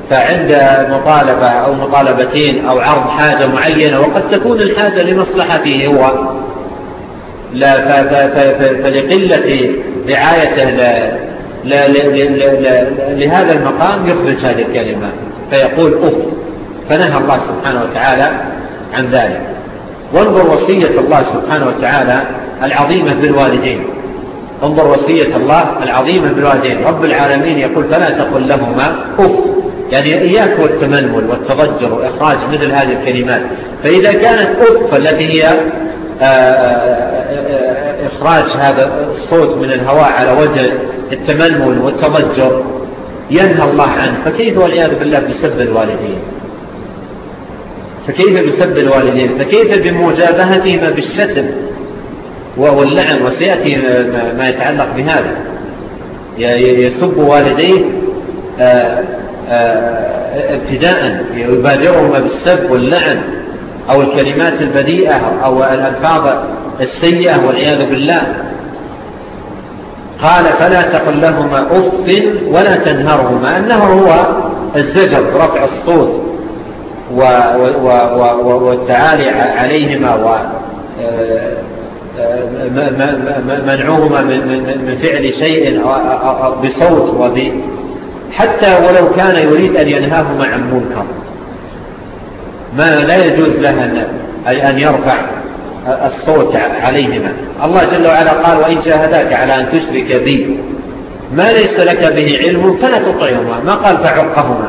فعند مطالبة أو مطالبتين أو عرض حاجة معينة وقد تكون الحاجة لمصلحته هو لا فلقلة رعايته لا لا لا لهذا المقام يخرج هذه الكلمة. فيقول أف فنهى الله سبحانه وتعالى عن ذلك. وانظر وصية الله سبحانه وتعالى العظيمة بالوالدين انظر وصية الله العظيمة بالوالدين رب العالمين يقول فلا تقل لهما أف. يعني إياك والتململ والتضجر وإخراج مثل هذه الكلمات. فإذا كانت أف فالتي هي آه، آه، آه، إخراج هذا الصوت من الهواء على وجه التململ والتضجر ينهى الله عنه. فكيف والعياذ بالله بسب الوالدين؟ فكيف بسب الوالدين؟ فكيف بمجابهتهما بالشتم؟ وهو اللعن وسيأتي ما يتعلق بهذا. يسب والديه آه، آه، ابتداء يبادرهما بالسب واللعن أو الكلمات البديئة أو الألفاظ السيئة والعياذ بالله. قال فلا تقل لهما أف ولا تنهرهما النهر هو الزجر رفع الصوت والتعالي عليهما آه، منعوهما من فعل شيء بصوت وبي حتى ولو كان يريد أن ينهاهما عن منكر ما لا يجوز له أن يرفع الصوت عليهما. الله جل وعلا قال وإن جاهداك على أن تشرك بي. ما ليس لك به علم فلا تطعهما. ما قال فعقهما.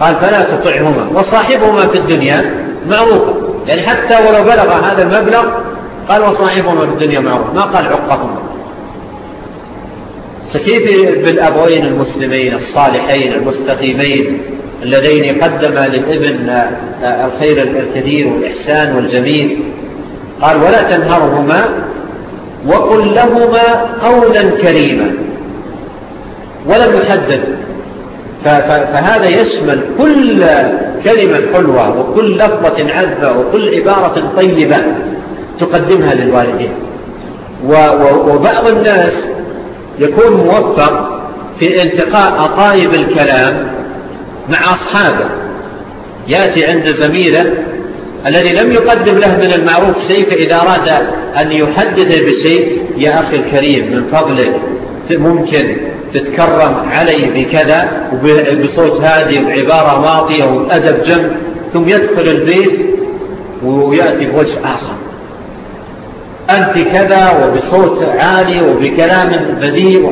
قال فلا تطعهما. وصاحبهما في الدنيا معروفة لأن يعني حتى ولو بلغ هذا المبلغ قال وصاحبهما في الدنيا معروف. ما قال عقهما فكيف بالأبوين المسلمين الصالحين المستقيمين اللذين قدم للابن الخير الكثير والإحسان والجميل؟ قال ولا تنهرهما وقل لهما قولا كريما. ولم يحدد. فهذا يشمل كل كلمة حلوة وكل لفظة عذبة وكل عبارة طيبة. تقدمها للوالدين. وبعض الناس يكون موفق في التقاء أطايب الكلام مع أصحابه. يأتي عند زميله الذي لم يقدم له من المعروف شيء فإذا أراد أن يحدثه بشيء يا أخي الكريم من فضلك ممكن تتكرم علي بكذا وبصوت هادي وعبارة ماضية وأدب جم ثم يدخل البيت ويأتي بوجه آخر. أنت كذا وبصوت عالي وبكلام بديع.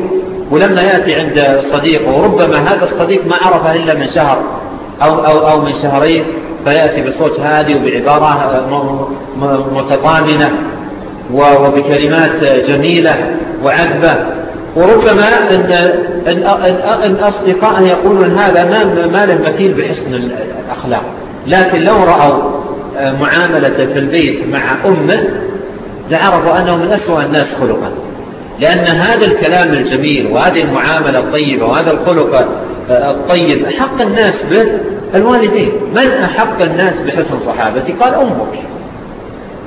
ولما يأتي عند صديقه ربما هذا الصديق ما عرفه إلا من شهر أو, أو, أو من شهرين فيأتي بصوت هادي وبعبارة متطامنة وبكلمات جميلة وعذبة. وربما أن, أن, أن أصدقاء يقولون هذا ما, ما له مثيل بحسن الأخلاق. لكن لو رأوا معاملة في البيت مع أمه لعرفوا أنه من أسوأ الناس خلقا. لأن هذا الكلام الجميل وهذه المعاملة الطيبة وهذا الخلق الطيب أحق الناس به الوالدين من أحق الناس بحسن صحابتي؟ قال أمك.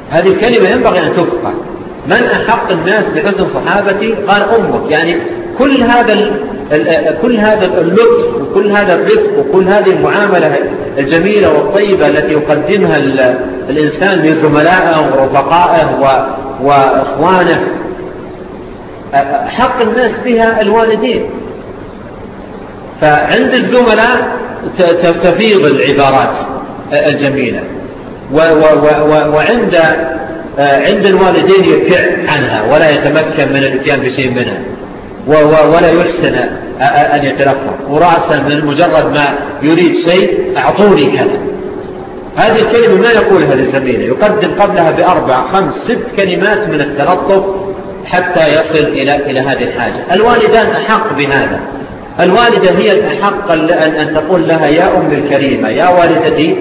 هذه الكلمة ينبغي أن تفقى من أحق الناس بحسن صحابتي؟ قال أمك. يعني كل هذا كل هذا اللطف وكل هذا الرفق وكل هذه المعاملة الجميلة والطيبة التي يقدمها الإنسان لزملائه ورفقائه وإخوانه. حق الناس بها الوالدين. فعند الزملاء تفيض العبارات الجميلة. وعند عند الوالدين يكع عنها ولا يتمكن من الإتيان بشيء منها. ولا يحسن أن يتلفظ ورأسا من مجرد ما يريد شيء أعطوني كذا. هذه الكلمة ما يقولها لزميله يقدم قبلها بأربع خمس ست كلمات من التلطف حتى يصل إلى, إلى هذه الحاجة. الوالدان أحق بهذا. الوالدة هي الأحق أن تقول لها يا أم الكريمة يا والدتي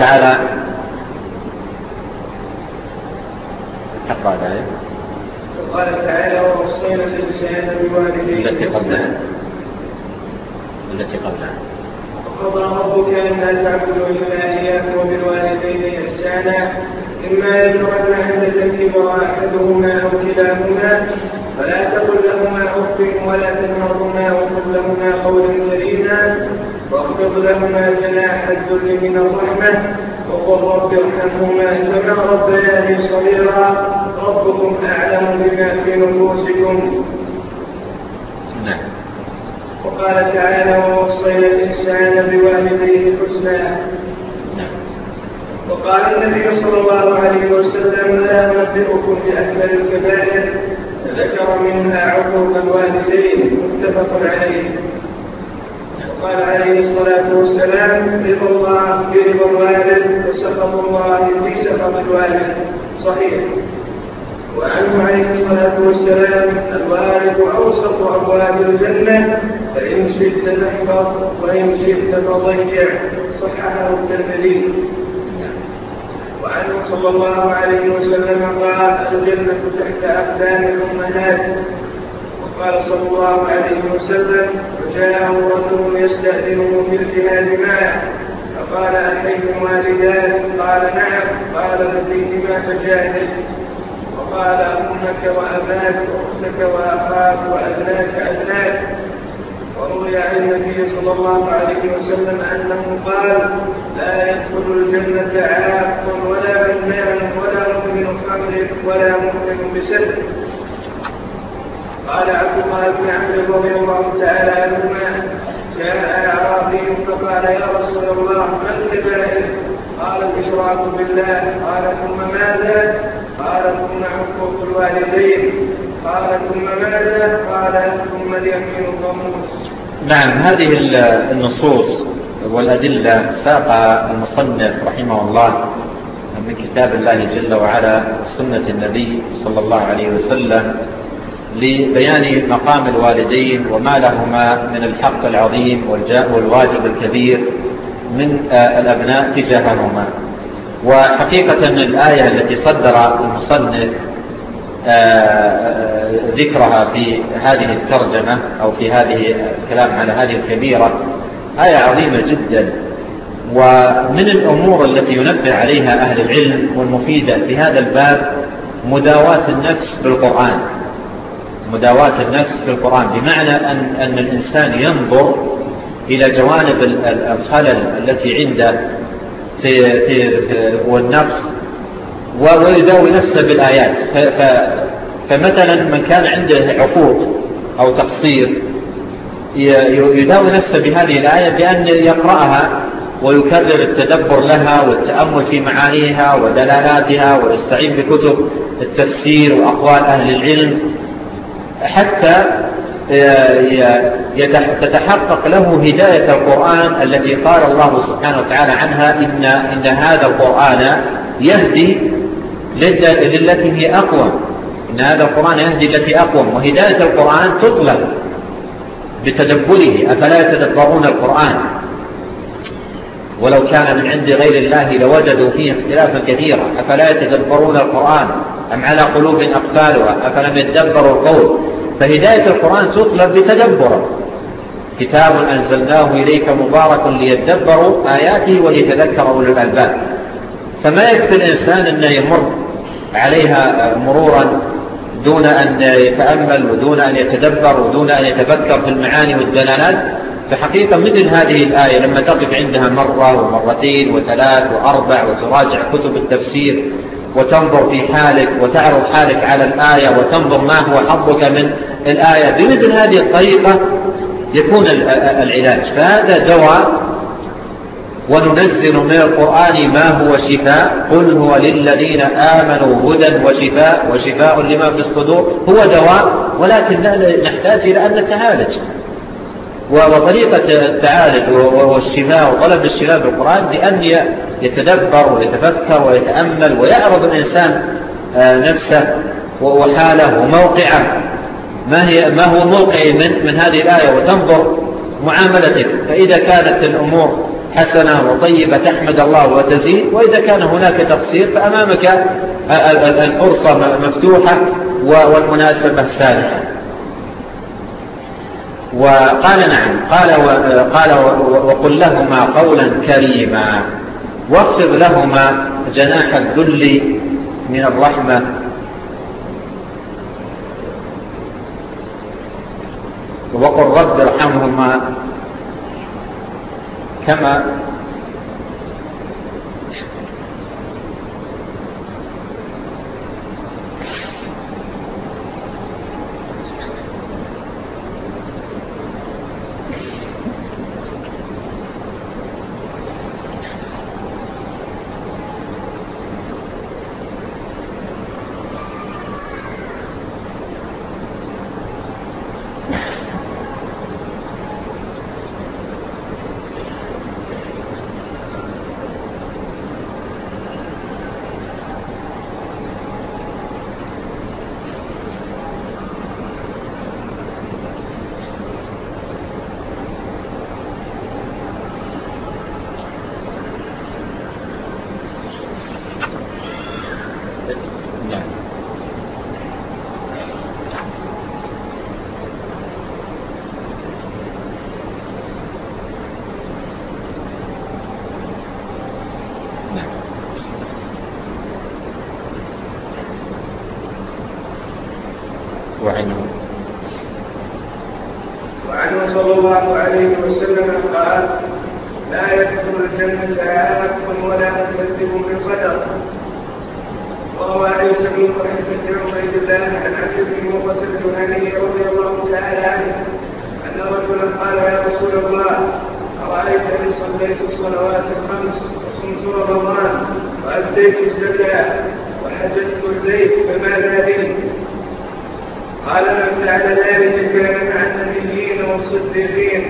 تعالى المسلمين. متفق عليه. قال عليه الصلاة والسلام رضا الله برضا الوالد وسخط الله في سخط الوالد. صحيح. وعنه عليه الصلاة والسلام الوالد أوسط أبواب الجنة فإن شئت تحفظ وإن شئت تضيع. صححه الترمذي. وعنه صلى الله عليه وسلم قال الجنة تحت أقدام الأمهات. قال صلى الله عليه وسلم وجاءه رسول يستأذنه في الجهاد معه. فقال أحيهما والدان قال نعم. قال لديهما فجاهد وقال أمك وأباك وأختك وأخاك وأبناك أبناك. وروي عن النبي صلى الله عليه وسلم أنه قال لا يدخل الجنة عاق ولا منان ولا مؤمن خمر ولا مؤمن بسلم قال عبد الله بن عمرو رضي الله تعالى عنهما جاء اعرابي فقال يا رسول الله ما الكبائر قال الاشراك بالله. قال ثم ماذا؟ قال ثم عقوق الوالدين. قال ثم ماذا؟ قال ثم اليمين الضموس نعم هذه النصوص والأدلة ساق المصنف رحمه الله من كتاب الله جل وعلا وسنة النبي صلى الله عليه وسلم. لبيان مقام الوالدين وما لهما من الحق العظيم والواجب الكبير من آه، الأبناء تجاههما. وحقيقة الآية التي صدر المصنف آه، ذكرها في هذه الترجمة أو في هذه الكلام على هذه الكبيرة آية عظيمة جدا. ومن الأمور التي ينبه عليها أهل العلم والمفيدة في هذا الباب مداواة النفس بالقرآن. مداواة النفس في القرآن بمعنى أن, أن الإنسان ينظر إلى جوانب الخلل التي عنده في في في والنفس ويداوي نفسه بالآيات. فمثلا من كان عنده عقوق أو تقصير يداوي نفسه بهذه الآية بأن يقرأها ويكرر التدبر لها والتأمل في معانيها ودلالاتها ويستعين بكتب التفسير وأقوال أهل العلم. حتى آه، تتحقق له هداية القرآن التي قال الله سبحانه وتعالى عنها إن, إن هذا القرآن يهدي للتي هي أقوى. إن هذا القرآن يهدي التي أقوى. وهداية القرآن تطلب بتدبره. أفلا يتدبرون القرآن؟ ولو كان من عند غير الله لوجدوا فيه اختلافا كثيرا. أفلا يتدبرون القرآن أم على قلوب أقفالها؟ أفلم يتدبروا القول؟ فهداية القرآن تطلب لتدبر. كتاب أنزلناه إليك مبارك ليتدبروا آياته وليتذكر أولو الألباب. فما يكفي الإنسان أن يمر عليها مرورا دون أن يتأمل ودون أن يتدبر ودون أن يتفكر في المعاني والدلالات؟ فحقيقة مثل هذه الآية لما تقف عندها مرة ومرتين وثلاث وأربع وتراجع كتب التفسير وتنظر في حالك وتعرض حالك على الآية وتنظر ما هو حظك من الآية. بمثل هذه الطريقة يكون العلاج. فهذا دواء وننزل من القرآن ما هو شفاء. قل هو للذين آمنوا هدى وشفاء وشفاء لما في الصدور. هو دواء ولكن نحتاج إلى أن نتهالج وطريقة التعالج والشفاء وطلب الشفاء بالقرآن بأن يتدبر ويتفكر ويتأمل ويعرض الإنسان آه، نفسه وحاله وموقعه. ما, هي ما هو موقعي من, من هذه الآية؟ وتنظر معاملتك. فإذا كانت الأمور حسنة وطيبة تحمد الله وتزيد وإذا كان هناك تقصير فأمامك الفرصة مفتوحة والمناسبة سالحة. وقال نعم قال وقال وقل لهما قولا كريما. واخفض لهما جناح الذل من الرحمة. وقل رب ارحمهما كما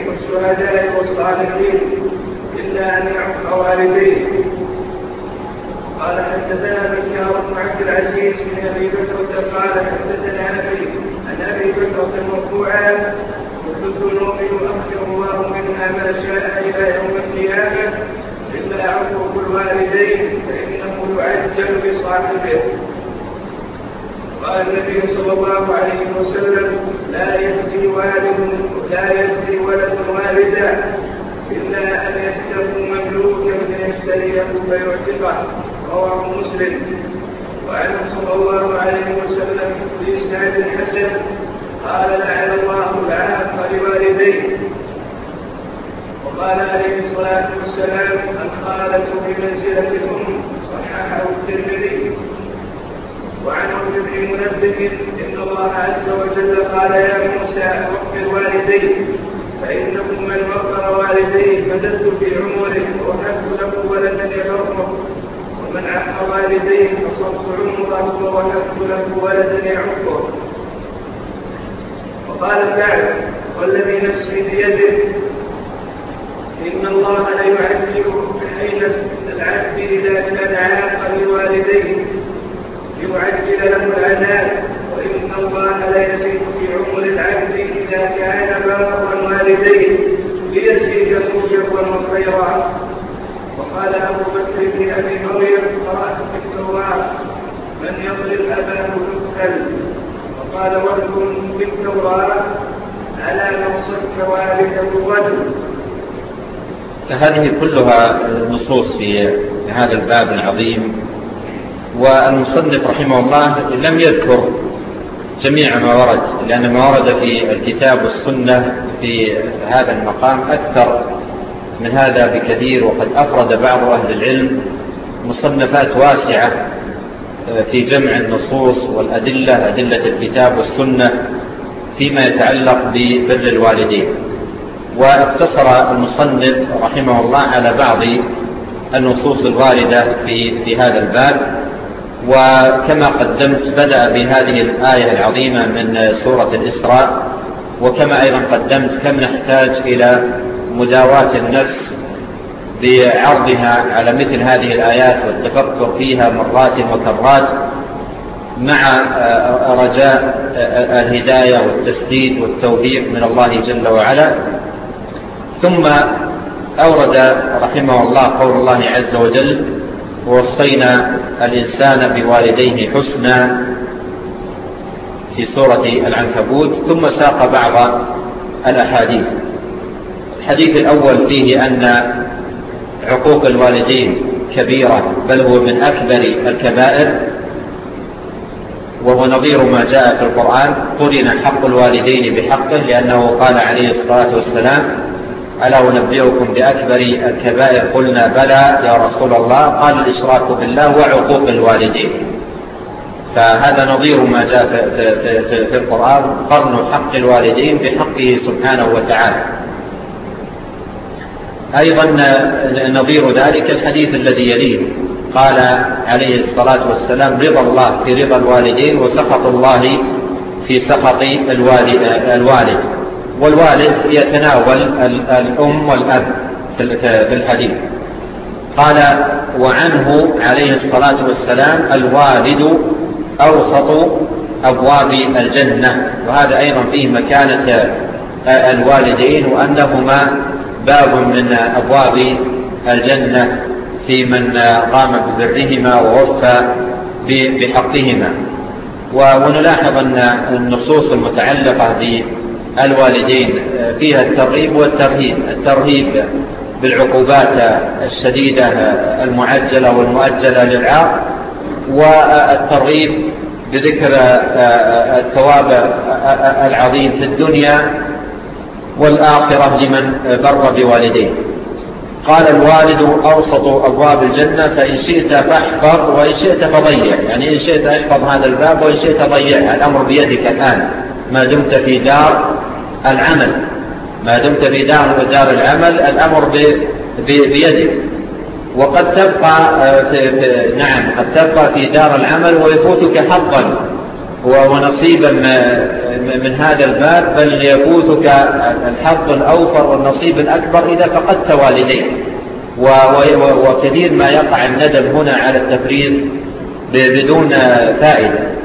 والشهداء والصالحين إلا أن يعفو والديه قال حدثنا بشار بن عبد العزيز بن أبي بكر قال حدثنا أبي عن أبي بكر مرفوعا وكل نؤمن يؤخر الله منها ما شاء إلى يوم القيامة إلا عفو الوالدين فإنه يعجل بصاحبه. قال النبي صلى الله عليه وسلم لا يجزي والد لا يجزي ولد والدا إلا أن يكتب مملوكا فيشتريه فيعتقه. رواه مسلم. وعنه صلى الله عليه وسلم في إسناد حسن قال لعن الله العاق لوالديه. وقال عليه الصلاة والسلام الخالة بمنزلة الأم. صححه الترمذي. وعن عبد بن منبه إن الله عز وجل قال يا موسى وفق والديه فانه من وفر والديه فزدت في عمره وحدت له ولدا يضره ومن عق والديه فصرت عمره وحدت له ولدا يعقه وقال تعالى والذي نفسي بيده إن الله لا يعذب حين العبد إذا كان عاقا لوالديه. ليعجل له العذاب وإن الله لا يزيد في عمر العبد إذا كان بار الوالدين ليزيدهم جرا خيرا وقال أبو بكر لأبي مريم قرأت في التوراة من يظلم أباه يقتل وقال وجه في التوراة ألا نوصك والده الرجل هذه كلها نصوص في هذا الباب العظيم. والمصنف رحمه الله لم يذكر جميع ما ورد لأن ما ورد في الكتاب والسنة في هذا المقام أكثر من هذا بكثير وقد أفرد بعض أهل العلم مصنفات واسعة آه، في جمع النصوص والأدلة أدلة الكتاب والسنة فيما يتعلق ببر الوالدين. واقتصر المصنف رحمه الله على بعض النصوص الواردة في, في هذا الباب. وكما قدمت بدأ بهذه الآية العظيمة من سورة الإسراء وكما أيضا قدمت كم نحتاج إلى مداواة النفس بعرضها على مثل هذه الآيات والتفكر فيها مرات وكرات مع رجاء الهداية والتسديد والتوفيق من الله جل وعلا. ثم أورد رحمه الله قول الله عز وجل ووصينا الإنسان بوالديه حسنا في سورة العنكبوت ثم ساق بعض الأحاديث. الحديث الأول فيه أن عقوق الوالدين كبيرة بل هو من أكبر الكبائر وهو نظير ما جاء في القرآن. قرن حق الوالدين بحقه لأنه قال عليه الصلاة والسلام ألا أنبئكم بأكبر الكبائر قلنا بلى يا رسول الله قال الإشراك بالله وعقوق الوالدين فهذا نظير ما جاء في, في, في, في القرآن قرن حق الوالدين بحقه سبحانه وتعالى أيضا نظير ذلك الحديث الذي يليه قال عليه الصلاة والسلام رضا الله في رضا الوالدين وسخط الله في سخط الوالد, الوالد والوالد يتناول الأم والأب في الحديث. قال وعنه عليه الصلاة والسلام الوالد أوسط أبواب الجنة. وهذا أيضا فيه مكانة آه، الوالدين وأنهما باب من أبواب الجنة في من قام ببرهما ووفى بحقهما. ونلاحظ أن النصوص المتعلقة بالجنة الوالدين فيها الترغيب والترهيب الترهيب بالعقوبات الشديدة المعجلة والمؤجلة للعاق والترغيب بذكر الثواب العظيم في الدنيا والآخرة لمن بر بوالديه. قال الوالد أوسط أبواب الجنة فإن شئت فاحفظ وإن شئت فضيع. يعني إن شئت احفظ هذا الباب وإن شئت ضيع. الأمر بيدك الآن. ما دمت في دار العمل. ما دمت في دار ودار العمل الأمر بيدك وقد تبقى آه، في نعم قد تبقى في دار العمل ويفوتك حقا ونصيبا من هذا الباب بل يفوتك الحظ الأوفر والنصيب الأكبر إذا فقدت والديك. وكثير ما يقع الندم هنا على التفريض بدون فائدة.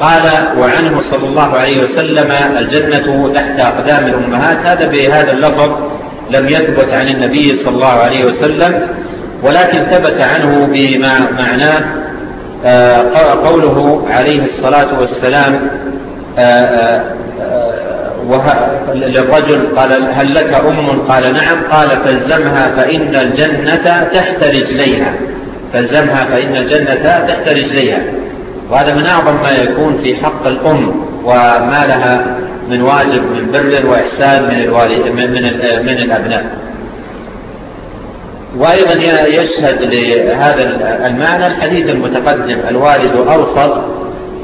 قال وعنه صلى الله عليه وسلم الجنة تحت أقدام الأمهات. هذا بهذا اللفظ لم يثبت عن النبي صلى الله عليه وسلم ولكن ثبت عنه بما معناه. آه، قوله عليه الصلاة والسلام آه، آه، للرجل قال هل لك أم؟ قال نعم. قال فالزمها فإن الجنة تحت رجليها. فالزمها فإن الجنة تحت رجليها. وهذا من أعظم ما يكون في حق الأم وما لها من واجب من بر وإحسان من, الوالي من, من, من الأبناء. وأيضا يشهد لهذا المعنى الحديث المتقدم الوالد أوسط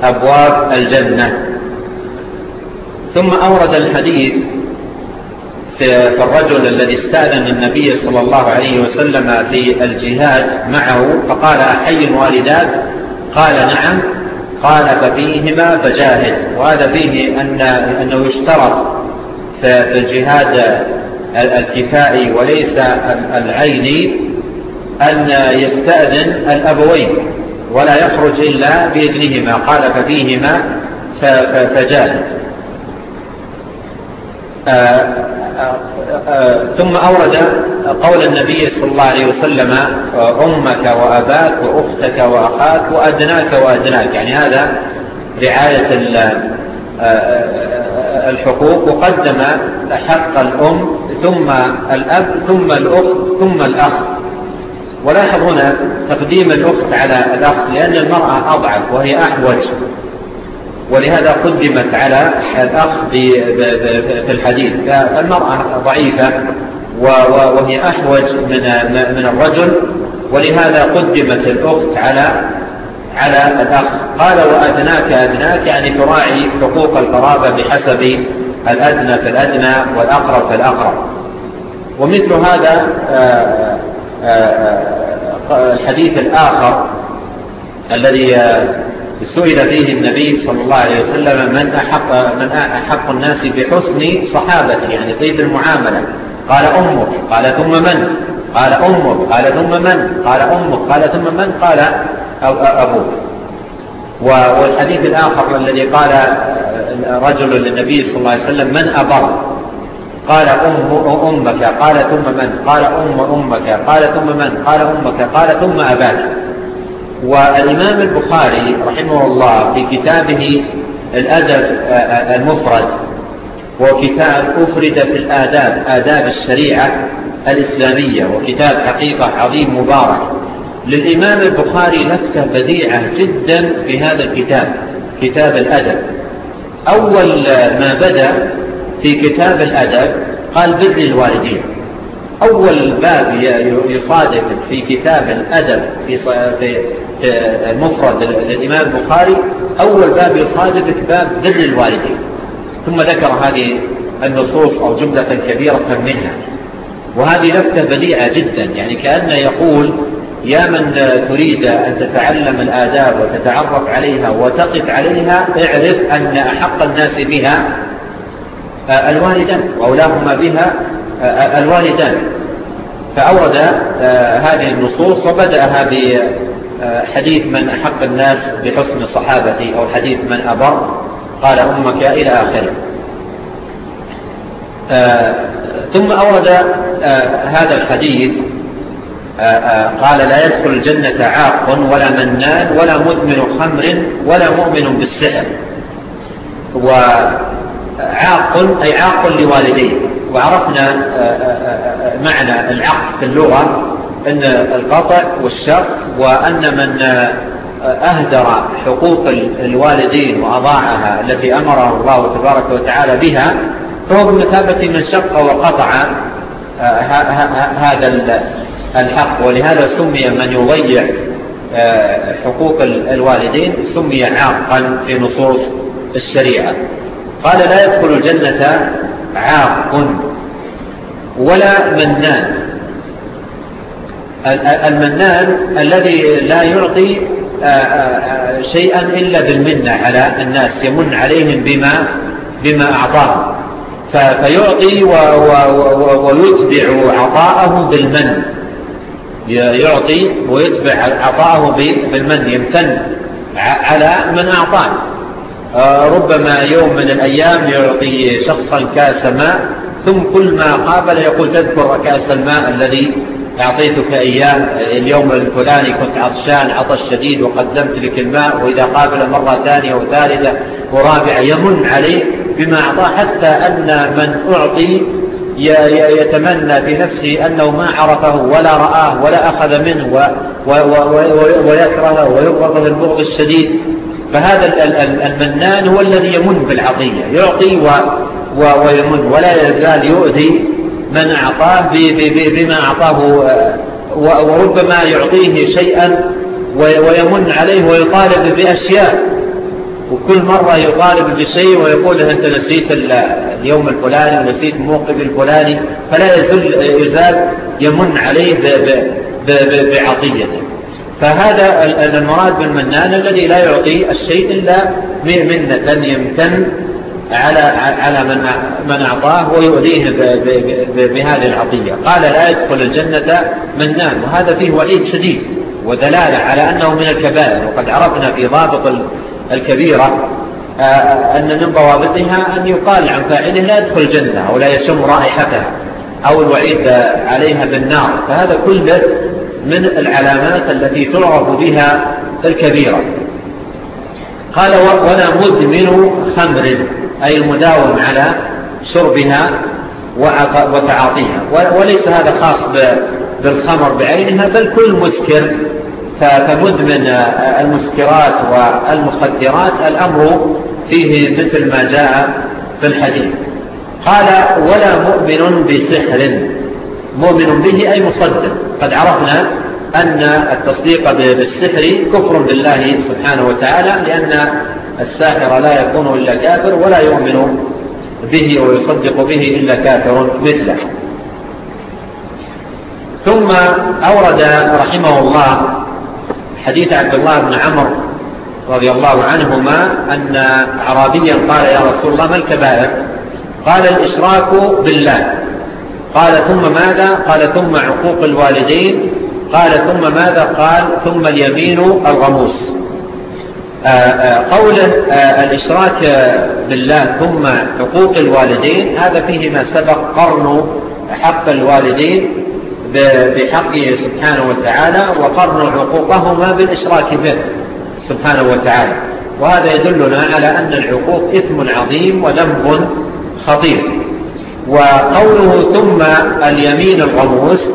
أبواب الجنة. ثم أورد الحديث في الرجل الذي استأذن النبي صلى الله عليه وسلم في الجهاد معه فقال أحي الوالدات؟ قال نعم. قال ففيهما فجاهد وهذا فيه أن أنه يشترط الجهاد الكفائي وليس العيني أن يستأذن الأبوين ولا يخرج إلا بإذنهما قال ففيهما فجاهد. آه، ثم أورد قول النبي صلى الله عليه وسلم أمك وأباك وأختك وأخاك وأدناك وأدناك. يعني هذا رعاية الحقوق. وقدم حق الأم ثم الأب ثم الأخت ثم الأخ. ولاحظ هنا تقديم الأخت على الأخ لأن المرأة أضعف وهي أحوج. ولهذا قدمت على الأخ في الحديث. فالمرأة ضعيفة وهي أحوج من, من الرجل ولهذا قدمت الأخت على على الأخ. قال وأدناك أدناك يعني تراعي حقوق القرابة بحسب الأدنى فالأدنى والأقرب فالأقرب ومثل هذا آه، آه، آه، الحديث الآخر الذي سئل فيه النبي صلى الله عليه وسلم من أحق, من أحق الناس بحسن صحابتي؟ يعني طيب المعاملة. قال أمك قال ثم من؟ قال أمك. قال ثم من؟ قال أمك. قال ثم من؟ قال أبوك. والحديث الآخر الذي قال رجل للنبي صلى الله عليه وسلم من أبر؟ قال أم أمك. قال ثم من؟ قال أم أمك. قال ثم من؟ قال أمك. قال ثم أباك. والإمام البخاري رحمه الله في كتابه الأدب آه، المفرد وكتاب أفرد في الآداب آداب الشريعة الإسلامية وكتاب حقيقة عظيم مبارك. للإمام البخاري لفتة بديعة جدا في هذا الكتاب كتاب الأدب. أول ما بدأ في كتاب الأدب قال بر الوالدين. أول باب يصادف في كتاب الأدب في مفرد الإمام البخاري أول باب يصادف باب ذر الوالدين. ثم ذكر هذه النصوص أو جملة كبيرة منها. وهذه لفتة بديعة جدا يعني كأنه يقول يا من تريد أن تتعلم الآداب وتتعرف عليها وتقف عليها اعرف أن أحق الناس بها آه، الوالدان وأولاهما بها آه، الوالدان. فأورد آه، هذه النصوص وبدأها بحديث آه، من أحق الناس بحسن صحابتي أو حديث من أبر. قال أمك إلى آخره. ثم أورد هذا الحديث قال لا يدخل الجنة عاق ولا منان ولا مدمن خمر ولا مؤمن بالسحر. وقال عاق أي عاق لوالديه. وعرفنا آه، آه، آه، معنى العقل في اللغة أن القطع والشر وأن من أهدر حقوق الوالدين وأضاعها التي أمره الله تبارك وتعالى بها فهو بمثابة من شق وقطع هذا الحق. ولهذا سمي من يضيع حقوق الوالدين سمي عاقا في نصوص الشريعة. قال لا يدخل الجنة عاق ولا منان. المنان الذي لا يعطي آه، آه، شيئا إلا بالمنة على الناس يمن عليهم بما, بما أعطاهم فيعطي ويتبع عطاءه بالمن. يعطي ويتبع عطاءه بالمن يمتن على من أعطاه. آه، ربما يوم من الأيام يعطي شخصا كأس ماء ثم كل ما قابل يقول تذكر كأس الماء الذي أعطيتك إياه اليوم الفلاني كنت عطشان عطش شديد وقدمت لك الماء وإذا قابل مرة ثانية وثالثة ورابعة يمن عليه بما أعطاه حتى أن من أعطي يتمنى في نفسه أنه ما عرفه ولا رآه ولا أخذ منه ويكرهه ويبغض البغض الشديد. فهذا المنان هو الذي يمن بالعطية. يعطي ويمن. ولا يزال يؤذي من أعطاه بما أعطاه آه، وربما يعطيه شيئا ويمن عليه ويطالب بأشياء. وكل مرة يطالب بشيء ويقول له أنت نسيت اليوم الفلاني ونسيت الموقف الفلاني فلا يزال يمن عليه بعطيته. فهذا المراد بالمنان الذي لا يعطي الشيء إلا منة يمتن على على من من أعطاه ويؤذيه بهذه العطية. قال لا يدخل الجنة منان. وهذا فيه وعيد شديد ودلالة على أنه من الكبائر. وقد عرفنا في ضابط الكبيرة آه، أن من ضوابطها أن يقال عن فاعله لا يدخل الجنة أو لا يشم رائحتها أو الوعيد عليها بالنار. فهذا كله من العلامات التي تعرف بها الكبيرة. قال ولا مدمن خمر أي المداوم على شربها وتعاطيها. وليس هذا خاص بالخمر بعينها بل كل مسكر. فمدمن المسكرات والمخدرات الأمر فيه مثل ما جاء في الحديث. قال ولا مؤمن بسحر. مؤمن به أي مصدق. قد عرفنا أن التصديق بالسحر كفر بالله سبحانه وتعالى لأن الساحر لا يكون إلا كافر ولا يؤمن به ويصدق به إلا كافر مثله. ثم أورد رحمه الله حديث عبد الله بن عمر رضي الله عنهما أن أعرابيا قال يا رسول الله ما الكبائر؟ قال الإشراك بالله. قال ثم ماذا؟ قال ثم عقوق الوالدين. قال ثم ماذا؟ قال ثم اليمين الغموس. آه، آه، قول آه، الإشراك بالله ثم عقوق الوالدين هذا فيه ما سبق قرن حق الوالدين بحقه سبحانه وتعالى وقرن عقوقهما بالإشراك به سبحانه وتعالى. وهذا يدلنا على أن العقوق إثم عظيم وذنب خطير. وقوله ثم اليمين الغموس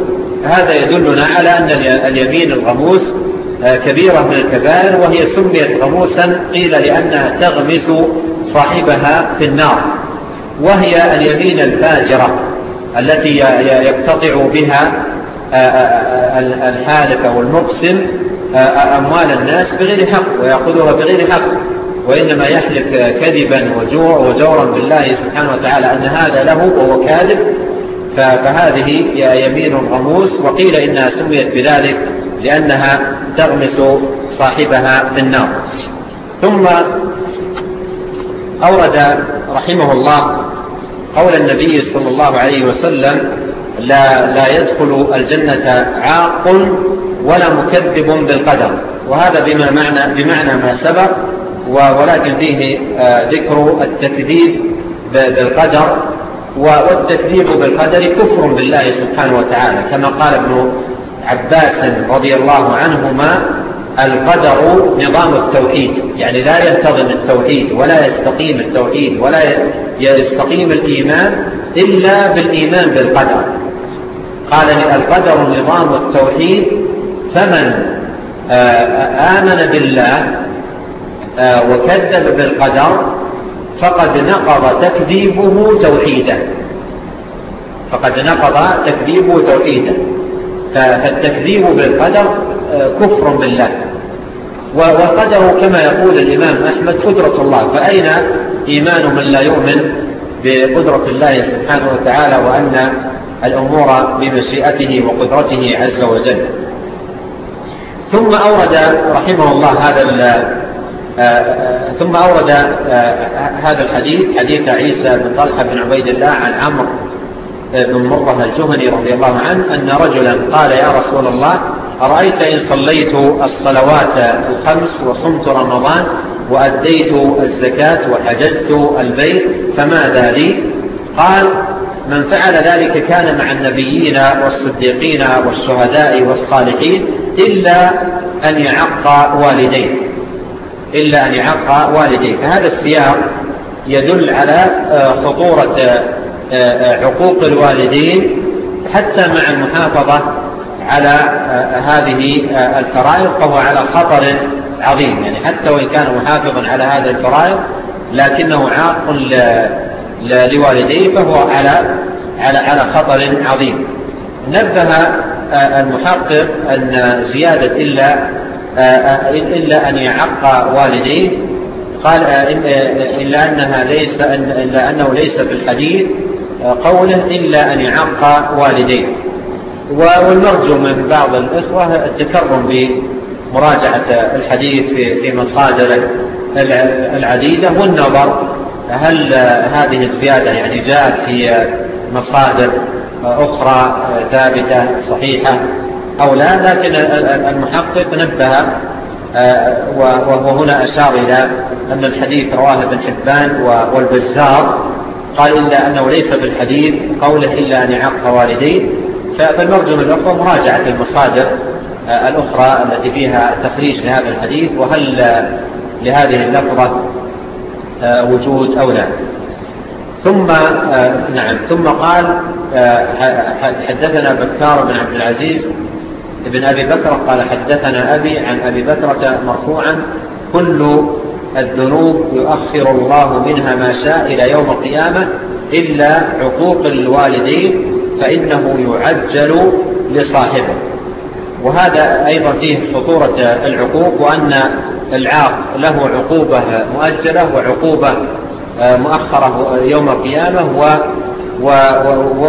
هذا يدلنا على أن اليمين الغموس آه، كبيرة من الكبائر وهي سميت غموسا قيل لأنها تغمس صاحبها في النار وهي اليمين الفاجرة التي يقتطع بها آه، آه، الحالف والمقسم أموال الناس بغير حق ويأخذها بغير حق. وإنما يحلف كذبا وجوع وجورا بالله سبحانه وتعالى أن هذا له وهو كاذب. فهذه يمين غموس وقيل إنها سميت بذلك لأنها تغمس صاحبها في النار. ثم أورد رحمه الله قول النبي صلى الله عليه وسلم لا, لا يدخل الجنة عاق ولا مكذب بالقدر. وهذا بما معنى, بمعنى ما سبق. ولكن فيه آه، ذكر التكذيب بالقدر والتكذيب بالقدر كفر بالله سبحانه وتعالى كما قال ابن عباس رضي الله عنهما القدر نظام التوحيد يعني لا ينتظم التوحيد ولا يستقيم التوحيد ولا يستقيم الإيمان إلا بالإيمان بالقدر. قال القدر نظام التوحيد فمن آه، آمن بالله آه، وكذب بالقدر فقد نقض تكذيبه توحيده. فقد نقض تكذيبه توحيده. فالتكذيب بالقدر آه، كفر بالله. والقدر كما يقول الإمام أحمد قدرة الله. فأين إيمان من لا يؤمن بقدرة الله سبحانه وتعالى وأن الأمور بمشيئته وقدرته عز وجل؟ ثم أورد رحمه الله هذا آه، ثم أورد آه، آه، هذا الحديث حديث عيسى بن طلحة بن عبيد الله عن عمرو بن مرة الجهني رضي الله عنه أن رجلا قال يا رسول الله أرأيت إن صليت الصلوات الخمس وصمت رمضان وأديت الزكاة وحجدت البيت فماذا لي؟ قال من فعل ذلك كان مع النبيين والصديقين والشهداء والصالحين إلا أن يعق والديه. إلا أن يحق والديه. فهذا السياق يدل على آه، خطورة آه، آه، عقوق الوالدين حتى مع المحافظة على هذه الفرائض فهو على خطر عظيم. يعني حتى وإن كان محافظا على هذه الفرائض لكنه عاق لوالديه فهو على على على خطر عظيم. نبه المحقق أن زيادة إلا آه، آه، إلا أن يعق والديه. قال آه، إلا, أنها ليس إلا أنه ليس في الحديث قوله إلا أن يعق والديه. والمرجو من بعض الإخوة التكرم بمراجعة الحديث في مصادره العديدة والنظر. هل هذه الزيادة يعني جاءت في مصادر أخرى ثابتة صحيحة؟ أو لا لكن المحقق نبه آه، وهنا أشار إلى أن الحديث رواه ابن حبان والبزار قال إلا أنه ليس بالحديث قوله إلا أن يعق والديه فالمرجم الأخرى مراجعة المصادر آه، الأخرى التي فيها تخريج لهذا الحديث وهل لهذه اللفظة آه، وجود أو لا. ثم نعم ثم قال حدثنا بكار بن عبد العزيز ابن أبي بكر قال حدثنا أبي عن أبي بكرة مرفوعا كل الذنوب يؤخر الله منها ما شاء إلى يوم القيامة إلا عقوق الوالدين فإنه يعجل لصاحبه. وهذا أيضا فيه خطورة العقوق وأن العاق له عقوبة مؤجلة وعقوبة مؤخرة يوم القيامة و و و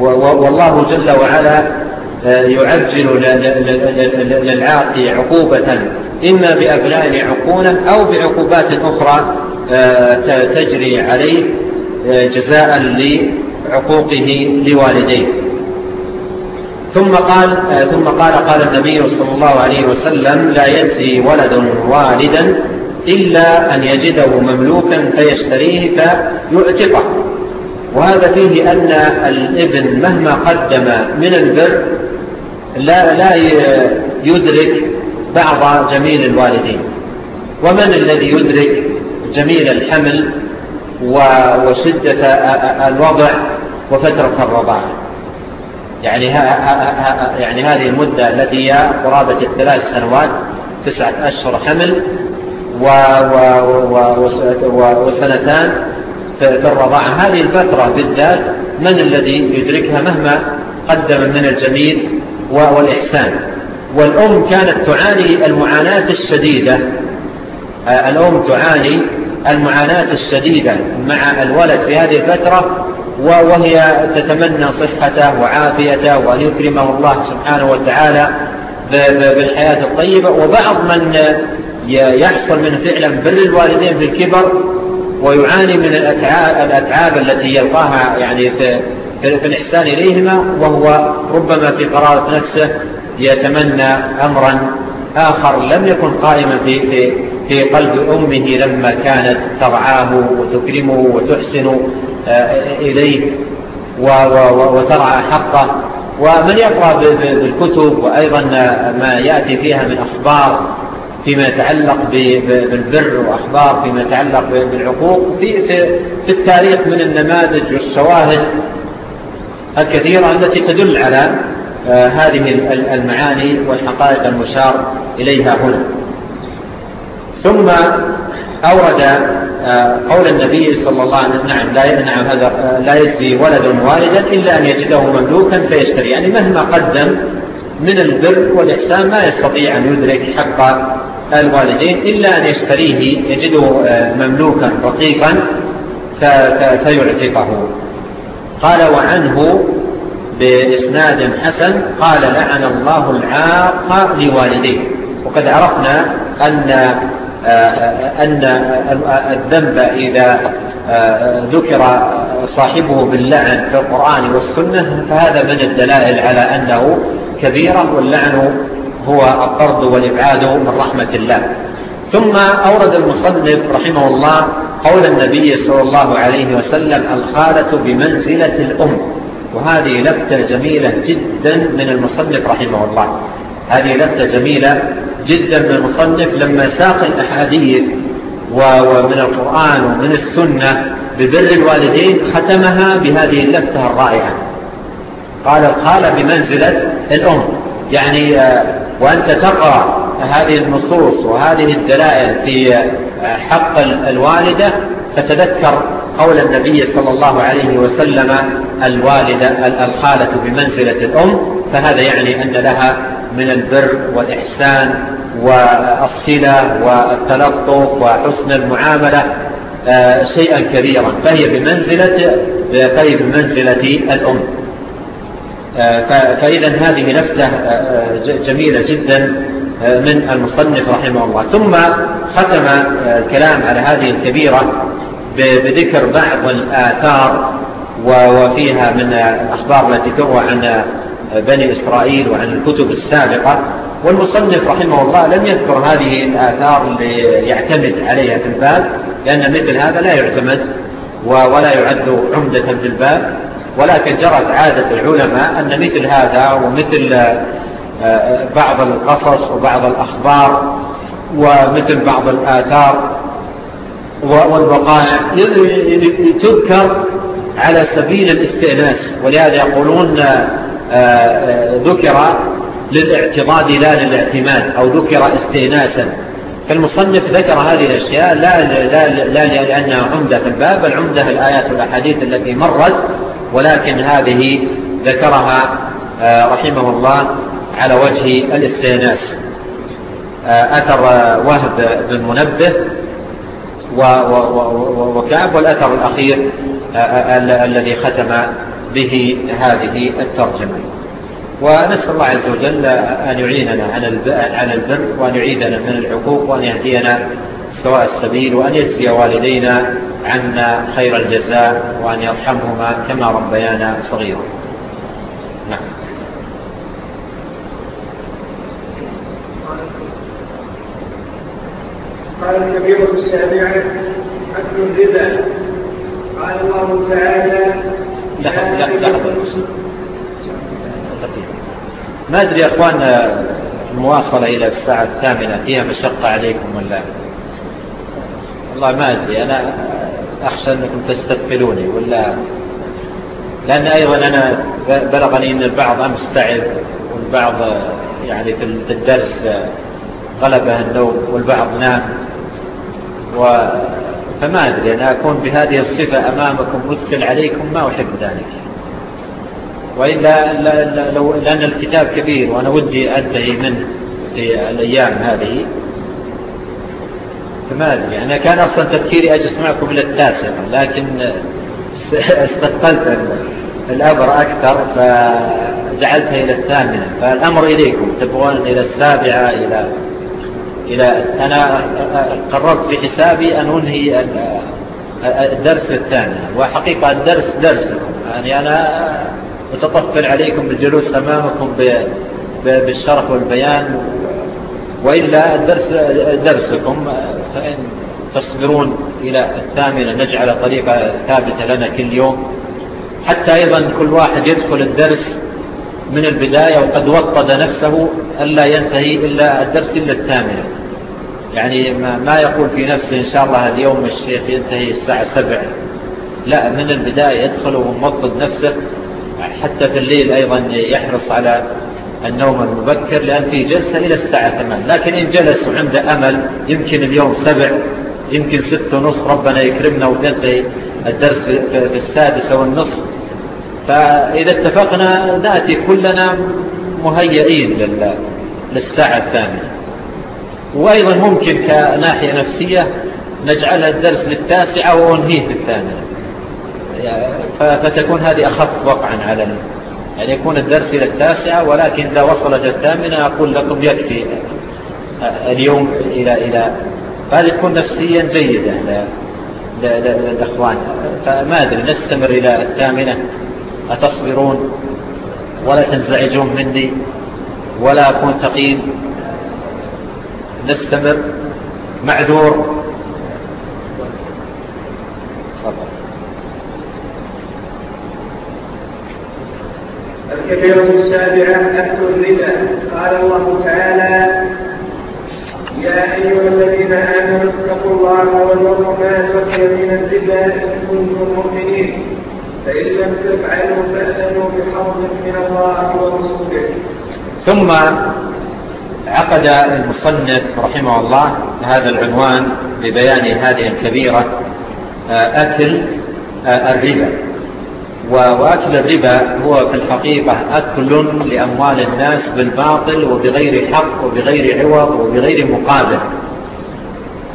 و و والله جل وعلا يعجل للعاقي عقوبة إما بأبناء عقونة أو بعقوبات أخرى آه، تجري عليه آه، جزاء لعقوقه لوالديه. ثم قال آه، ثم قال قال النبي صلى الله عليه وسلم لا يجزي ولد والدا إلا أن يجده مملوكا فيشتريه فيعتقه. وهذا فيه أن الابن مهما قدم من البر لا لا يدرك بعض جميل الوالدين. ومن الذي يدرك جميل الحمل وشدة الوضع وفترة الرضاعة يعني ها ها يعني هذه المدة التي هي قرابة الثلاث سنوات تسعة أشهر حمل و و وسنتان في الرضاعة هذه الفترة بالذات من الذي يدركها مهما قدم من الجميل والإحسان. والأم كانت تعاني المعاناة الشديدة آه، الأم تعاني المعاناة الشديدة مع الولد في هذه الفترة وهي تتمنى صحته وعافيته وأن يكرمه الله سبحانه وتعالى بالحياة الطيبة. وبعض من يحصل من فعلا بر الوالدين بالكبر ويعاني من الأتعاب, الأتعاب التي يلقاها يعني في في الإحسان إليهما وهو ربما في قرارة نفسه يتمنى أمرا آخر لم يكن قائما في, في, في قلب أمه لما كانت ترعاه وتكرمه وتحسن آه، إليه وترعى حقه. ومن يقرأ بالكتب وأيضا ما يأتي فيها من أخبار فيما يتعلق بالبر وأخبار فيما يتعلق بالعقوق في, في, في التاريخ من النماذج والشواهد الكثيرة التي تدل على آه، هذه المعاني والحقائق المشار إليها هنا. ثم أورد آه، قول النبي صلى الله عليه وسلم نعم لا يمنع هذا آه، لا يجزي ولد والدا إلا أن يجده مملوكا فيشتري. يعني مهما قدم من البر والإحسان ما يستطيع أن يدرك حق الوالدين إلا أن يشتريه يجده مملوكا رقيقا فيعتقه. قال وعنه بإسناد حسن قال لعن الله العاق لوالديه. وقد عرفنا أن آه، أن الذنب إذا آه، ذكر صاحبه باللعن في القرآن والسنة فهذا من الدلائل على أنه كبيرا واللعن هو الطرد والإبعاد من رحمة الله. ثم أورد المصنف رحمه الله قول النبي صلى الله عليه وسلم الخالة بمنزلة الأم. وهذه لفتة جميلة جدا من المصنف رحمه الله. هذه لفتة جميلة جدا من المصنف لما ساق الأحاديث ومن القرآن ومن السنة ببر الوالدين ختمها بهذه اللفتة الرائعة. قال الخالة بمنزلة الأم. يعني آه، وأنت تقرأ هذه النصوص وهذه الدلائل في حق الوالدة فتذكر قول النبي صلى الله عليه وسلم الوالدة الخالة بمنزلة الأم فهذا يعني أن لها من البر والإحسان والصلة والتلطف وحسن المعاملة آه، شيئا كبيرا فهي بمنزلة, فهي بمنزلة الأم. آه، فإذا هذه لفتة آه، جميلة جدا. من المصنف رحمه الله. ثم ختم آه، الكلام على هذه الكبيرة بذكر بعض الآثار وفيها من آه، الأخبار التي تروى عن آه، بني إسرائيل وعن الكتب السابقة. والمصنف رحمه الله لم يذكر هذه الآثار ليعتمد عليها في الباب لأن مثل هذا لا يعتمد ولا يعد عمدة في الباب. ولكن جرت عادة العلماء أن مثل هذا ومثل آه، بعض القصص وبعض الأخبار ومثل بعض الآثار والوقائع تذكر على سبيل الاستئناس. ولهذا يقولون آه، آه، ذكر للاعتضاد لا للاعتماد أو ذكر استئناسا. فالمصنف ذكر هذه الأشياء لا, لا, لا, لا لأنها عمدة في الباب بل عمدة الآيات والأحاديث التي مرت. ولكن هذه ذكرها رحمه الله على وجه الاستئناس. آه، أثر وهب بن منبه وكعب والأثر الأخير آه، آه، الذي ختم به هذه الترجمة. ونسأل الله عز وجل أن يعيننا على البر وأن يعيدنا من العقوق وأن يهدينا سواء السبيل وأن يجزي والدينا عنا خير الجزاء وأن يرحمهما كما ربيانا صغيرا. قال الكبير السابع أكل الربا. قال الله تعالى لحظة لحظة ما أدري يا أخوان آه، المواصلة إلى الساعة الثامنة فيها مشقة عليكم ولا؟ والله ما أدري أنا أخشى أنكم تستثقلوني ولا؟ لأن أيضا أنا بلغني أن البعض أمس تعب والبعض آه، يعني في الدرس آه، غلبه النوم والبعض نام. فما أدري أن أكون بهذه الصفة أمامكم مسكل عليكم ما أحب ذلك. وإلا لو لأن الكتاب كبير وأنا ودي أنتهي منه في الأيام هذه. فما أدري أنا كان أصلا تفكيري أجلس معكم إلى التاسع لكن استقلت الأمر أكثر فزعلتها إلى الثامنة. فالأمر إليكم تبغون إلى السابعة إلى إلى أنا قررت في حسابي أن أنهي الدرس الثاني. وحقيقة الدرس درس. يعني أنا متطفل عليكم بالجلوس أمامكم بالشرف والبيان. وإلا الدرس درسكم. فإن تصبرون إلى الثامنة نجعل طريقة ثابتة لنا كل يوم. حتى أيضا كل واحد يدخل الدرس من البداية وقد وطد نفسه ألا ينتهي إلا الدرس إلا الثامنة. يعني ما يقول في نفسه إن شاء الله اليوم الشيخ ينتهي الساعة سبع لا من البداية يدخل وموطد نفسه حتى في الليل أيضا يحرص على النوم المبكر لأن في جلسة إلى الساعة ثمان لكن إن جلس عند أمل يمكن اليوم سبع يمكن ست ونصف ربنا يكرمنا وينتهي الدرس في السادسة والنصف فإذا اتفقنا نأتي كلنا مهيئين للساعة الثامنة وأيضا ممكن كناحية نفسية نجعلها الدرس للتاسعة وأنهيه للثامنة يعني فتكون هذه أخف وقعا على يعني يكون الدرس إلى التاسعة ولكن إذا وصلت الثامنة أقول لكم يكفي اليوم إلى إلى فهذه تكون نفسيا جيدة للأخوان. فما أدري نستمر إلى الثامنة. أتصبرون؟ ولا تنزعجون مني؟ ولا أكون ثقيل؟ نستمر معذور. الكبيرة السابعة أكل الربا. قال الله تعالى يا أيها الذين آمنوا اتقوا الله وذروا ما بقي من الربا إن كنتم مؤمنين. فإن لم تفعلوا فأذنوا بحرب من الله ورسوله. ثم عقد المصنف رحمه الله هذا العنوان لبيان هذه الكبيرة آه، أكل آه، الربا. وأكل الربا هو في الحقيقة أكل لأموال الناس بالباطل وبغير حق وبغير عوض وبغير مقابل.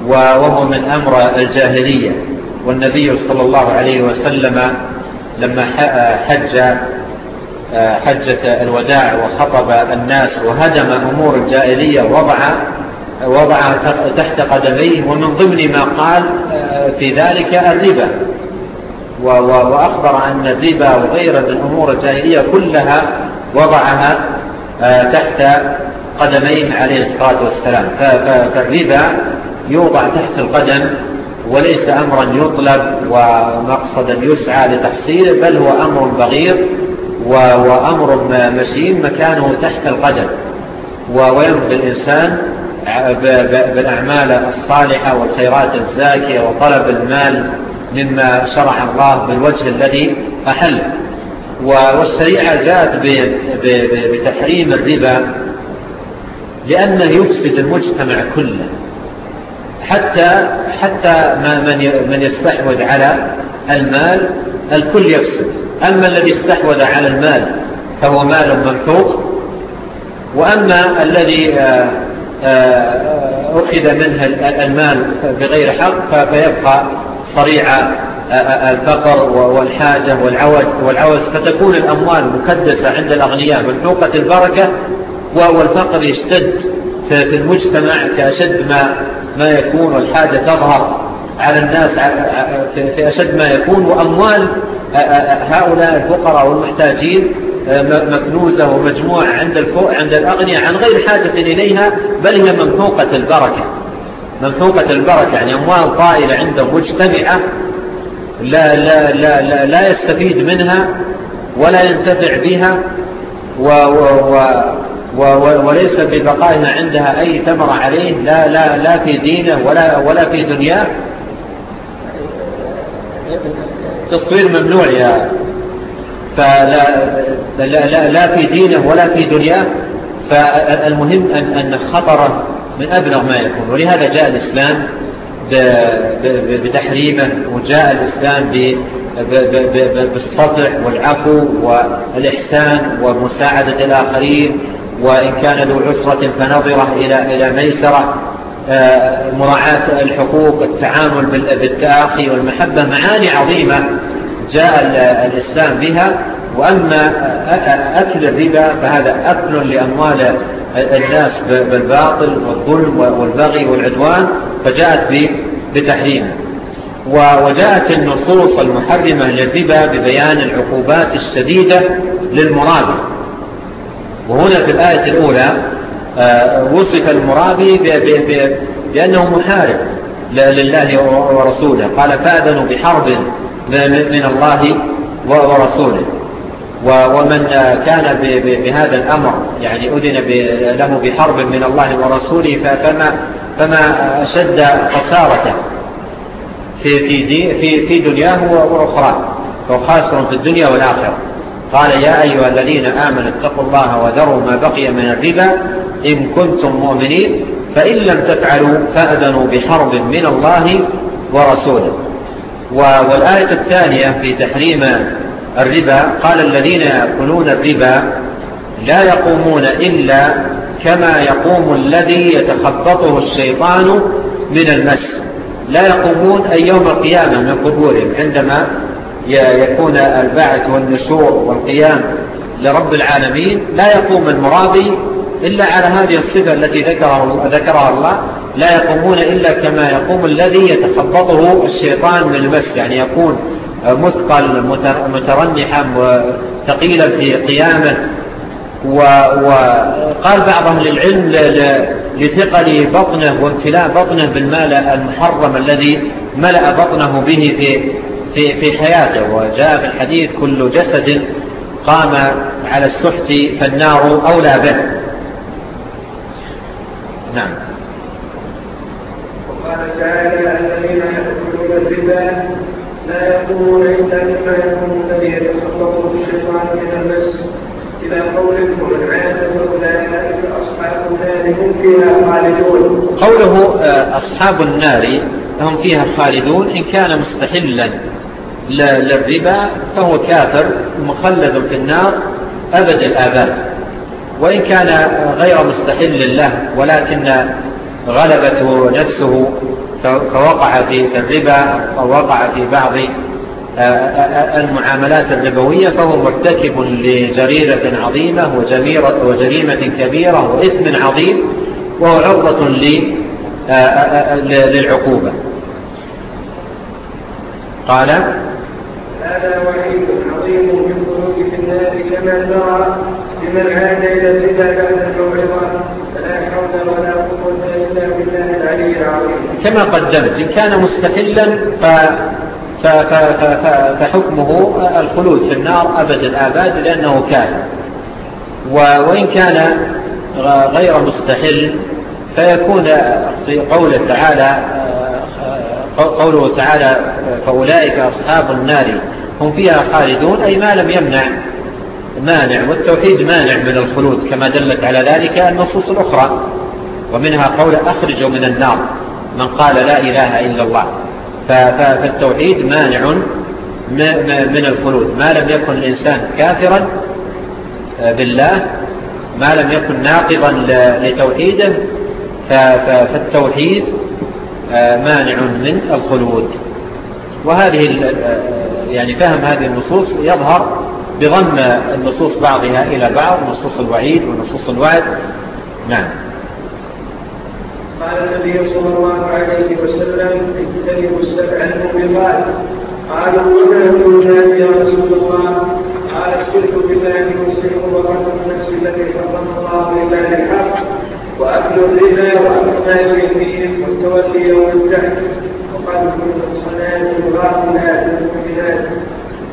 وهو من أمر الجاهلية. والنبي صلى الله عليه وسلم لما آه، حج حجة الوداع وخطب الناس وهدم أمور الجائلية وضع وضع تحت قدميه ومن ضمن ما قال آه، في ذلك الربا. وأخبر أن الربا وغير من أمور الجاهلية كلها وضعها آه، تحت قدمين عليه الصلاة والسلام. فالربا يوضع تحت القدم وليس أمرا يطلب ومقصدا يسعى لتحصيله بل هو أمر بغير. وأمر مسيين مكانه تحت القدم ويرد الإنسان بالأعمال الصالحة والخيرات الزاكية وطلب المال مما شرح الله بالوجه الذي أحل. والشريعة جاءت بتحريم الربا لأنه يفسد المجتمع كله. حتى حتى من من يستحوذ على المال الكل يفسد. أما الذي استحوذ على المال فهو مال منحوط وأما الذي آه، آه، آه، أخذ منه المال بغير حق فيبقى صريع الفقر والحاجة والعوز, والعوز. فتكون الأموال مكدسة عند الأغنياء منحوقة البركة والفقر يشتد في المجتمع كأشد ما ما يكون والحاجة تظهر على الناس في أشد ما يكون وأموال هؤلاء الفقراء والمحتاجين مكنوزة ومجموعة عند, عند الأغنياء عن غير حاجة إليها بل هي منفوقة البركة. منفوقة البركة يعني أموال طائلة عند مجتمعة لا, لا, لا, لا, لا يستفيد منها ولا ينتفع بها و, و, و وليس ببقائها عندها أي ثمر عليه لا, لا, لا في دينه ولا, ولا في دنياه. تصوير ممنوع يا. فلا لا, لا, لا في دينه ولا في دنياه. فالمهم أن, أن خطره من أبلغ ما يكون. ولهذا جاء الإسلام بتحريمه وجاء الإسلام بالسطح والعفو والإحسان ومساعدة الآخرين. وإن كان ذو عسرة فنظرة إلى إلى ميسرة آه، مراعاة الحقوق التعامل بالتأخي والمحبة معاني عظيمة جاء الإسلام بها. وأما أكل الربا فهذا أكل لأموال الناس بالباطل والظلم والبغي والعدوان فجاءت بتحريمه. وجاءت النصوص المحرمة للربا ببيان العقوبات الشديدة للمرابط وهنا في الآية الأولى آه، وصف المرابي بأنه محارب لله ورسوله. قال فأذنوا بحرب من الله ورسوله. ومن آه، كان بهذا الأمر يعني أذن له بحرب من الله ورسوله فما, فما شد خسارته في, في, في, دنياه وأخرى خاسر في الدنيا والآخرة. قال يا أيها الذين آمنوا اتقوا الله وذروا ما بقي من الربا إن كنتم مؤمنين فإن لم تفعلوا فأذنوا بحرب من الله ورسوله. والآية الثانية في تحريم الربا قال الذين يأكلون الربا لا يقومون إلا كما يقوم الذي يتخبطه الشيطان من المس. لا يقومون أي يوم القيامة من قبورهم عندما يكون البعث والنشور والقيام لرب العالمين لا يقوم المرابي إلا على هذه الصفة التي ذكرها, ذكرها الله. لا يقومون إلا كما يقوم الذي يتخبطه الشيطان من المس. يعني يكون مثقل مترنحا وثقيلا في قيامه. وقال بعض أهل العلم لثقل بطنه وامتلاء بطنه بالمال المحرم الذي ملأ بطنه به في في في حياته. وجاء في الحديث كل جسد قام على السحت فالنار أولى به. نعم. وقال تعالى الذين يأكلون الربا لا يقومون إلا كما يقوم الذي يتخلقه الشيطان من المس إلى قوله والعياذ أولئك أصحاب النار هم فيها خالدون. قوله آه، أصحاب النار هم فيها خالدون إن كان مستحلا. للربا فهو كافر مخلد في النار أبد الآباد. وإن كان غير مستحل له ولكن غلبته نفسه فوقع في الربا أو وقع في بعض آه، آه، المعاملات الربوية فهو مرتكب لجريرة عظيمة وجميرة وجريمة كبيرة وإثم عظيم وهو عرضة آه، للعقوبة. قال هذا وعيد عظيم بالخلود في النار كما ترى لمن عاد إلى الربا بعد الموعظه كما قدمت إن كان مستحلا ف فحكمه الخلود في النار أبدا آباد لأنه كافر وإن كان غير مستحل فيكون في قول تعالى قوله تعالى فأولئك أصحاب النار هم فيها خالدون أي ما لم يمنع مانع والتوحيد مانع من الخلود كما دلت على ذلك النصوص الأخرى. ومنها قول أخرجوا من النار من قال لا إله إلا الله. فالتوحيد مانع من الخلود. ما لم يكن الإنسان كافرا آه، بالله ما لم يكن ناقضا لتوحيده فالتوحيد آه، مانع من الخلود. وهذه آه، يعني فهم هذه النصوص يظهر بضم النصوص بعضها إلى بعض نصوص الوعيد ونصوص الوعد. نعم. قال النبي صلى الله عليه وسلم اجتنبوا السبع المؤمنات. قالوا وما هن يا رسول الله؟ قال الشرك بالله والشرك وقدر النفس التي حرم الله الا للحق وأكل الربا وأكل مال اليتيم والتولي والسعي وقد الصلاة والغافلات والمؤمنات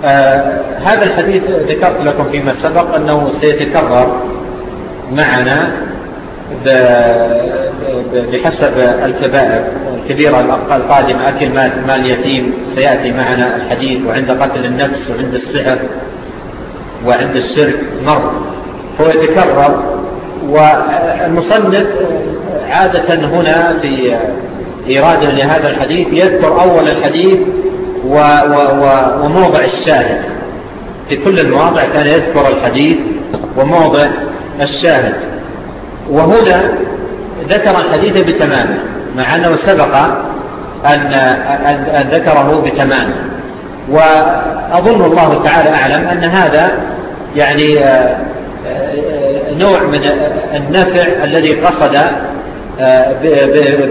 آه هذا الحديث ذكرت لكم فيما سبق أنه سيتكرر معنا بحسب الكبائر الكبيرة القادمة أكل مال يتيم سيأتي معنا الحديث وعند قتل النفس وعند السحر وعند الشرك مر. هو يتكرر والمصنف عادة هنا في إرادة لهذا الحديث يذكر أول الحديث وموضع الشاهد. في كل المواضع كان يذكر الحديث وموضع الشاهد. وهنا ذكر الحديث بتمامه مع أنه سبق أن, أن ذكره بتمامه. وأظن الله تعالى أعلم أن هذا يعني آه، آه، نوع من النفع الذي قصد آه،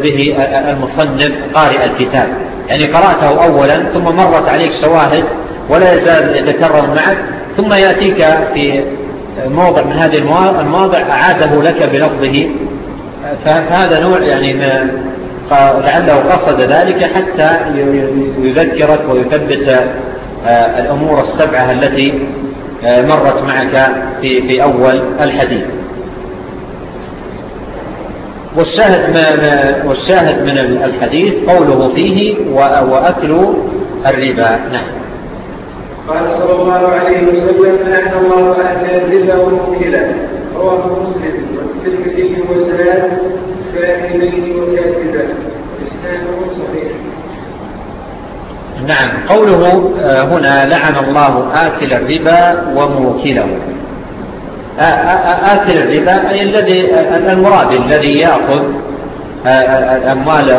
به المصنف قارئ الكتاب. يعني قرأته أولا ثم مرت عليك شواهد ولا يزال يتكرر معك ثم يأتيك في موضع من هذه المواضع أعاده لك بلفظه. فهذا نوع يعني لعله قصد ذلك حتى يذكرك ويثبت آه، الأمور السبعة التي آه، مرت معك في, في أول الحديث. والشاهد, ما والشاهد من الحديث قوله فيه وأكل الربا. نعم. قال صلى الله عليه وسلم أن الله اكل الربا والمكلا رواه مسلم. والترمذي وسلام فاكلين وكاتبا إسلام صحيح. نعم. قوله آه، هنا لعن الله آكل الربا وموكله. آه، آه، آكل الربا أي الذي المراد الذي يأخذ الأموال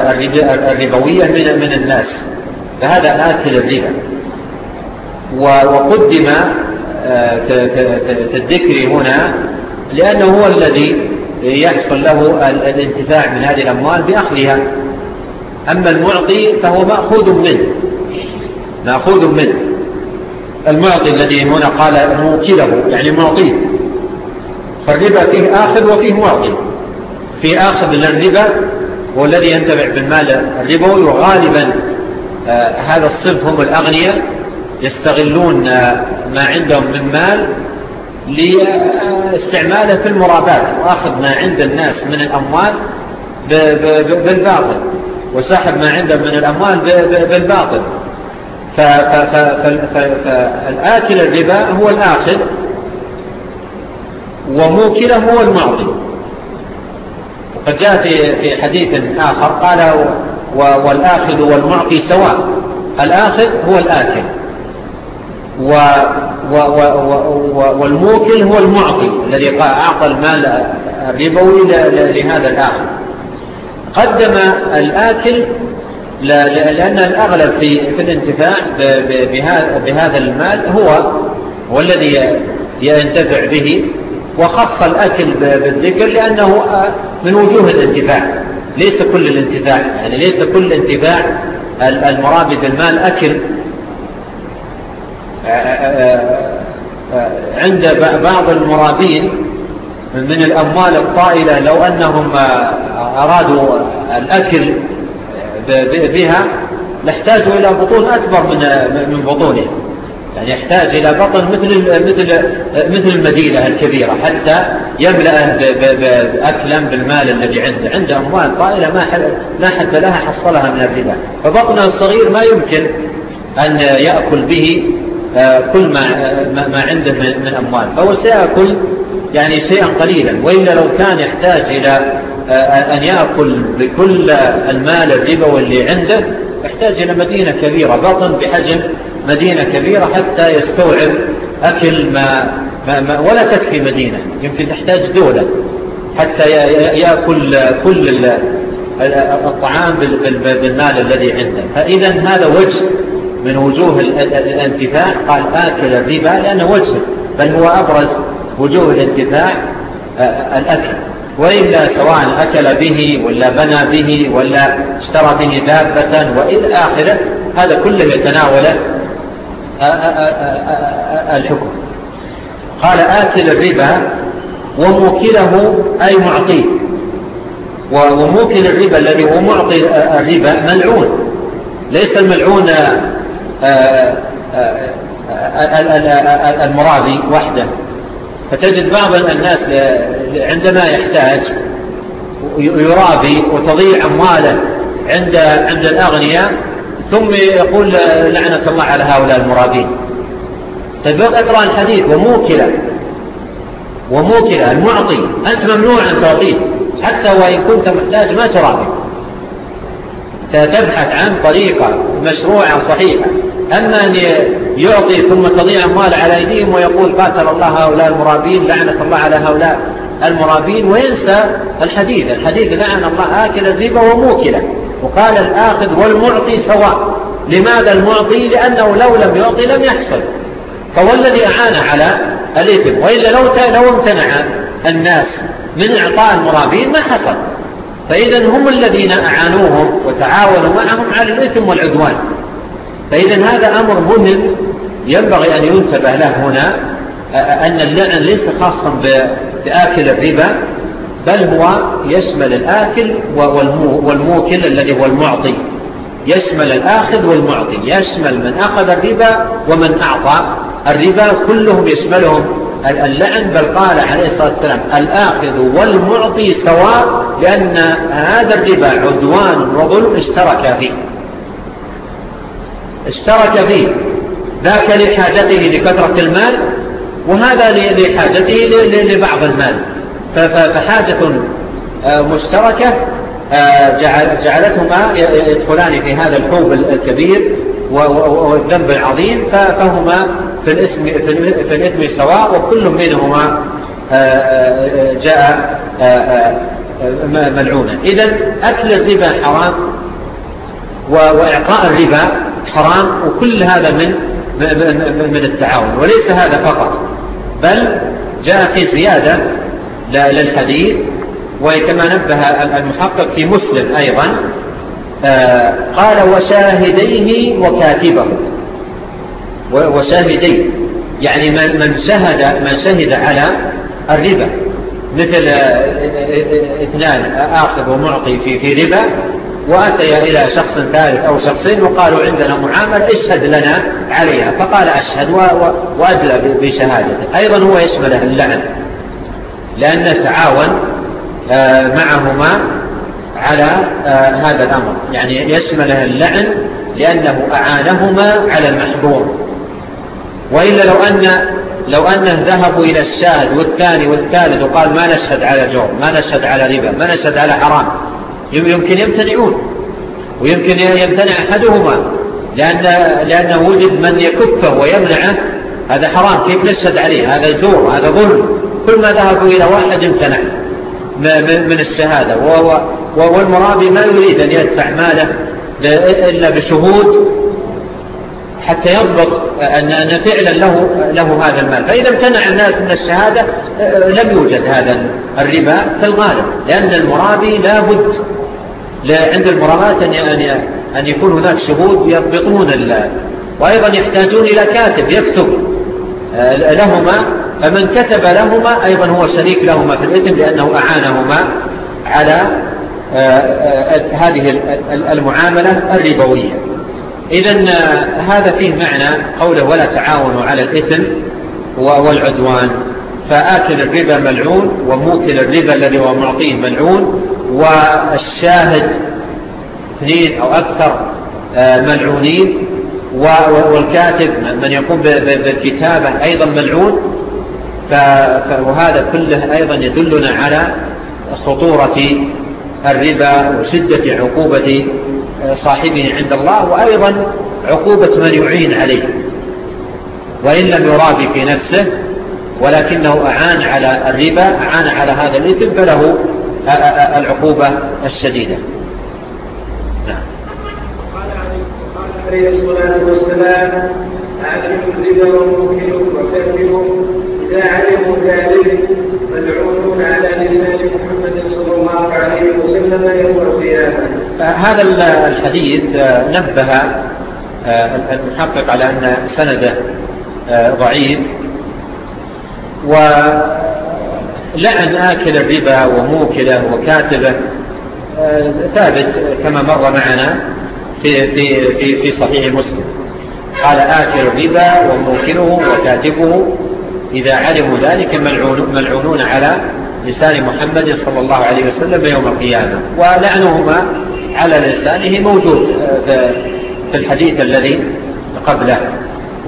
الربوية من من الناس. فهذا آكل الربا. وقدم الذكر هنا لأنه هو الذي يحصل له الانتفاع من هذه الأموال بأخذها. أما المعطي فهو مأخوذ منه. نأخذ منه المعطي الذي هنا قال موكله يعني معطيه. فالربا فيه آخذ وفيه معطي في آخذ للربا هو الذي ينتفع بالمال الربوي وغالبا آه، هذا الصنف هم الأغنياء يستغلون آه، ما عندهم من مال لاستعماله في المرابات. وأخذ ما عند الناس من الأموال بالباطل. وساحب ما عندهم من الأموال بالباطل. فالآكل الربا هو الآخذ وموكله هو المعطي. وقد جاء في حديث آخر قال والآخذ والمعطي سواء. الآخذ هو الآكل. و و و و والموكل هو المعطي الذي أعطى المال الربوي لهذا الآخر قدم الآكل لأن الأغلب في, في الانتفاع بهذا المال هو والذي ينتفع به وخص الأكل بالذكر لأنه آه، من وجوه الانتفاع. ليس كل الانتفاع يعني ليس كل انتفاع المرابي بالمال أكل. آه، آه، عند بعض المرابين من الأموال الطائلة لو أنهم أرادوا الأكل بها نحتاج إلى بطون أكبر من من بطونه. يعني يحتاج إلى بطن مثل مثل مثل المدينة الكبيرة حتى يملأه بأكلا بالمال الذي عنده. عنده أموال طائلة ما ما حد لها حصلها من الربا. فبطنه الصغير ما يمكن أن يأكل به آه، كل ما ما عنده من أموال. فهو سيأكل يعني شيئا قليلا. وإلا لو كان يحتاج إلى آه، أن يأكل بكل المال الربا واللي عنده يحتاج إلى مدينة كبيرة بطن بحجم مدينة كبيرة حتى يستوعب أكل ما, ما, ما ولا تكفي مدينة يمكن تحتاج دولة حتى يأكل كل الطعام بالمال الذي عنده. فإذا هذا وجه من وجوه الانتفاع. قال آكل الربا لأنه وجه بل هو أبرز وجوه الانتفاع آه، الأكل. وإلا سواء أكل به ولا بنى به ولا اشترى به دابة وإلى آخره هذا كله يتناول الحكم قال آكل الربا وموكله أي معطيه وموكل الربا الذي هو معطي الربا ملعون ليس الملعون المراضي وحده فتجد بعض الناس عندما يحتاج يرابي وتضيع أمواله عند عند الأغنياء ثم يقول لعنة الله على هؤلاء المرابين. طيب اقرأ الحديث وموكلا. وموكلا المعطي. أنت ممنوع أن تعطيه حتى وإن كنت محتاج ما ترابي. تبحث عن طريقة مشروعة صحيحة. أما أن يعطي ثم تضيع أموال على أيديهم ويقول قاتل الله هؤلاء المرابين لعنة الله على هؤلاء المرابين وينسى الحديث. الحديث لعن الله آكل الربا وموكله. وقال الآخذ والمعطي سواء. لماذا المعطي؟ لأنه لو لم يعطي لم يحصل. فهو الذي أعان على الإثم. وإلا لو, لو امتنع الناس من إعطاء المرابين ما حصل. فإذا هم الذين أعانوهم وتعاونوا معهم على الإثم والعدوان. فإذا هذا أمر مهم ينبغي أن ينتبه له هنا أن اللعن ليس خاصا بآكل الربا بل هو يشمل الآكل والموكل الذي هو المعطي. يشمل الآخذ والمعطي. يشمل من أخذ الربا ومن أعطى الربا. كلهم يشملهم اللعن. بل قال عليه الصلاة والسلام الآخذ والمعطي سواء لأن هذا الربا عدوان وظلم اشترك فيه. اشترك فيه ذاك لحاجته لكثرة المال وهذا لحاجته لبعض المال. فحاجة آه، مشتركة آه، جعلتهما يدخلان في هذا الحوب الكبير والذنب العظيم فهما في الاسم, في الإثم سواء وكل منهما آه، جاء ملعونا. إذا أكل الربا حرام وإعطاء الربا حرام وكل هذا من من التعاون وليس هذا فقط بل جاء في زيادة للحديث وكما نبه المحقق في مسلم أيضا قال وشاهديه وكاتبه وشاهديه يعني من شهد من شهد على الربا مثل اثنان آخذ ومعطي في, في ربا وأتي إلى شخص ثالث أو شخصين وقالوا عندنا معاملة اشهد لنا عليها. فقال أشهد وأدلى بشهادته. أيضا هو يشمله اللعن لأن تعاون آه، معهما على آه، هذا الأمر. يعني يشمله اللعن لأنه أعانهما على المحظور. وإلا لو أن لو أنه ذهبوا إلى الشاهد والثاني والثالث وقال ما نشهد على جور ما نشهد على ربا ما نشهد على حرام. يمكن يمتنعون. ويمكن يمتنع أحدهما لأن لأنه وجد من يكفه ويمنعه هذا حرام كيف نشهد عليه؟ هذا زور هذا ظلم. كل ما ذهبوا إلى واحد امتنع من الشهادة. والمرابي ما يريد أن يدفع ماله إلا بشهود حتى يضبط أن فعلا له, له هذا المال. فإذا امتنع الناس من الشهادة لم يوجد هذا الربا في الغالب لأن المرابي لا بد عند المرامات أن أن يكون هناك شهود يضبطون وأيضا يحتاجون إلى كاتب يكتب آه، لهما فمن كتب لهما أيضا هو شريك لهما في الإثم لأنه أعانهما على آه، آه، هذه المعاملة الربوية. إذا هذا فيه معنى قوله ولا تعاونوا على الإثم والعدوان. فآكل الربا ملعون وموكل الربا الذي هو معطيه ملعون والشاهد اثنين أو أكثر آه، ملعونين والكاتب من يقوم بالكتابة أيضا ملعون. فهذا كله أيضا يدلنا على خطورة الربا وشدة عقوبة آه، صاحبه عند الله وأيضا عقوبة من يعين عليه. وإن لم يرابي في نفسه ولكنه أعان على الربا أعان على هذا الإثم فله العقوبة الشديدة. نعم. عليه الصلاة والسلام عالم الربا وموكله وكاتبه إذا علموا ذلك مدعوون على لسان محمد صلى الله عليه وسلم يوم القيامة. آه، هذا الحديث آه، نبه آه، المحقق على أن سنده ضعيف. ولعن آكل الربا وموكله وكاتبه آه، ثابت كما مر معنا في, في, في, في صحيح مسلم. قال آكل الربا وموكله وكاتبه. إذا علموا ذلك ملعونون على لسان محمد صلى الله عليه وسلم يوم القيامة. ولعنهما على لسانه موجود آه، في الحديث الذي قبله.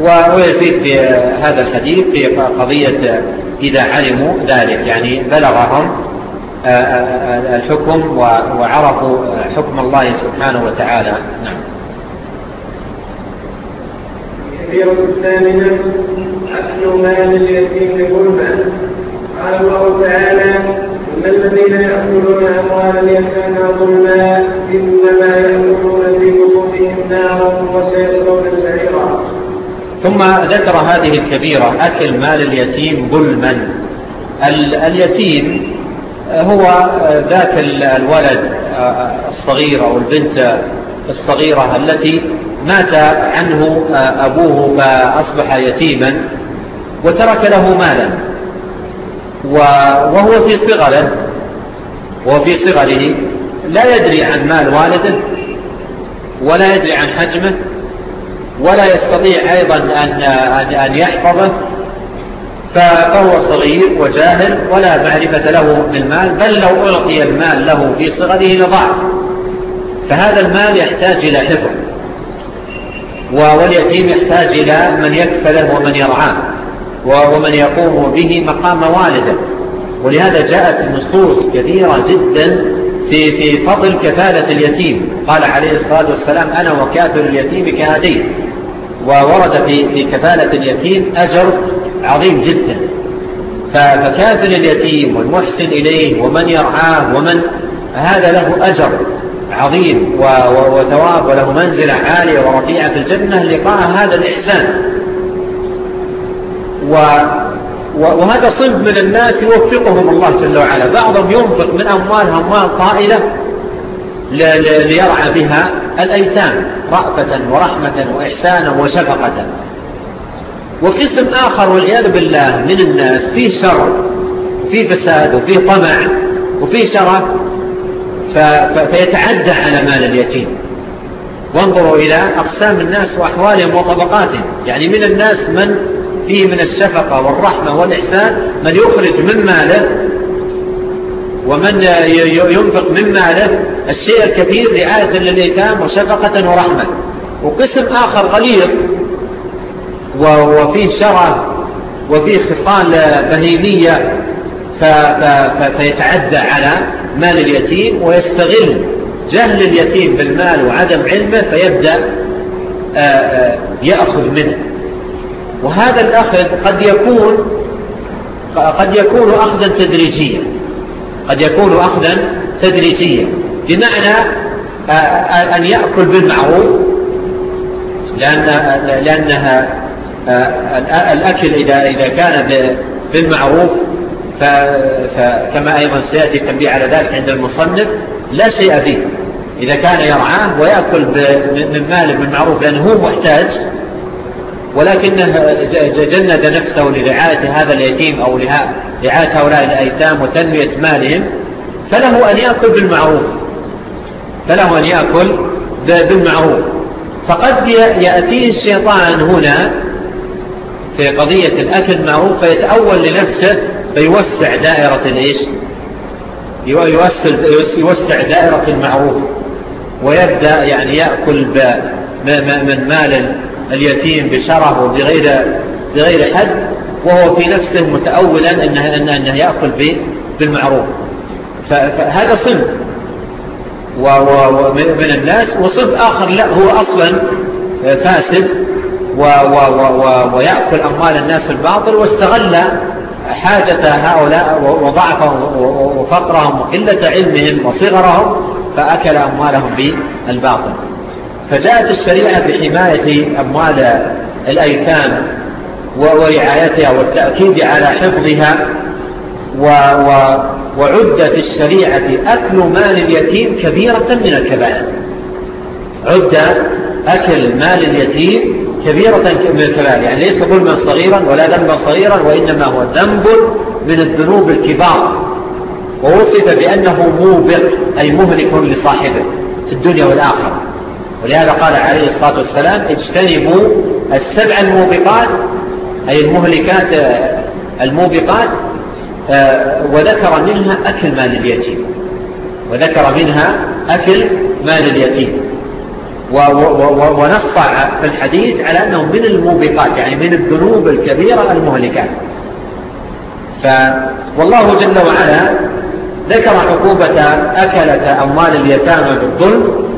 ويزيد في هذا الحديث في قضية إذا علموا ذلك يعني بلغهم آه، آه، آه، الحكم وعرفوا حكم الله سبحانه وتعالى. نعم. كثيرة الثامنة أكل مال اليتيم ظلما قال الله تعالى إن الذين يأكلون أموال اليتامى ظلما إنما يأكلون في قلوبهم نارا وسيصلون سعيرا ثم ذكر هذه الكبيرة أكل مال اليتيم ظلما. اليتيم هو ذاك الولد آه، الصغير أو البنت الصغيرة التي مات عنه آه، أبوه فأصبح يتيما وترك له مالا. وهو في صغره وفي صغره لا يدري عن مال والده ولا يدري عن حجمه. ولا يستطيع أيضا أن, أن, أن يحفظه فهو صغير وجاهل ولا معرفة له بالمال بل لو أعطي المال له في صغره لضع فهذا المال يحتاج إلى حفظ واليتيم يحتاج إلى من يكفله ومن يرعاه ومن يقوم به مقام والده. ولهذا جاءت النصوص كثيرة جدا في في فضل كفالة اليتيم. قال عليه الصلاة والسلام أنا وكافر اليتيم كهدي وورد في في كفالة اليتيم أجر عظيم جدا. فكافر اليتيم والمحسن إليه ومن يرعاه ومن هذا له أجر عظيم وثواب وله منزلة عالية ورفيعة في الجنة لقاء هذا الإحسان. و وهذا صنف من الناس يوفقهم الله جل وعلا. بعضهم ينفق من أموالها أموال طائلة ليرعى بها الأيتام رأفة ورحمة وإحسانا وشفقة. وقسم آخر والعياذ بالله من الناس فيه شر فيه فساد وفيه طمع وفيه شرف فيتعدى على مال اليتيم. وانظروا إلى أقسام الناس وأحوالهم وطبقاتهم. يعني من الناس من فيه من الشفقة والرحمة والإحسان من يخرج من ماله ومن ينفق من ماله الشيء الكثير رعاية للإيتام وشفقة ورحمة. وقسم آخر غليظ وفيه شرع وفيه خصال بهيمية فيتعدى على مال اليتيم ويستغل جهل اليتيم بالمال وعدم علمه فيبدأ آه، آه، يأخذ منه. وهذا الأخذ قد يكون قد يكون أخذا تدريجيا. قد يكون أخذا تدريجيا. بمعنى آه، آه، أن يأكل بالمعروف لأن لأنها آه، الأكل إذا إذا كان بالمعروف فكما أيضا سيأتي التنبيه على ذلك عند المصنف لا شيء فيه. إذا كان يرعاه ويأكل من ماله بالمعروف لأنه هو محتاج ولكنه جند نفسه لرعاية هذا اليتيم أو رعاية هؤلاء الأيتام وتنمية مالهم فله أن يأكل بالمعروف. فله أن يأكل بالمعروف. فقد يأتيه الشيطان هنا في قضية الأكل المعروف فيتأول لنفسه فيوسع دائرة الإيش؟ يوسع دائرة المعروف ويبدأ يعني يأكل من مال اليتيم بشره بغير, بغير حد وهو في نفسه متأولا أنه, أنه, أنه يأكل بالمعروف. فهذا صنف. ومن الناس وصنف آخر لا هو أصلا فاسد ويأكل أموال الناس الباطل واستغل حاجة هؤلاء وضعفهم وفقرهم وقلة علمهم وصغرهم فأكل أموالهم بالباطل. فجاءت الشريعة بحماية أموال الأيتام ورعايتها والتأكيد على حفظها و و الشريعة أكل مال اليتيم كبيرة من الكبائر. عد أكل مال اليتيم كبيرة من الكبائر. يعني ليس ظلما صغيرا ولا ذنبا صغيرا وإنما هو ذنب من الذنوب الكبار. ووصف بأنه موبق أي مهلك لصاحبه في الدنيا والآخرة. ولهذا قال عليه الصلاة والسلام اجتنبوا السبع الموبقات أي المهلكات الموبقات آه، وذكر منها أكل مال اليتيم. وذكر منها أكل مال اليتيم. ونص في الحديث على أنه من الموبقات يعني من الذنوب الكبيرة المهلكات. والله جل وعلا ذكر عقوبة أكلة أموال اليتامى بالظلم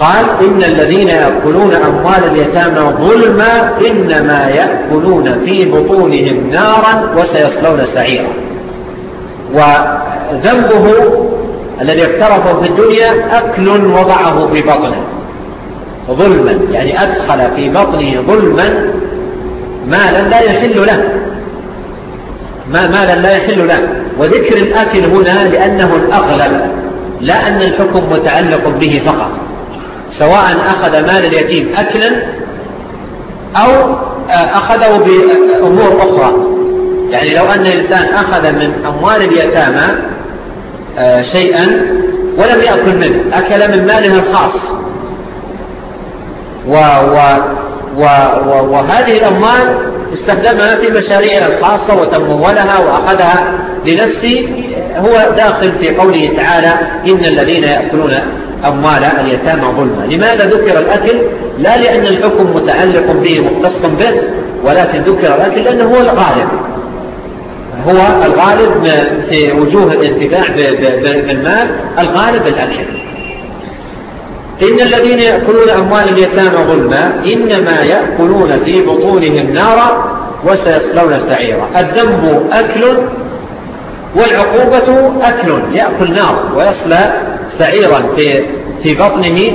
قال إن الذين يأكلون أموال اليتامى ظلما إنما يأكلون في بطونهم نارا وسيصلون سعيرا. وذنبه الذي اقترفه في الدنيا أكل وضعه في بطنه. ظلما يعني أدخل في بطنه ظلما مالا لا يحل له. ما مالا لا يحل له. وذكر الأكل هنا لأنه الأغلب لا أن الحكم متعلق به فقط. سواء أخذ مال اليتيم أكلا أو آه، أخذه بأمور أخرى. يعني لو أن الإنسان أخذ من أموال اليتامى آه، شيئا ولم يأكل منه أكل من ماله الخاص. و و و و وهذه الأموال استخدمها في مشاريع الخاصة وتمولها وأخذها لنفسه هو داخل في قوله تعالى إن الذين يأكلون أموال اليتامى ظلما. لماذا ذكر الأكل؟ لا لأن الحكم متعلق به مختص به ولكن ذكر الأكل لأنه هو الغالب. هو الغالب في وجوه الانتفاع بالمال الغالب الأكل. إن الذين يأكلون أموال اليتامى ظلما إنما يأكلون في بطونهم نارا وسيصلون سعيرا. الذنب أكل والعقوبة أكل. يأكل نار ويصلى سعيرا في, في بطنه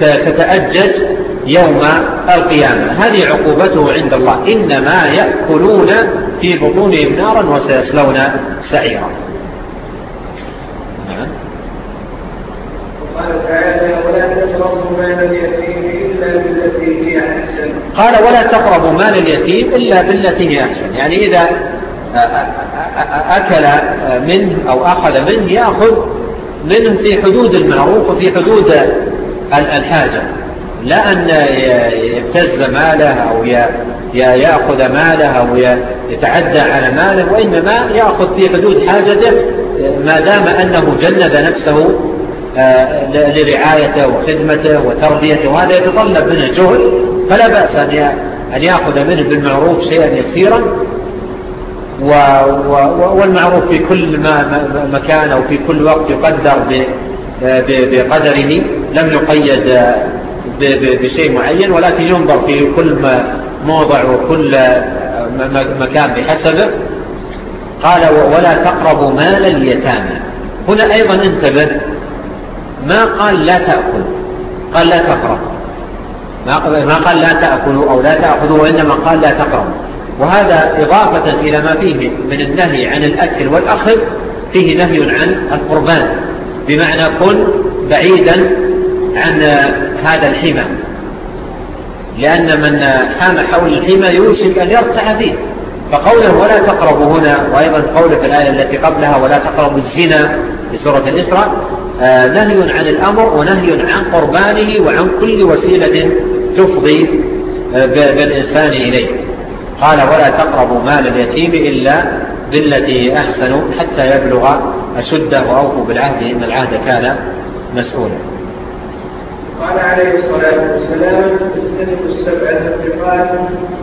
تتأجج يوم القيامة. هذه عقوبته عند الله. إنما يأكلون في بطونهم نارا وسيصلون سعيرا. نعم. قال ولا تقربوا مال اليتيم إلا بالتي هي أحسن. يعني إذا أكل منه أو أخذ منه يأخذ منه في حدود المعروف وفي حدود الحاجة. لا أن يبتز ماله أو يأخذ ماله أو يتعدى على ماله وإنما يأخذ في حدود حاجته ما دام أنه جند نفسه آه، لرعايته وخدمته وتربيته وهذا يتطلب منه جهد فلا بأس أن يأخذ منه بالمعروف شيئا يسيرا والمعروف في كل مكان أو في كل وقت يقدر بقدره لم يقيد بشيء معين ولكن ينظر في كل موضع وكل آه، مكان بحسبه. قال ولا تقربوا مال اليتامى. هنا أيضا انتبه ما قال لا تأكل؟ قال لا تقرب. ما قال لا تأكلوا أو لا تأخذوا وإنما قال لا تقرب وهذا إضافة إلى ما فيه من النهي عن الأكل والأخذ فيه نهي عن القربان. بمعنى كن بعيدا عن هذا الحمى. لأن من حام حول الحمى يوشك أن يرتع فيه. فقوله ولا تقربوا هنا وأيضا قوله في الآية التي قبلها ولا تقربوا الزنا في سورة الإسراء آه، نهي عن الأمر ونهي عن قربانه وعن كل وسيلة تفضي آه، بالإنسان إليه. قال ولا تقربوا مال اليتيم إلا بالتي أحسن حتى يبلغ أشده وأوفوا بالعهد إن العهد كان مسؤولا. قال عليه الصلاة والسلام اجتنبوا السبع التفقات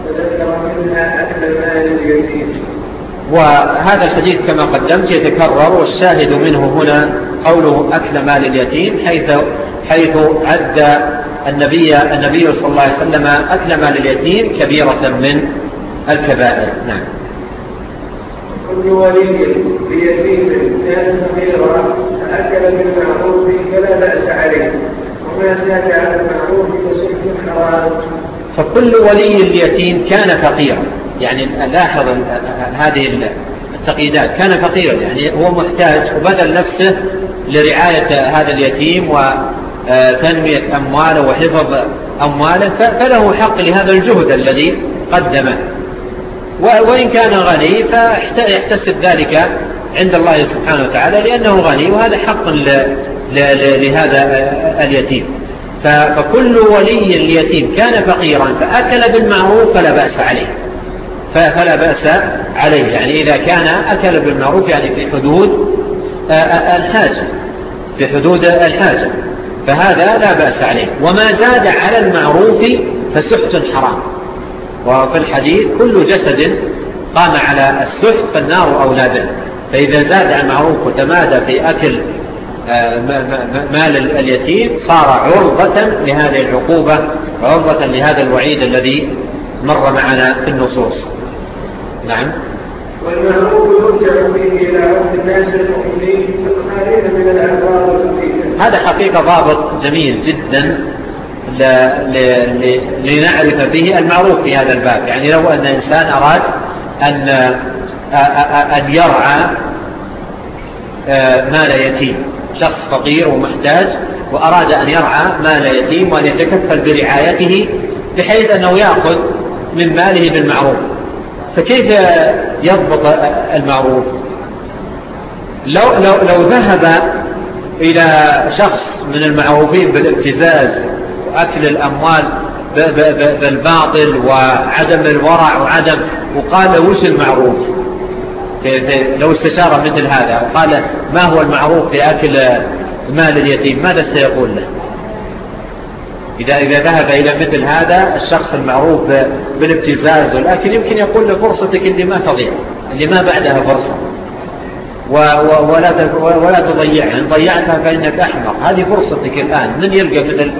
وذكر منها أكل مال اليتيم. وهذا الحديث كما قدمت يتكرر والشاهد منه هنا قوله أكل مال اليتيم حيث, حيث عد النبي, النبي صلى الله عليه وسلم أكل مال اليتيم كبيرة من الكبائر. نعم. كل ولي بيتيم كان صغيرا فأكل بالمعروف فلا بأس عليه وما زاد على المعروف فسجد حرام. فكل ولي اليتيم كان فقيرا. يعني لاحظ هذه التقييدات كان فقيرا يعني هو محتاج وبذل نفسه لرعاية هذا اليتيم وتنمية آه، أمواله وحفظ أمواله فله حق لهذا الجهد الذي قدمه. وإن كان غني فيحتسب ذلك عند الله سبحانه وتعالى لأنه غني وهذا حق لهذا آه، اليتيم. فكل ولي اليتيم كان فقيرا فأكل بالمعروف فلا بأس عليه. فلا بأس عليه. يعني إذا كان أكل بالمعروف يعني في حدود آه، آه، الحاجة في حدود الحاجة فهذا لا بأس عليه. وما زاد على المعروف فسحت حرام. وفي الحديث كل جسد قام على السحت فالنار أولى به فإذا زاد عن معروف وتمادى في أكل آه، مال اليتيم صار عرضة لهذه العقوبة عرضة لهذا الوعيد الذي مر معنا في النصوص. نعم. هذا حقيقة ضابط جميل جدا ل... ل... ل... لنعرف به المعروف في هذا الباب. يعني لو أن إنسان أراد أن, أن يرعى آه، مال يتيم. شخص فقير ومحتاج وأراد أن يرعى مال يتيم وأن يتكفل برعايته بحيث أنه يأخذ من ماله بالمعروف. فكيف يضبط المعروف؟ لو, لو, لو ذهب إلى شخص من المعروفين بالابتزاز وأكل الأموال بالباطل وعدم الورع وعدم وقال وش المعروف؟ لو استشار مثل هذا وقال ما هو المعروف في أكل مال اليتيم؟ ماذا سيقول له؟ إذا إذا ذهب إلى مثل هذا الشخص المعروف بالابتزاز لكن يمكن يقول له فرصتك اللي ما تضيع اللي ما بعدها فرصة. ولا ولا تضيعها إن ضيعتها فإنك أحمق. هذه فرصتك الآن. من يلقى مثل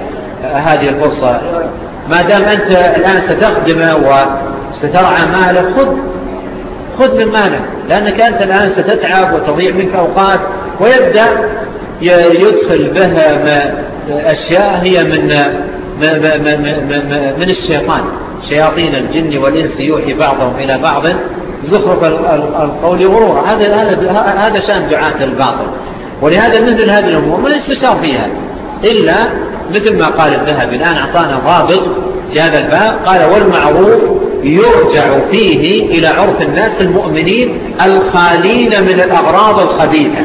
هذه الفرصة؟ ما دام أنت الآن ستخدمه وسترعى مالك خذ خذ من مالك لأنك أنت الآن ستتعب وتضيع منك أوقات ويبدأ يدخل بها ما أشياء هي من ما ما ما ما من الشيطان. شياطين الجن والإنس يوحي بعضهم إلى بعض. زخرف القول غرورا. هذا هذا شأن دعاة الباطل. ولهذا مثل هذه الأمور ما يستشار فيها. إلا مثل ما قال الذهبي الآن أعطانا ضابط في هذا الباب قال والمعروف يرجع فيه إلى عرف الناس المؤمنين الخالين من الأغراض الخبيثة.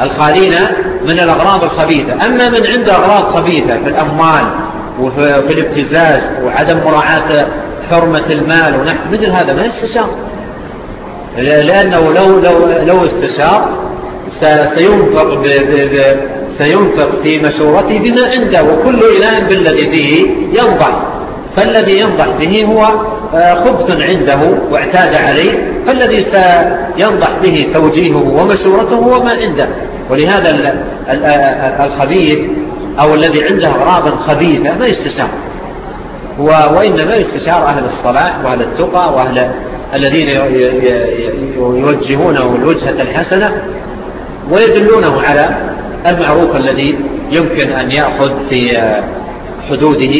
الخالين من الأغراض الخبيثة. أما من عنده أغراض خبيثة في الأموال وفي الابتزاز وعدم مراعاة حرمة المال ونحن مثل هذا ما يستشار لأنه لو, لو, لو استشار سينفق, سينفق في مشورته بما عنده وكل إله بالذي به ينضع فالذي ينضع به هو خبث عنده واعتاد عليه فالذي سينضح به توجيهه ومشورته هو ما عنده. ولهذا الخبيث أو الذي عنده أغراضا خبيثة ما يستشار. وإنما يستشار أهل الصلاة وأهل التقى وأهل الذين يوجهونه الوجهة الحسنة ويدلونه على المعروف الذي يمكن أن يأخذ في حدوده